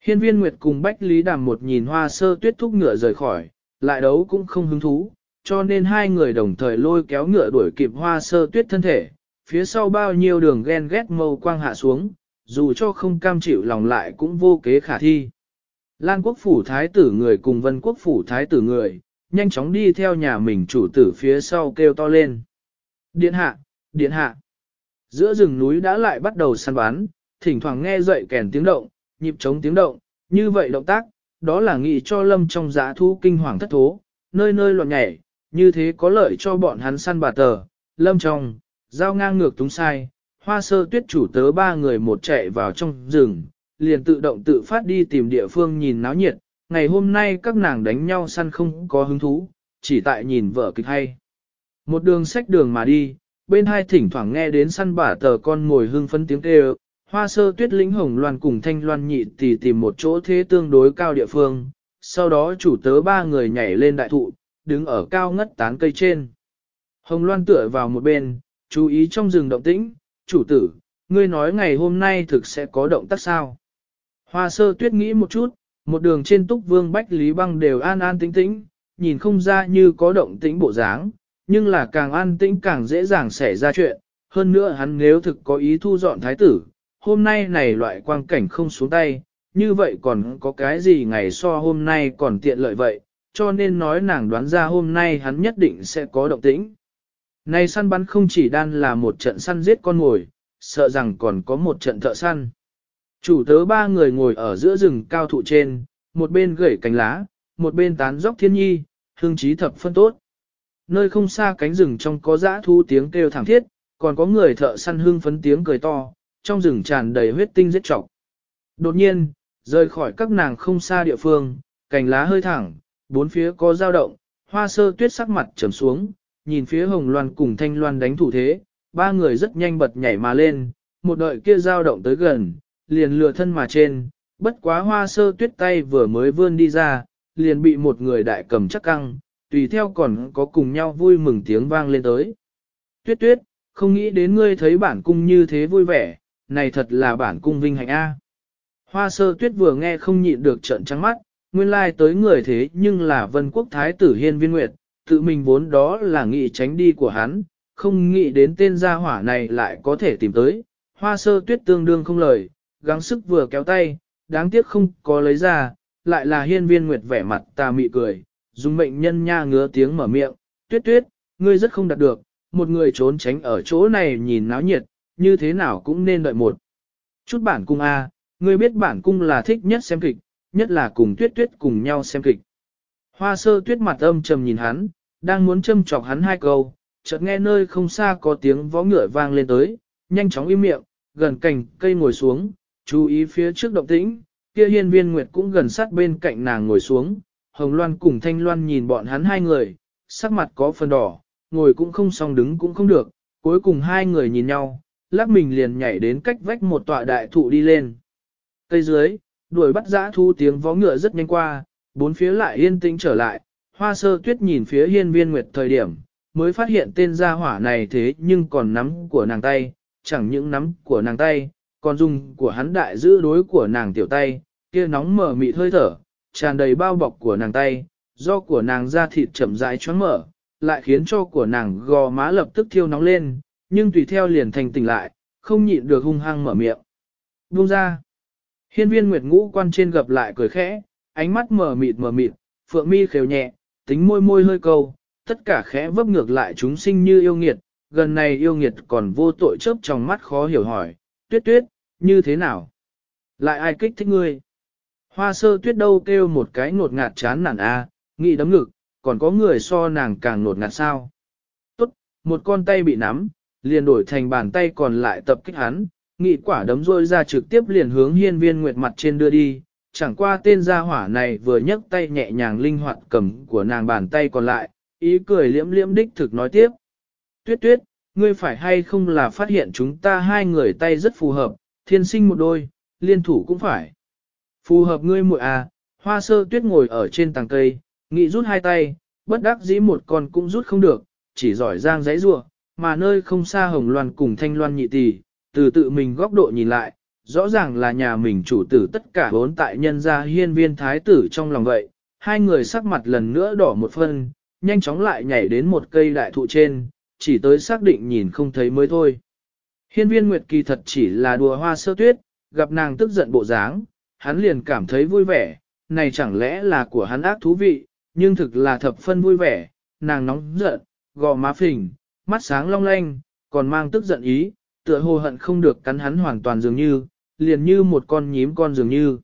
Hiên viên Nguyệt cùng Bách Lý đàm một nhìn hoa sơ tuyết thúc ngựa rời khỏi, lại đấu cũng không hứng thú, cho nên hai người đồng thời lôi kéo ngựa đuổi kịp hoa sơ tuyết thân thể, phía sau bao nhiêu đường ghen ghét mâu quang hạ xuống, dù cho không cam chịu lòng lại cũng vô kế khả thi. Lan quốc phủ thái tử người cùng vân quốc phủ thái tử người, nhanh chóng đi theo nhà mình chủ tử phía sau kêu to lên. Điện hạ, điện hạ. Giữa rừng núi đã lại bắt đầu săn bắn, thỉnh thoảng nghe dậy kèn tiếng động, nhịp trống tiếng động, như vậy động tác, đó là nghị cho lâm trong giá thu kinh hoàng thất thố, nơi nơi loạn nhảy, như thế có lợi cho bọn hắn săn bà tờ, lâm trong, giao ngang ngược túng sai, hoa sơ tuyết chủ tớ ba người một chạy vào trong rừng, liền tự động tự phát đi tìm địa phương nhìn náo nhiệt, ngày hôm nay các nàng đánh nhau săn không có hứng thú, chỉ tại nhìn vợ kịch hay. Một đường sách đường mà đi, bên hai thỉnh thoảng nghe đến săn bả tờ con ngồi hưng phấn tiếng kêu, hoa sơ tuyết lĩnh hồng loan cùng thanh loan nhị tỷ tìm một chỗ thế tương đối cao địa phương, sau đó chủ tớ ba người nhảy lên đại thụ, đứng ở cao ngất tán cây trên. Hồng loan tựa vào một bên, chú ý trong rừng động tĩnh, chủ tử, ngươi nói ngày hôm nay thực sẽ có động tác sao. Hoa sơ tuyết nghĩ một chút, một đường trên túc vương bách lý băng đều an an tĩnh tĩnh, nhìn không ra như có động tĩnh bộ dáng, nhưng là càng an tĩnh càng dễ dàng xảy ra chuyện, hơn nữa hắn nếu thực có ý thu dọn thái tử, hôm nay này loại quang cảnh không xuống tay, như vậy còn có cái gì ngày so hôm nay còn tiện lợi vậy, cho nên nói nàng đoán ra hôm nay hắn nhất định sẽ có động tĩnh. Này săn bắn không chỉ đan là một trận săn giết con mồi, sợ rằng còn có một trận thợ săn. Chủ tớ ba người ngồi ở giữa rừng cao thụ trên, một bên gãy cánh lá, một bên tán dốc thiên nhi, hương trí thập phân tốt. Nơi không xa cánh rừng trong có dã thu tiếng kêu thẳng thiết, còn có người thợ săn hương phấn tiếng cười to, trong rừng tràn đầy huyết tinh giết trọc. Đột nhiên, rời khỏi các nàng không xa địa phương, cành lá hơi thẳng, bốn phía có dao động, hoa sơ tuyết sắc mặt trầm xuống, nhìn phía hồng loan cùng thanh loan đánh thủ thế, ba người rất nhanh bật nhảy mà lên, một đợi kia dao động tới gần, liền lừa thân mà trên, bất quá hoa sơ tuyết tay vừa mới vươn đi ra, liền bị một người đại cầm chắc căng, tùy theo còn có cùng nhau vui mừng tiếng vang lên tới. Tuyết tuyết, không nghĩ đến ngươi thấy bản cung như thế vui vẻ, này thật là bản cung vinh hạnh A. Hoa sơ tuyết vừa nghe không nhịn được trận trắng mắt, nguyên lai tới người thế nhưng là vân quốc thái tử hiên viên nguyệt, tự mình vốn đó là nghị tránh đi của hắn, không nghĩ đến tên gia hỏa này lại có thể tìm tới. Hoa sơ tuyết tương đương không lời, gắng sức vừa kéo tay, đáng tiếc không có lấy ra, lại là hiên viên nguyệt vẻ mặt ta mị cười, dùng mệnh nhân nha ngứa tiếng mở miệng, tuyết tuyết, ngươi rất không đạt được, một người trốn tránh ở chỗ này nhìn náo nhiệt, như thế nào cũng nên đợi một. Chút bản cung A, ngươi biết bản cung là thích nhất xem kịch, nhất là cùng tuyết tuyết cùng nhau xem kịch. Hoa sơ tuyết mặt âm trầm nhìn hắn, đang muốn châm chọc hắn hai câu, chợt nghe nơi không xa có tiếng vó ngựa vang lên tới, nhanh chóng im miệng, gần cành cây ngồi xuống, chú ý phía trước động tĩnh, kia hiên viên nguyệt cũng gần sát bên cạnh nàng ngồi xuống, hồng loan cùng thanh loan nhìn bọn hắn hai người, sắc mặt có phần đỏ, ngồi cũng không xong đứng cũng không được, cuối cùng hai người nhìn nhau, lắc mình liền nhảy đến cách vách một tọa đại thụ đi lên. Cây dưới, đuổi bắt giã thu tiếng vó ngựa rất nhanh qua, bốn phía lại yên tĩnh trở lại, hoa sơ tuyết nhìn phía hiên viên nguyệt thời điểm, mới phát hiện tên gia hỏa này thế nhưng còn nắm của nàng tay, chẳng những nắm của nàng tay, còn dùng của hắn đại giữ đối của nàng tiểu tay, kia nóng mở mịt hơi thở, tràn đầy bao bọc của nàng tay, do của nàng da thịt chậm rãi choáng mở, lại khiến cho của nàng gò má lập tức thiêu nóng lên, nhưng tùy theo liền thành tỉnh lại, không nhịn được hung hăng mở miệng. Buông ra. Hiên viên nguyệt ngũ quan trên gập lại cười khẽ, ánh mắt mở mịt mở mịt, phượng mi khều nhẹ, tính môi môi hơi câu, tất cả khẽ vấp ngược lại chúng sinh như yêu nghiệt, gần này yêu nghiệt còn vô tội chớp trong mắt khó hiểu hỏi, tuyết tuyết, như thế nào? Lại ai kích thích ngươi? Hoa sơ tuyết đâu kêu một cái ngột ngạt chán nản a, nghĩ đấm ngực, còn có người so nàng càng ngột ngạt sao? Tốt, một con tay bị nắm, liền đổi thành bàn tay còn lại tập kích hắn, nghị quả đấm rôi ra trực tiếp liền hướng hiên viên nguyệt mặt trên đưa đi, chẳng qua tên gia hỏa này vừa nhấc tay nhẹ nhàng linh hoạt cầm của nàng bàn tay còn lại, ý cười liễm liễm đích thực nói tiếp. Tuyết tuyết, ngươi phải hay không là phát hiện chúng ta hai người tay rất phù hợp, thiên sinh một đôi, liên thủ cũng phải. Phù hợp ngươi muội à, hoa sơ tuyết ngồi ở trên tàng cây, nghị rút hai tay, bất đắc dĩ một con cũng rút không được, chỉ giỏi giang giấy rua, mà nơi không xa hồng loan cùng thanh loan nhị tỷ, từ tự mình góc độ nhìn lại, rõ ràng là nhà mình chủ tử tất cả bốn tại nhân gia hiên viên thái tử trong lòng vậy, hai người sắc mặt lần nữa đỏ một phân, nhanh chóng lại nhảy đến một cây đại thụ trên, chỉ tới xác định nhìn không thấy mới thôi. Hiên viên Nguyệt kỳ thật chỉ là đùa hoa sơ tuyết, gặp nàng tức giận bộ dáng, hắn liền cảm thấy vui vẻ, này chẳng lẽ là của hắn ác thú vị, nhưng thực là thập phân vui vẻ, nàng nóng giận, gò má phình, mắt sáng long lanh, còn mang tức giận ý, tựa hồ hận không được cắn hắn hoàn toàn dường như, liền như một con nhím con dường như.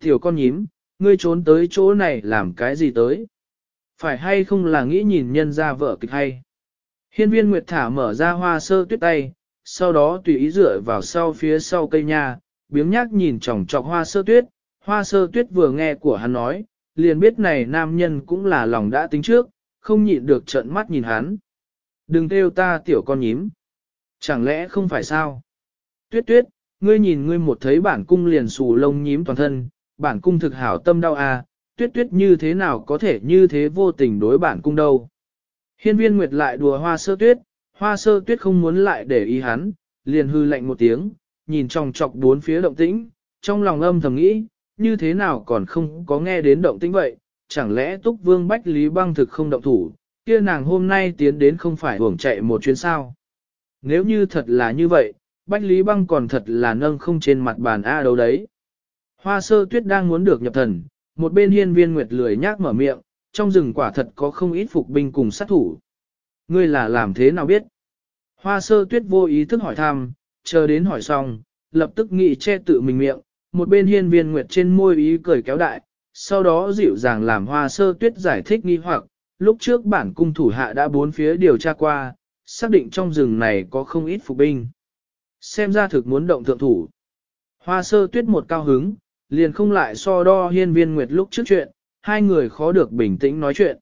Tiểu con nhím, ngươi trốn tới chỗ này làm cái gì tới? Phải hay không là nghĩ nhìn nhân ra vợ kịch hay? Hiên viên Nguyệt Thả mở ra hoa sơ tuyết tay, sau đó tùy ý dựa vào sau phía sau cây nha, biếng nhác nhìn chòng chọc hoa sơ tuyết, hoa sơ tuyết vừa nghe của hắn nói, liền biết này nam nhân cũng là lòng đã tính trước, không nhịn được trợn mắt nhìn hắn. Đừng kêu ta tiểu con nhím. Chẳng lẽ không phải sao? Tuyết tuyết, ngươi nhìn ngươi một thấy bản cung liền xù lông nhím toàn thân, bản cung thực hảo tâm đau à, tuyết tuyết như thế nào có thể như thế vô tình đối bản cung đâu. Hiên viên nguyệt lại đùa hoa sơ tuyết, hoa sơ tuyết không muốn lại để ý hắn, liền hư lạnh một tiếng, nhìn trong chọc bốn phía động tĩnh, trong lòng âm thầm nghĩ, như thế nào còn không có nghe đến động tĩnh vậy, chẳng lẽ túc vương bách lý băng thực không động thủ, kia nàng hôm nay tiến đến không phải hưởng chạy một chuyến sao. Nếu như thật là như vậy, bách lý băng còn thật là nâng không trên mặt bàn A đâu đấy. Hoa sơ tuyết đang muốn được nhập thần, một bên hiên viên nguyệt lười nhác mở miệng, trong rừng quả thật có không ít phục binh cùng sát thủ. Ngươi là làm thế nào biết? Hoa sơ tuyết vô ý thức hỏi thăm, chờ đến hỏi xong, lập tức nghị che tự mình miệng, một bên hiên viên nguyệt trên môi ý cười kéo đại, sau đó dịu dàng làm hoa sơ tuyết giải thích nghi hoặc, lúc trước bản cung thủ hạ đã bốn phía điều tra qua, xác định trong rừng này có không ít phục binh. Xem ra thực muốn động thượng thủ. Hoa sơ tuyết một cao hứng, liền không lại so đo hiên viên nguyệt lúc trước chuyện, hai người khó được bình tĩnh nói chuyện.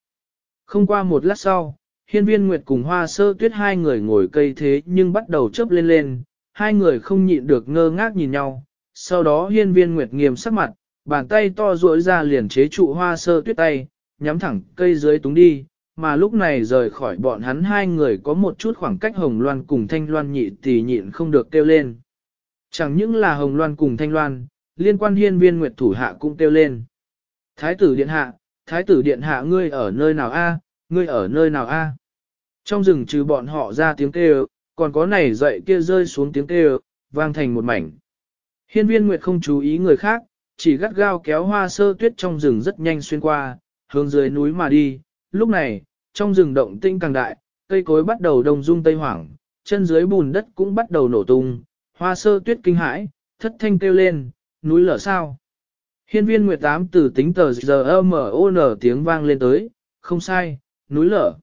Không qua một lát sau, hiên viên nguyệt cùng hoa sơ tuyết hai người ngồi cây thế nhưng bắt đầu chớp lên lên, hai người không nhịn được ngơ ngác nhìn nhau. Sau đó hiên viên nguyệt nghiêm sắc mặt, bàn tay to duỗi ra liền chế trụ hoa sơ tuyết tay, nhắm thẳng cây dưới túng đi, mà lúc này rời khỏi bọn hắn hai người có một chút khoảng cách hồng loan cùng thanh loan nhị tỷ nhịn không được kêu lên. Chẳng những là hồng loan cùng thanh loan, liên quan hiên viên nguyệt thủ hạ cũng kêu lên. Thái tử điện hạ, thái tử điện hạ ngươi ở nơi nào a? Ngươi ở nơi nào a? Trong rừng trừ bọn họ ra tiếng kêu, còn có này dậy kia rơi xuống tiếng kêu, vang thành một mảnh. Hiên viên nguyệt không chú ý người khác, chỉ gắt gao kéo hoa sơ tuyết trong rừng rất nhanh xuyên qua, hướng dưới núi mà đi. Lúc này, trong rừng động tinh càng đại, cây cối bắt đầu đông rung tây hoảng, chân dưới bùn đất cũng bắt đầu nổ tung, hoa sơ tuyết kinh hãi, thất thanh kêu lên, núi lở sao. Hiên viên Nguyệt Tám từ tính tờ giờ M.O.N tiếng vang lên tới, không sai, núi lở.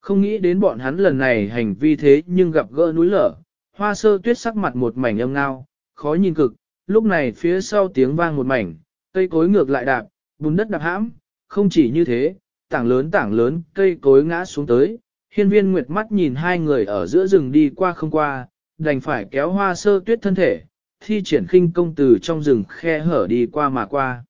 Không nghĩ đến bọn hắn lần này hành vi thế nhưng gặp gỡ núi lở, hoa sơ tuyết sắc mặt một mảnh âm ngao, khó nhìn cực, lúc này phía sau tiếng vang một mảnh, cây cối ngược lại đạp, bùn đất đạp hãm, không chỉ như thế, tảng lớn tảng lớn, cây cối ngã xuống tới, hiên viên nguyệt mắt nhìn hai người ở giữa rừng đi qua không qua, đành phải kéo hoa sơ tuyết thân thể, thi triển khinh công từ trong rừng khe hở đi qua mà qua.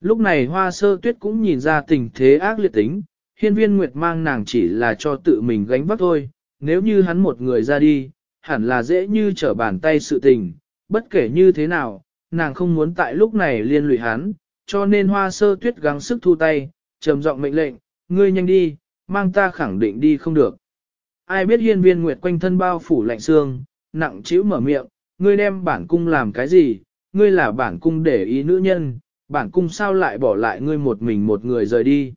Lúc này hoa sơ tuyết cũng nhìn ra tình thế ác liệt tính, hiên viên nguyệt mang nàng chỉ là cho tự mình gánh vác thôi, nếu như hắn một người ra đi, hẳn là dễ như trở bàn tay sự tình, bất kể như thế nào, nàng không muốn tại lúc này liên lụy hắn, cho nên hoa sơ tuyết gắng sức thu tay, trầm giọng mệnh lệnh, ngươi nhanh đi, mang ta khẳng định đi không được. Ai biết hiên viên nguyệt quanh thân bao phủ lạnh xương, nặng chịu mở miệng, ngươi đem bản cung làm cái gì, ngươi là bản cung để ý nữ nhân, bản cung sao lại bỏ lại ngươi một mình một người rời đi.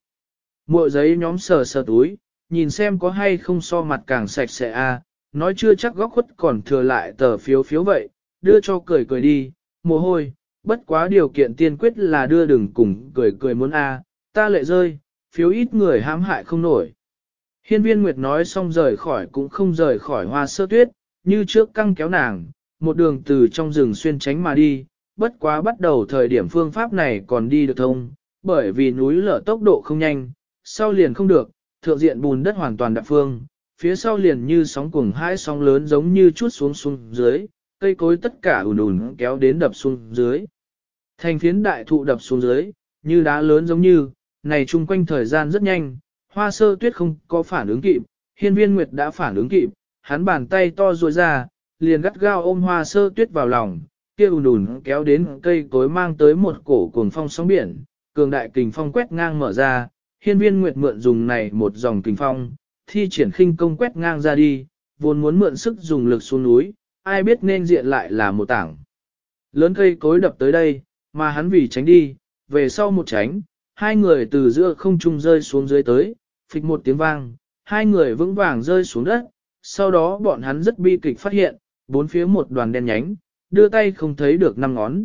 Mội giấy nhóm sờ sờ túi, nhìn xem có hay không so mặt càng sạch sẽ a, nói chưa chắc góc khuất còn thừa lại tờ phiếu phiếu vậy, đưa cho cười cười đi, mồ hôi, bất quá điều kiện tiên quyết là đưa đừng cùng cười cười muốn a, ta lệ rơi, phiếu ít người hãm hại không nổi. Hiên viên Nguyệt nói xong rời khỏi cũng không rời khỏi hoa sơ tuyết, như trước căng kéo nàng, một đường từ trong rừng xuyên tránh mà đi, bất quá bắt đầu thời điểm phương pháp này còn đi được thông, bởi vì núi lở tốc độ không nhanh, sau liền không được, thượng diện bùn đất hoàn toàn đạp phương, phía sau liền như sóng cuồng hai sóng lớn giống như chút xuống xuống dưới, cây cối tất cả ùn ùn kéo đến đập xuống dưới. Thành phiến đại thụ đập xuống dưới, như đá lớn giống như, này chung quanh thời gian rất nhanh, hoa sơ tuyết không có phản ứng kịp, hiên viên nguyệt đã phản ứng kịp, hắn bàn tay to ruồi ra, liền gắt gao ôm hoa sơ tuyết vào lòng, kia ùn ùn kéo đến cây cối mang tới một cổ cuồng phong sóng biển, cường đại kình phong quét ngang mở ra, hiên viên nguyệt mượn dùng này một dòng kinh phong, thi triển khinh công quét ngang ra đi, vốn muốn mượn sức dùng lực xuống núi, ai biết nên diện lại là một tảng. Lớn cây cối đập tới đây, mà hắn vì tránh đi, về sau một tránh, hai người từ giữa không trung rơi xuống dưới tới, phịch một tiếng vang, hai người vững vàng rơi xuống đất, sau đó bọn hắn rất bi kịch phát hiện, bốn phía một đoàn đen nhánh, đưa tay không thấy được năm ngón.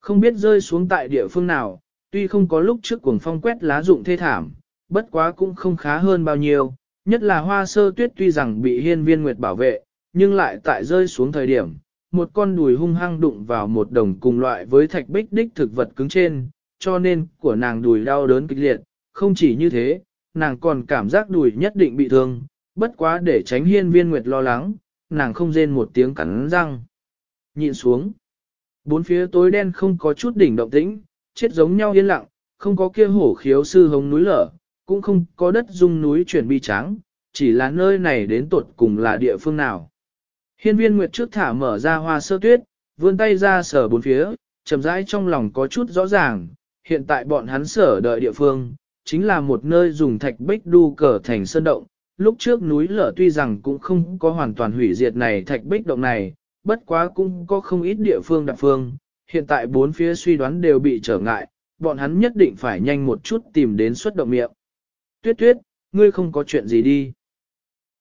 Không biết rơi xuống tại địa phương nào, tuy không có lúc trước cuồng phong quét lá dụng thê thảm, bất quá cũng không khá hơn bao nhiêu, nhất là hoa sơ tuyết tuy rằng bị hiên viên nguyệt bảo vệ, nhưng lại tại rơi xuống thời điểm, một con đùi hung hăng đụng vào một đồng cùng loại với thạch bích đích thực vật cứng trên, cho nên của nàng đùi đau đớn kịch liệt, không chỉ như thế, nàng còn cảm giác đùi nhất định bị thương, bất quá để tránh hiên viên nguyệt lo lắng, nàng không rên một tiếng cắn răng. Nhịn xuống. Bốn phía tối đen không có chút đỉnh động tĩnh, chết giống nhau yên lặng, không có kia hổ khiếu sư hống núi lở, cũng không có đất dung núi chuyển bi trắng, chỉ là nơi này đến tột cùng là địa phương nào. Hiên viên Nguyệt trước thả mở ra hoa sơ tuyết, vươn tay ra sở bốn phía, chậm rãi trong lòng có chút rõ ràng, hiện tại bọn hắn sở đợi địa phương, chính là một nơi dùng thạch bích đu cờ thành sơn động. Lúc trước núi lở tuy rằng cũng không có hoàn toàn hủy diệt này thạch bích động này, bất quá cũng có không ít địa phương đặc phương, hiện tại bốn phía suy đoán đều bị trở ngại, bọn hắn nhất định phải nhanh một chút tìm đến xuất động miệng. Tuyết tuyết, ngươi không có chuyện gì đi.